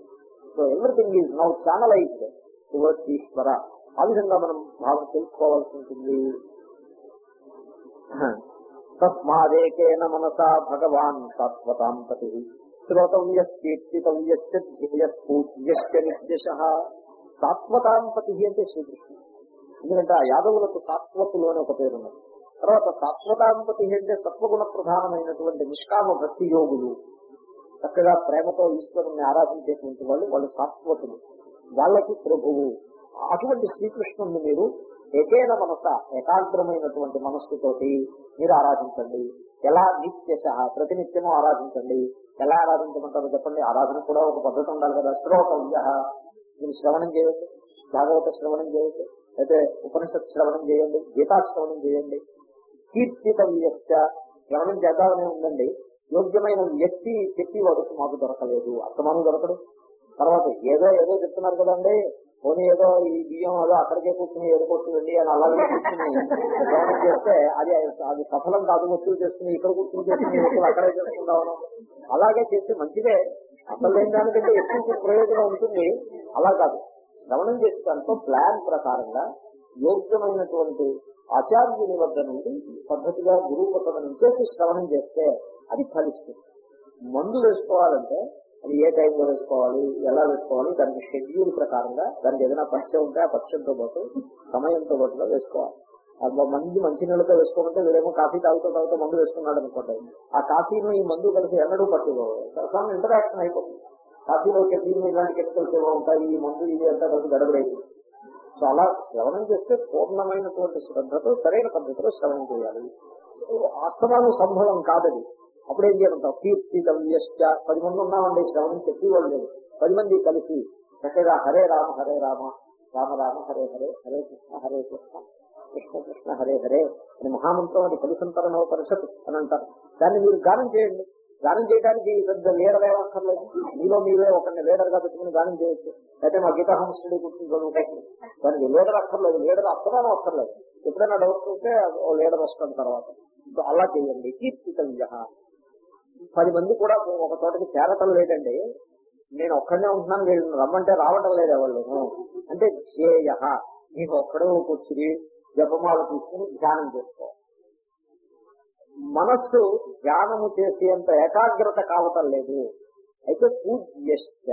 So everything is now channelized towards Ishwara. ఆ విధంగా మనం భావం తెలుసుకోవాల్సి ఉంటుంది. తస్మాదేకేన మనసా భగవాన్ సాత్వతాం పతి. శ్రోతవ్యకీర్తితవ్యశ్చ నిత్యశ. సాత్వతాంపతి అంటే శ్రీకృష్ణుడు. ఎందుకంటే ఆ యాదవులకు సాత్వతులు అని ఒక పేరు తర్వాత సాత్వతాంపతి అంటే సత్వగుణ ప్రధానమైనటువంటి నిష్కామ భక్తి యోగులు చక్కగా ప్రేమతో ఈశ్వరుణ్ణి ఆరాధించేటువంటి వాళ్ళు వాళ్ళు సాత్వతులు వాళ్ళకి ప్రభువు. అటువంటి శ్రీకృష్ణుని మీరు ఏకైన మనస ఏకాగ్రమైనటువంటి మనస్సుతోటి మీరు ఆరాధించండి. ఎలా నిత్యశ ప్రతినిత్యము ఆరాధించండి. ఎలా ఆరాధించమంటారో చెప్పండి. ఆరాధన కూడా ఒక పద్ధతి ఉండాలి కదా. శ్రోతవ్య. మీరు శ్రవణం చేయండి భాగవత శ్రవణం చేయండి అయితే ఉపనిషత్ శ్రవణం చేయండి గీతా శ్రవణం చేయండి. కీర్తితవ్యశ్చ శ్రవణం చేద్దామనే ఉందండి. యోగ్యమైన వ్యక్తి చెప్పి వాడికి మాకు దొరకలేదు. అసమానం దొరకడు. తర్వాత ఏదో ఏదో చెప్తున్నారు కదండి. పోనీ ఏదో ఈ బియ్యం ఏదో అక్కడికే కూర్చుని ఏడుకోవచ్చుండి అని అలాగే కూర్చుని శ్రవణం చేస్తే అది అది సఫలం కాదు వస్తువు చేసుకుని ఇక్కడ కూర్చుని చేసుకుని వస్తువులు అక్కడే చేసుకుందాం అలాగే చేస్తే మంచిదే. అసలు లేని దానికంటే ఎక్కువ ప్రయోజనం ఉంటుంది. అలా కాదు. శ్రవణం చేసే దాంట్లో ప్లాన్ ప్రకారంగా యోగ్యమైనటువంటి ఆచార్యుని వద్ద నుండి పద్ధతిగా గురూపసదనం చేసి శ్రవణం చేస్తే అది ఫలిస్తుంది. మందు వేసుకోవాలంటే అది ఏ టైంలో వేసుకోవాలి ఎలా వేసుకోవాలి దానికి షెడ్యూల్ ప్రకారంగా దానికి ఏదైనా పచ్చ ఉంటే ఆ పక్షంతో పాటు సమయంతో పాటుగా వేసుకోవాలి. అది మంది నీళ్ళతో వేసుకోమంటే వీడేమో కాఫీ తాగుతూ తాగుతూ మందు వేసుకున్నాడు అనుకోండి. ఆ కాఫీను ఈ మందు కలిసి ఎన్నడూ పట్టుకోవాలి సమ్ ఇంటరాక్షన్ అయిపోతుంది. కాఫీలో కెఫీన్ ఇలాంటి కెమికల్స్ ఏవో ఉంటాయి ఈ మందు ఇది అంతా కలిసి గడబడైంది. సో అలా శ్రవణం చేస్తే పూర్ణమైనటువంటి శ్రద్ధతో సరైన పద్ధతిలో శ్రవణం చేయాలి. సో ఆస్తమానం సంభవం కాదది. అప్పుడు ఏం చేయమంటాం కీర్తి గవ్యశ్చ పది మంది ఉన్నామండి శ్రవణం చెప్పేవాళ్ళు లేదు. పది మంది కలిసి చక్కగా హరే రామ హరే రామ రామ రామ హరే హరే హరే కృష్ణ హరే కృష్ణ కృష్ణ కృష్ణ హరే హరే అని మహామంత్రం అది కలిసంతరణ పరిషత్ అని అంటారు. దాన్ని మీరు గానం చేయండి. గానం చేయడానికి పెద్ద లీడర్ ఏమక్కర్లేదు మీలో మీరే ఒకరిని లీడర్గా పెట్టుకుని గానం చేయొచ్చు. అయితే మా గీతా హోమ్ స్టడీ కూర్చుని దానికి లీడర్ అక్కర్లేదు. లీడర్ అస్తమానం అక్కర్లేదు. ఎప్పుడైనా డౌట్స్ ఉంటే ఓ లీడర్ వస్తాడు తర్వాత. అలా చేయండి. కీర్తితవ్య పది మంది కూడా ఒక చోటకి చేరటం లేదండి. నేను ఒక్కడనే ఉంటున్నాను వీళ్ళు రమ్మంటే రావటం లేదు ఎవరు అంటే ధ్యేయ నీకు ఒక్కడే కూర్చుని జపమాలు తీసుకుని ధ్యానం చేసుకో. మనస్సు ధ్యానము చేసేంత ఏకాగ్రత కావటం లేదు. అయితే పూజ్యశ్చ.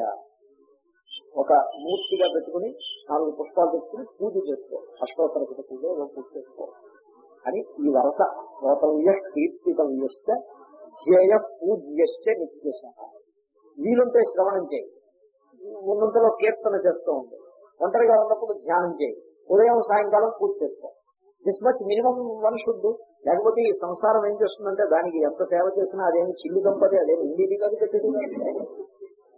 ఒక మూర్తిగా పెట్టుకుని నాలుగు పుష్పాలు పెట్టుకుని పూజ చేసుకో. అష్టోత్తర శత పూజ పూజ చేసుకో. అని ఈ వరస శ్రోతవ్య కీర్తితవ్యశ్చ ధ్యేయ పూజ్యశ్చ నిత్యశ. వీలుంటే శ్రవణం చేయి. ఉన్నంతలో కీర్తన చేస్తూ ఉంది ఒంటరిగా ఉన్నప్పుడు ధ్యానం చేయి. ఉదయం సాయంకాలం పూజ చేసుకో. This much minimum one should లేకపోతే ఈ సంసారం ఏం చేస్తుందంటే దానికి ఎంత సేవ చేసినా అదేమి చిల్లు దంపతి అదేమి ఇండిది కాదు పెట్టింది.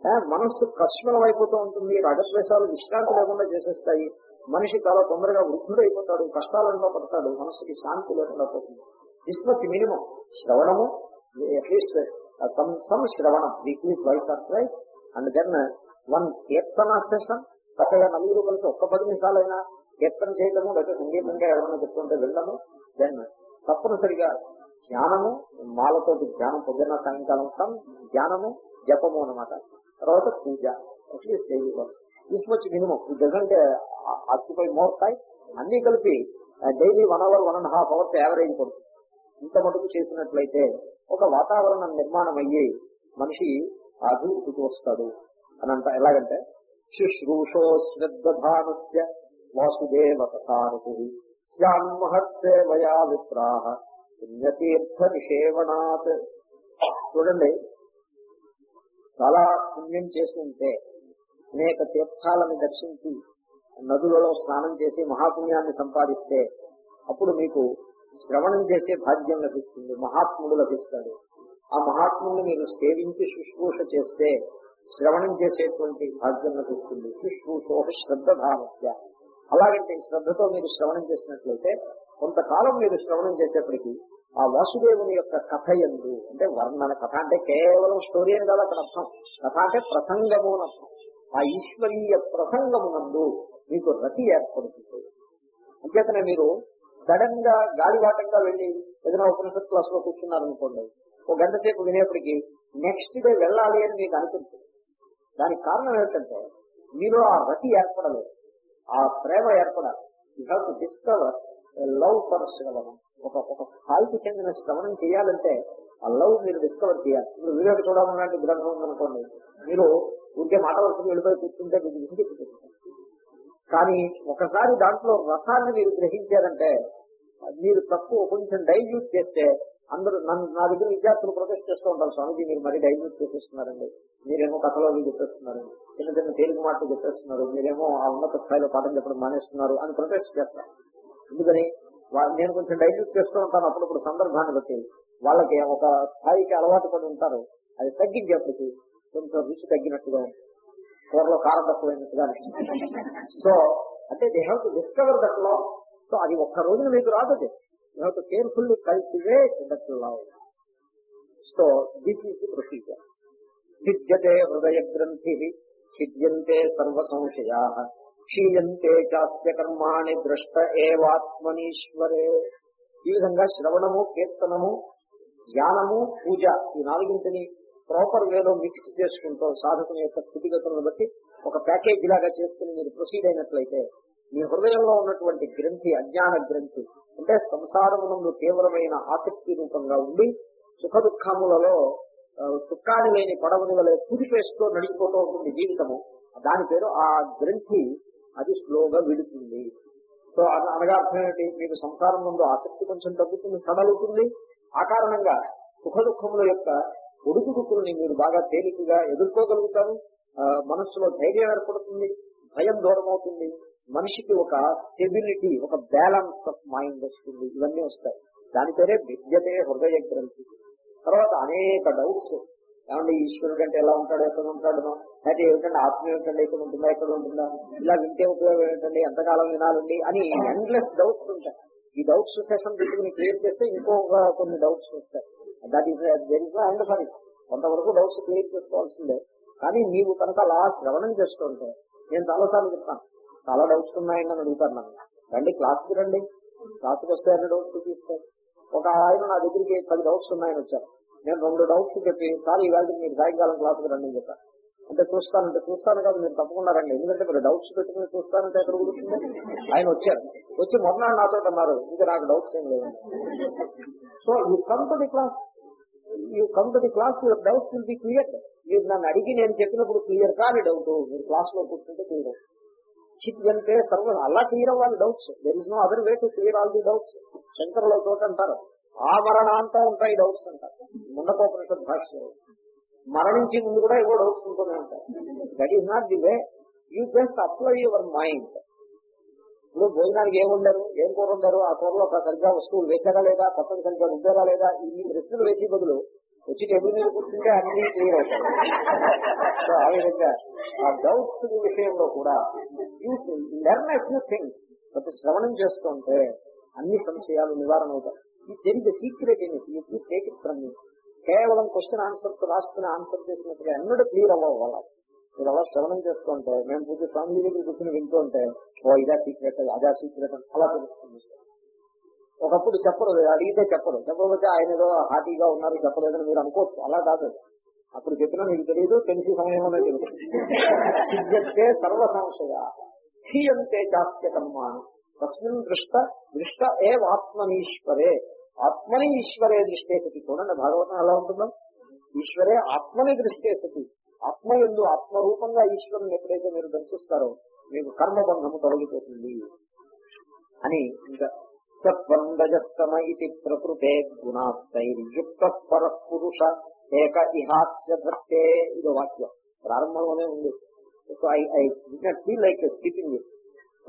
ఆ, మనస్సు కష్మలం అయిపోతూ ఉంటుంది. రాగద్వేషాలు విశ్రాంతి లేకుండా చేసేస్తాయి. మనిషి చాలా తొందరగా వృద్ధుడు అయిపోతాడు కష్టాలలో పడతాడు. మనస్సుకి శాంతి లేకుండా పోతుంది. దిస్ మచ్ మినిమం శ్రవణము అట్లీస్ట్ సమ్ సమ్ శ్రవణం weekly twice or twice and then one Keerthana session చక్కగా నలుగురు కలిసి ఒక్క పది నిమిషాలైనా కీర్తన చేయడము లేకపోతే సంగీతంగా ఎవరైనా చెప్తుంటే వెళ్ళడము దెన్ తప్పనిసరిగా ధ్యానము మాలతో ధ్యానం పొద్దున్న సాయంకాలం సమ్ ధ్యానము జపము అన్నమాట. తర్వాత పూజ. At least daily works this much minimum it doesn't occupy more time అన్ని కలిపి daily one hour one and half hours average పడుతుంది. ఇంత మటుకు చేసినట్లయితే ఒక వాతావరణం నిర్మాణం అయ్యి మనిషి అభివృద్ధికి వస్తాడు. అని అంట ఎలాగంటే శుశ్రూషో శ్రద్ధానస్య వాసుదేవ కథానుకు శ్యాన్మహత్సేవయా విప్రాహ పుణ్యతీర్థ నిషేవణాత్ చూడండి చాలా పుణ్యం చేసి ఉంటే అనేక తీర్థాలను దర్శించి నదులలో స్నానం చేసి మహాపుణ్యాన్ని సంపాదిస్తే అప్పుడు మీకు శ్రవణం చేసే భాగ్యం లభిస్తుంది మహాత్ముడు లభిస్తాడు. ఆ మహాత్ముడిని మీరు సేవించి శుశ్రూష చేస్తే శ్రవణం చేసేటువంటి భాగ్యం లభిస్తుంది. శుశ్రూషో శ్రద్ధ భావస్య అలాగంటే శ్రద్ధతో మీరు శ్రవణం చేసినట్లయితే కొంతకాలం మీరు శ్రవణం చేసేప్పటికీ ఆ వాసుదేవుని యొక్క కథ ఎందు అంటే వర్ణన కథ అంటే కేవలం స్టోరీ అని కాదు అక్కడ అర్థం. కథ అంటే ప్రసంగము అర్థం. ఆ ఈశ్వరీయ ప్రసంగమునందు మీకు రతి ఏర్పడుతుంది. అంచేతనే మీరు సడన్గా గాలివాటంగా వెళ్ళి ఏదైనా ఉపనిషత్ క్లాస్లో కూర్చున్నారనుకోండి ఒక గంట సేపు వినేప్పటికీ నెక్స్ట్ డే వెళ్ళాలి అని మీకు అనిపించదు. దానికి కారణం ఏమిటంటే మీలో ఆ రతి ఏర్పడలేదు. ఆ ప్రేమ ఏర్పడాలి. You have to discover love for శ్రవణం ఒక ఒక స్థాయికి చెందిన శ్రవణం చేయాలంటే ఆ లవ్ మీరు డిస్కవర్ చేయాలి. ఇప్పుడు వివేక చూడమని గ్రంథం ఉందనుకోండి మీరు ఊరికే మాట వరుసకు వెళ్ళిపోయి కూర్చుంటే మీకు విసిగిపోతుంది కానీ ఒకసారి దాంట్లో రసాన్ని మీరు గ్రహించారంటే మీరు తక్కువ కొంచెం డైల్యూట్ చేస్తే అందరూ నన్ను నా దగ్గర విద్యార్థులు ప్రొటెస్ట్ చేస్తూ ఉంటారు స్వామిజీ మీరు మరీ డైల్యూట్ చేసేస్తున్నారండి. మీరేమో కథలో చెప్పేస్తున్నారు చిన్న చిన్న తేలిక మాటలు చెప్పేస్తున్నారు మీరేమో ఆ ఉన్నత స్థాయిలో పాఠం చెప్పడం మానేస్తున్నారు అని ప్రొటెస్ట్ చేస్తారు. ఎందుకని? నేను కొంచెం డైల్యూట్ చేస్తూ ఉంటాను అప్పుడప్పుడు సందర్భాన్ని బట్టి. వాళ్ళకి ఒక స్థాయికి అలవాటు పడి ఉంటారు. అది తగ్గించేప్పటికి కొంచెం రుచి తగ్గినట్టుగా కూరలో కారం తక్కువైనట్టుగా సో అంటే they have to discover that love so అది ఒక్క రోజున మీకు రాదు అది. You have to carefully cultivate that love so this is the procedure భిద్యతే హృదయ గ్రంథి ఛిద్యంతే సర్వ సంశయా క్షీయంతే చాస్య కర్మాణి ద్రష్ట ఏవాత్మనీశ్వరే ఈ విధంగా శ్రవణము కీర్తనము ధ్యానము పూజ ఈ నాలుగింటిని ప్రాపర్ వేలో మిక్స్ చేసుకుంటూ సాధకుని యొక్క స్థితిగతులను బట్టి ఒక ప్యాకేజ్ లాగా చేసుకుని మీరు ప్రొసీడ్ అయినట్లయితే మీ హృదయంలో ఉన్నటువంటి గ్రంథి అజ్ఞాన గ్రంథి అంటే సంసారమునందు తీవ్రమైన ఆసక్తి రూపంగా ఉండి సుఖ దుఃఖములలో ఆ, లేని పడవని వలె కుదిపేస్తూ నడిచిపోతూ ఉంటుంది జీవితము. దాని పేరు ఆ గ్రంథి అది స్లోగా విడుతుంది. సో అనగా అర్థం ఏంటి? మీకు సంసారం ముందు ఆసక్తి కొంచెం తగ్గుతుంది సడలుతుంది ఆ కారణంగా సుఖ దుఃఖముల యొక్క ఒడుగుడుకుల్ని మీరు బాగా తేలికగా ఎదుర్కోగలుగుతారు. మనస్సులో ధైర్యం ఏర్పడుతుంది భయం దూరం అవుతుంది మనిషికి ఒక స్టెబిలిటీ ఒక బ్యాలెన్స్ ఆఫ్ మైండ్ వస్తుంది. ఇవన్నీ వస్తాయి. దాని పేరే విద్యతే హృదయ గ్రంథి. తర్వాత అనేక డౌట్స్ ఏమంటే ఈశ్వరుడు అంటే ఎలా ఉంటాడు ఎక్కడ ఉంటాడు? అయితే ఏమిటంటే ఆత్మ ఏమిటండి ఇక్కడ ఉంటుందా ఎక్కడ ఉంటుందా? ఇలా వింటే ఉపయోగం ఏమిటండి ఎంతకాలం వినాలండి అని ఎండ్లెస్ డౌట్స్ ఉంటాయి. ఈ డౌట్స్ సెషన్ పెట్టుకుని క్లియర్ చేస్తే ఇంకొక కొన్ని డౌట్స్ వస్తాయి. దట్ ఈస్ అండ్ ఫర్ కొంతవరకు డౌట్స్ క్లియర్ చేసుకోవాల్సిందే కానీ నీవు కనుక అలా శ్రవణం చేస్తుంటే నేను చాలాసార్లు చెప్తాను. చాలా డౌట్స్ ఉన్నాయని అని అడుగుతాను నన్ను. రండి క్లాస్కి రండి. క్లాస్కి వస్తే అన్ని డౌట్స్ తీసుకోండి ఒక ఆయన నా దగ్గరికి పది డౌట్స్ ఉన్నాయని వచ్చారు. నేను రెండు డౌట్స్ చెప్పి సార్ ఈవేళ మీరు సాయంకాలం క్లాస్కి రండి అని చెప్పాను. అంటే చూస్తానంటే చూస్తాను కాదు మీరు తప్పకుండా రండి. ఎందుకంటే మీరు డౌట్స్ పెట్టుకుని చూస్తానంటే ఎక్కడ కుదురుతుంది? ఆయన వచ్చారు. వచ్చి మొన్న నాతో అన్నారు ఇంకా నాకు డౌట్స్ ఏం లేదు so you come to the class you come to the class your doubts will be clear మీరు నన్ను అడిగి నేను చెప్పినప్పుడు క్లియర్ కాని డౌట్ మీరు క్లాస్లో కూర్చుంటే క్లియర్ చిట్ అంటే సర్వ అలా క్లియర్ అవ్వాలి doubts there is no other way to clear all the doubts శంకరుల తోట అంటారు ఆ అంతా ఉంటాయి డౌట్స్ అంటారు. ముండకోపనిషత్ భాషలో మరణించి ముందు కూడా ఏవో డౌట్స్ ఉంటూనే ఉంటాయి that is not the way you just apply your mind ఇప్పుడు భోజనానికి ఏం ఏం కూర ఉండరు ఆ కూరలో ఒక సరిగ్గా వస్తువులు వేసారా లేదా? కొత్తది సరిగ్గా రుద్దారా లేదా? ఈ ప్రశ్నలు వేసే బదులు వచ్చి టేబుల్ మీద కూర్చుంటే అన్ని క్లియర్ అవుతాయి. సో ఆ విధంగా ఆ డౌట్స్ విషయంలో కూడా you learn a few things ప్రతి శ్రవణం చేస్తుంటే అన్ని సంశయాలు నివారణ అవుతాయి ఈ తెలియదు secret in it you please take it from me కేవలం క్వశ్చన్ ఆన్సర్స్ రాసుకుని ఆన్సర్ చేసినట్టుగా ఎన్నడూ క్లియర్ అవ్వాలి మీరు అలా శ్రవణం చేస్తుంటే మేము పూజ ఫ్యామిలీ దగ్గర కూర్చొని వింటుంటే ఓ ఇదా సీక్రెట్ అదా సీక్రెట్ అని అలా తెలుస్తుంది. ఒకప్పుడు చెప్పరు అడిగితే చెప్పరు. చెప్పకపోతే ఆయన ఏదో హాటీగా ఉన్నారు చెప్పలేదని మీరు అనుకోవచ్చు. అలా కాదు. అప్పుడు చెప్పినా మీకు తెలియదు తెలిసి సమయంలోనే తెలుసు సిద్ధ్యతే సర్వ సంశయ. క్షీయంతే చాస్య కర్మాణి తస్మిన్ దృష్ట దృష్ట ఏవ ఆత్మనీశ్వరే ఆత్మని ఈశ్వరే దృష్టే సతి చూడండి భాగవతం ఎలా ఉంటుందో. ఈశ్వరే ఆత్మని దృష్టే సతి ఆత్మ ఎందు ఆత్మరూపంగా ఈశ్వరుని ఎప్పుడైతే మీరు దర్శిస్తారో మీకు కర్మబంధము తొలగిపోతుంది. అని ఇంకా సత్వందజస్తమ ఇది ప్రకృతే గుణాస్తైర్యుక్త పర పురుష ఏక ఇహాస్య భక్తే ఇది వాక్యం. ప్రారంభంలోనే ఉంది. So I I feel like skipping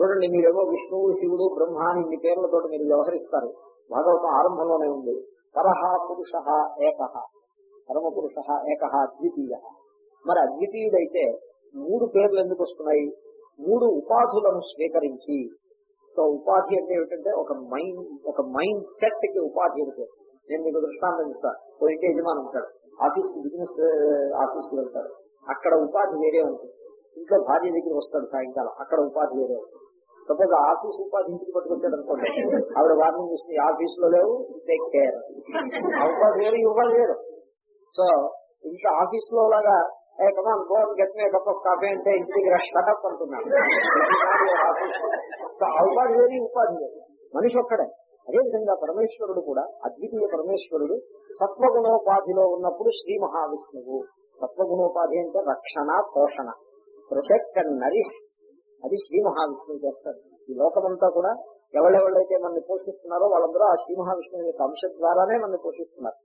చూడండి మీరేమో విష్ణువు శివుడు బ్రహ్మ అని ఇన్ని పేర్లతో మీరు వ్యవహరిస్తారు. భాగవతం ఆరంభంలోనే ఉంది. పరహ పురుష ఏక. పరమ పురుష ఏక అద్వితీయ మరి అద్వితీయుడైతే మూడు పేర్లు ఎందుకు వస్తున్నాయి? మూడు ఉపాధులను స్వీకరించి సో ఉపాధి అంటే ఏమిటంటే ఒక మైండ్ ఒక మైండ్ సెట్కి ఉపాధి అంటే. నేను మీకు దృష్టాంతం ఇస్తాను ఓ ఇంటి యజమాని ఉంటాడు. ఆఫీస్కి బిజినెస్ ఆఫీస్కి వెళ్తాడు. అక్కడ ఉపాధి వేరే ఉంటుంది. ఇంట్లో భార్య దగ్గర వస్తాడు సాయంకాలం. అక్కడ ఉపాధి వేరే ఉంటుంది. సపోజ్ ఆఫీస్ ఉపాధి ఇంటికి పట్టుకొచ్చాడు అనుకోండి. ఆవిడ వార్నింగ్ ఇస్తుంది ఆఫీస్లో లేవు టేక్ కేర్ ఉపాధి వేరు ఈ ఉపాధి వేరు. సో ఇంకా ఆఫీస్లో లాగా a come on go get me cup of coffee అంటే ఇంటికి స్టటప్ అంటున్నాడు సో ఉపాధి వేరు ఉపాధి వేరు. మనిషి ఒక్కడే. అదేవిధంగా పరమేశ్వరుడు కూడా అద్వితీయ పరమేశ్వరుడు సత్వగుణోపాధిలో ఉన్నప్పుడు శ్రీ మహావిష్ణువు. సత్వగుణోపాధి అంటే రక్షణ పోషణ. ప్రొటెక్ట్ అండ్ నరిష్ అది శ్రీ మహావిష్ణువు చేస్తారు. ఈ లోకమంతా కూడా ఎవరెవరైతే మనల్ని పోషిస్తున్నారో వాళ్ళందరూ ఆ శ్రీ మహావిష్ణువు యొక్క అంశ ద్వారానే మనల్ని పోషిస్తున్నారు.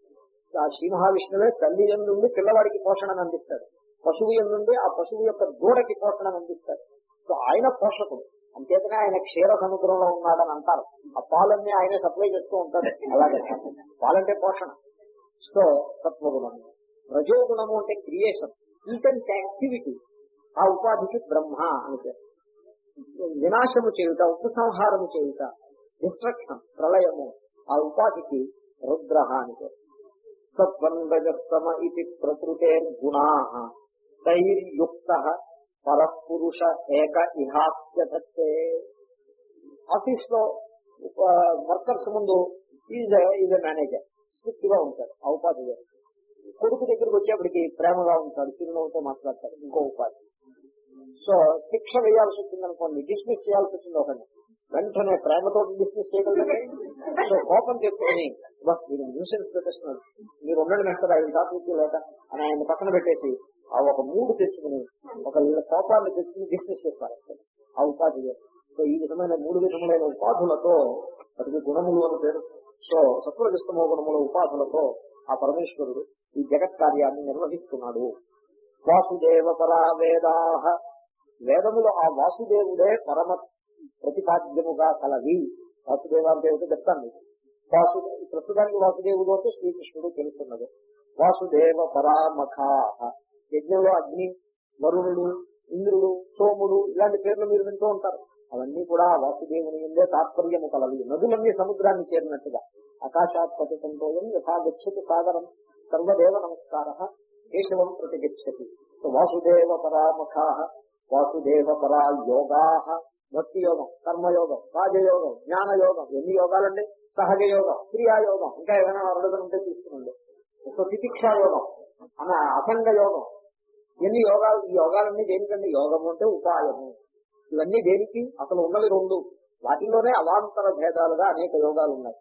ఆ శ్రీ మహావిష్ణువే తల్లి నుండి పిల్లవాడికి పోషణను అందిస్తాడు. పశువు నుండి ఆ పశువు యొక్క దూడకి పోషణను అందిస్తాడు. సో ఆయన పోషకుడు. అంతేకానే ఆయన క్షీర సముద్రంలో ఉన్నాడని అంటారు. ఆ పాలన్నీ ఆయనే సప్లై చేస్తూ ఉంటాడు. అలాగే పాలంటే పోషణ. సో సత్వగుణము రజోగుణము అంటే క్రియేషన్. Intense activity. ఆ ఉపాధికి బ్రహ్మ అని పేరు. వినాశము చేయుట ఉపసంహారము చేయుట డిస్ట్రక్షన్ ప్రళయము ఆ ఉపాధికి రుద్రహానికి సత్వందజస్తమ ఇది ప్రకృతే గుణా. తైర్యుక్త పరపురుష ఏక ఇహాస్యతే ఆఫీస్లో వర్కర్స్ ముందు ఈజ్ ఈజ్ మేనేజర్ స్ట్రిక్ట్గా ఉంటాడు ఆ ఉపాధి. గారు. కొడుకు దగ్గరికి వచ్చేప్పటికి ప్రేమగా ఉంటాడు చిరునవ్వుతో మాట్లాడతాడు ఇంకో ఉపాధి. సో శిక్ష వేయాల్సి వచ్చింది అనుకోండి డిస్మిస్ చేయాల్సి వచ్చింది ఒకటి. వెంటనే ప్రేమతో డిస్మిస్ చేయగలిగితే సో కోపం తెచ్చుకొని మీరు న్యూసెన్స్ పెట్టేస్తున్నారు. మీరు ఉండండి మేస్తారు ఆయన టాపిక్ లేక. అని ఆయన పక్కన పెట్టేసి ఆ ఒక మూడు తెచ్చుకుని ఒక కోపాన్ని తెచ్చుకుని డిస్మిస్ చేస్తారు. ఆ ఉపాధి సో ఈ విధమైన మూడు విధములైన ఉపాధులతో అతని గుణములు అని పేరు. సో సత్వజస్తమో గుణముల ఉపాధులతో ఆ పరమేశ్వరుడు ఈ జగత్ కార్యాన్ని నిర్వహిస్తున్నాడు. వాసుదేవ పరా వేదాహ వేదములో ఆ వాసుదేవుడే పరమ ప్రతిపాద్యముగా కలవి. వాసుదేవ అంటే ఏమిటో చెప్తాను మీకు. ప్రస్తుతానికి వాసుదేవుడు అంటే శ్రీకృష్ణుడు తెలుస్తున్నది. వాసుదేవ పరామఖాహ యజ్ఞంలో అగ్ని వరుణుడు ఇంద్రుడు సోముడు ఇలాంటి పేర్లు మీరు వింటూ ఉంటారు. అవన్నీ కూడా వాసుదేవుని ఉండే తాత్పర్యము కలవి. నదులన్నీ సముద్రాన్ని చేరినట్టుగా. ఆకాశాత్ పతితంతోయం యథా గచ్చతి సాగరం. సర్వదేవ నమస్కార. కేశవం ప్రతి గచ్చతి వాసుదేవ పరామఖా. వాసుదేవ పరా యోగా భక్తి యోగం కర్మయోగం రాజయోగం జ్ఞాన యోగం ఎన్ని యోగాలండి? సహజ యోగం క్రియాయోగం ఇంకా ఏమైనా అరడుగులు ఉంటే తీసుకునండి సో తితిక్షా యోగం అన్న అసంగ యోగం ఎన్ని యోగాలు ఈ యోగాలన్నీ దేనికండి? యోగము అంటే ఉపాయము. ఇవన్నీ దేనికి? అసలు ఉన్నవి రెండు. వాటిలోనే అవాంతర భేదాలుగా అనేక యోగాలు ఉన్నాయి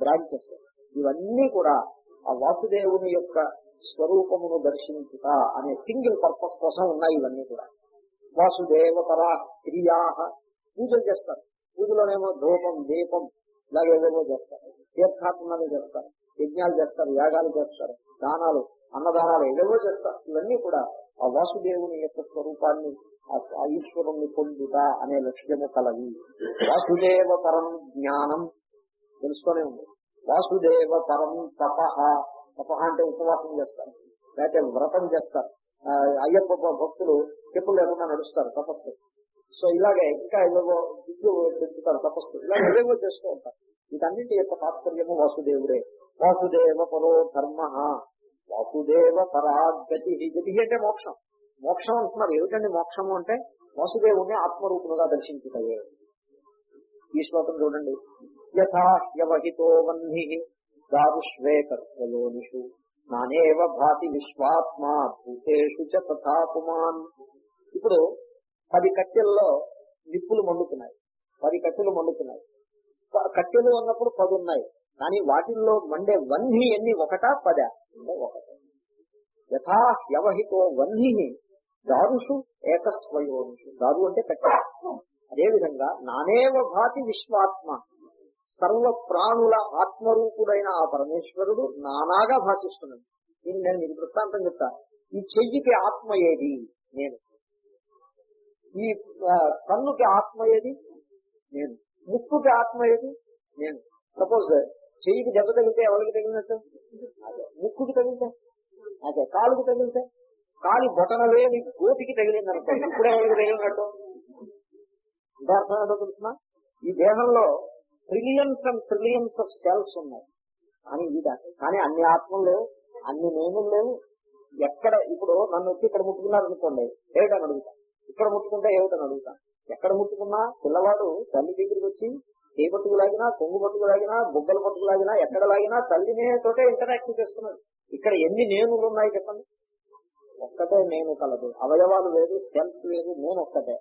బ్రాంచెస్. ఇవన్నీ కూడా ఆ వాసుదేవుని యొక్క స్వరూపమును దర్శించుట అనే సింగిల్ పర్పస్ కోసం ఉన్నాయి ఇవన్నీ కూడా. వాసుదేవ క్రియా పూజలు చేస్తారు. పూజలోనేమో ధూపం దీపం ఇలాగేవేవో చేస్తారు. తీర్థాత్మలు చేస్తారు యజ్ఞాలు చేస్తారు యాగాలు చేస్తారు దానాలు అన్నదానాలు ఏదేమో చేస్తారు. ఇవన్నీ కూడా ఆ వాసుదేవుని యొక్క స్వరూపాన్ని ఆ- ఈశ్వరుణ్ణి పొందుట అనే లక్ష్యము కలవి. వాసుదేవ పరం జ్ఞానం తెలుసుకునే ఉంది. వాసుదేవ పరం తప తపహ అంటే ఉపవాసం చేస్తారు. లేకపోతే వ్రతం చేస్తారు. ఆ, అయ్యప్ప భక్తులు చెప్పులు లేకుండా నడుస్తారు తపస్సు. సో ఇలాగే ఇంకా ఏవేవో విద్యు పెంచుతారు తపస్సు. ఇలా ఏవేవో చేస్తూ ఉంటారు. వీటన్నింటి యొక్క తాత్పర్యము వాసుదేవుడే. వాసుదేవ పరో ధర్మ. వాసుదేవ పరాగతి గతి అంటే మోక్షం. మోక్షం అంటున్నారు. ఏమిటండి మోక్షము అంటే? వాసుదేవుణ్ణి ఆత్మరూపులుగా దర్శించుతాయే ఈ శ్లోకం చూడండి. యథాహ్యవహితో వన్హి వహ్ని దారుష్వేకస్వయోనిషు నానేవ భాతి విశ్వాత్మా భూతేషు చ తథా పుమాన్. ఇప్పుడు పది కట్టెల్లో నిప్పులు మండుతున్నాయి. పది కట్టెలు మండుతున్నాయి. ప- కట్టెలు అన్నప్పుడు పది ఉన్నాయి. కానీ వాటిల్లో మండే వన్హి ఎన్ని? ఒకటా? పద? ఒకట ఒకటే? యథా వ్యవహితో వన్హి దారుషు ఏకస్వయోనిషు. దారు అంటే కట్టె. అదేవిధంగా నానేవ భాతి విశ్వాత్మ. సర్వ ప్రాణుల ఆత్మరూపుడైన ఆ పరమేశ్వరుడు నానాగా భాషిస్తున్నాడు. దీన్ని నేను మీకు వృత్తాంతం చెప్తా. ఈ చెయ్యికి ఆత్మ ఏది? నేను. ఈ కన్నుకి ఆత్మ ఏది? నేను. ముక్కుకి ఆత్మ ఏది? నేను. సపోజ్ చెయ్యికి దెబ్బ తగిలితే ఎవరికి తగిలినట్టు? అదే. ముక్కుకి తగిలితే? అదే. కాలుకి తగిలితే? కాలి బొటన వేలి గోటికి తగిలింది అనుకో ఇప్పుడు ఎవరికి తగిలినట్టు? అంటే అర్థం ఏంటో తెలుసిన? ఈ దేహంలో trillions and trillions of cells ఉన్నాయి. కానీ ఇది కానీ అన్ని ఆత్మలు లేవు అన్ని నేను లేవు. ఎక్కడ ఇప్పుడు నన్ను వచ్చి ఇక్కడ ముట్టుకున్నారనుకోండి ఏమిటని అడుగుతా. ఇక్కడ ముట్టుకుంటే ఏమిటని అడుగుతాను ఎక్కడ ముట్టుకున్నా పిల్లవాడు తల్లి దగ్గరికి వచ్చి ఏ పట్టుకు లాగినా కొంగు పట్టుకు లాగినా బుగ్గల పట్టుకు లాగినా ఎక్కడ లాగినా తల్లినే తోటే ఇంటరాక్ట్ చేస్తున్నాడు. ఇక్కడ ఎన్ని నేనులు ఉన్నాయి చెప్పండి? ఒక్కటే నేను కలదు. అవయవాలు వేరు సెల్స్ వేరు నేను ఒక్కటే.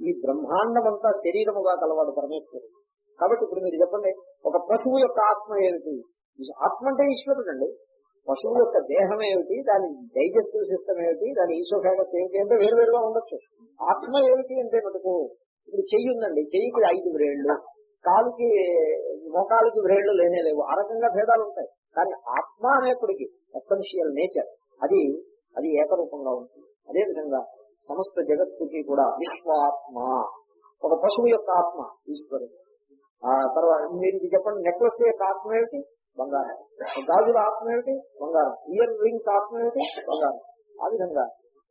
ఈ బ్రహ్మాండం అంతా శరీరముగా కలవాడు పరమేశ్వరుడు. కాబట్టి ఇప్పుడు మీరు చెప్పండి ఒక పశువు యొక్క ఆత్మ ఏమిటి? ఆత్మ అంటే ఈశ్వరుడు అండి. పశువు యొక్క దేహం ఏమిటి? దాని డైజెస్టివ్ సిస్టమ్ ఏమిటి? దాని ఈశ్వరస్ ఏమిటి? అంటే వేరువేరుగా ఉండొచ్చు. ఆత్మ ఏమిటి అంటే మటుకు ఇప్పుడు చెయ్యి ఉందండి. చెయ్యికి ఐదు బ్రేళ్ళు కాలుకి మోకాలకి బ్రేళ్ళు లేనే లేవు. ఆ రకంగా భేదాలు ఉంటాయి. కానీ ఆత్మ అనేప్పటికీ ఎసెన్షియల్ నేచర్ అది అది ఏకరూపంగా ఉంటుంది. అదేవిధంగా సమస్త జగత్తుకి కూడా విశ్వాత్మ. ఒక పశువు యొక్క ఆత్మ ఈశ్వరుడు. ఆ తర్వాత మీరు ఇది చెప్పండి నెక్లెస్ యొక్క ఆత్మ ఏమిటి? బంగారం. గాజుల ఆత్మ ఏమిటి? బంగారం. ఇయర్ రింగ్స్ ఆత్మ ఏమిటి? బంగారం. ఆ విధంగా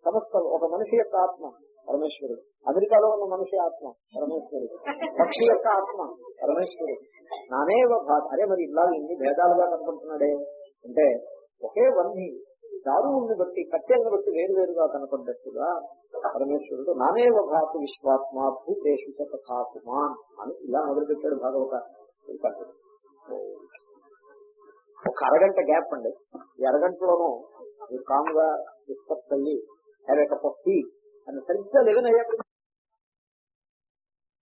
సమస్త ఒక మనిషి యొక్క ఆత్మ పరమేశ్వరుడు. అమెరికాలో ఉన్న మనిషి ఆత్మ పరమేశ్వరుడు. పక్షి యొక్క ఆత్మ పరమేశ్వరుడు. నానేవ భాష అరే మరి ఇలా ఇన్ని భేదాలుగా కనపడుతున్నాడే. అంటే ఒకే వన్ని దారువుని బట్టి కట్టెలను బట్టి వేరువేరుగా కనపడ్డట్టుగా పరమేశ్వరుడు నానేవ భాత విశ్వాత్మ భూతేషు కాకుమాన్ అని ఇలా మొదలుపెట్టాడు భాగవత ఒక అరగంట గ్యాప్ అండి. ఈ అరగంటలోనూ మీరు కాముగా డిస్కస్ అయ్యి have a cup of tea అని సరిగ్గా లెవెన్ అయ్యాక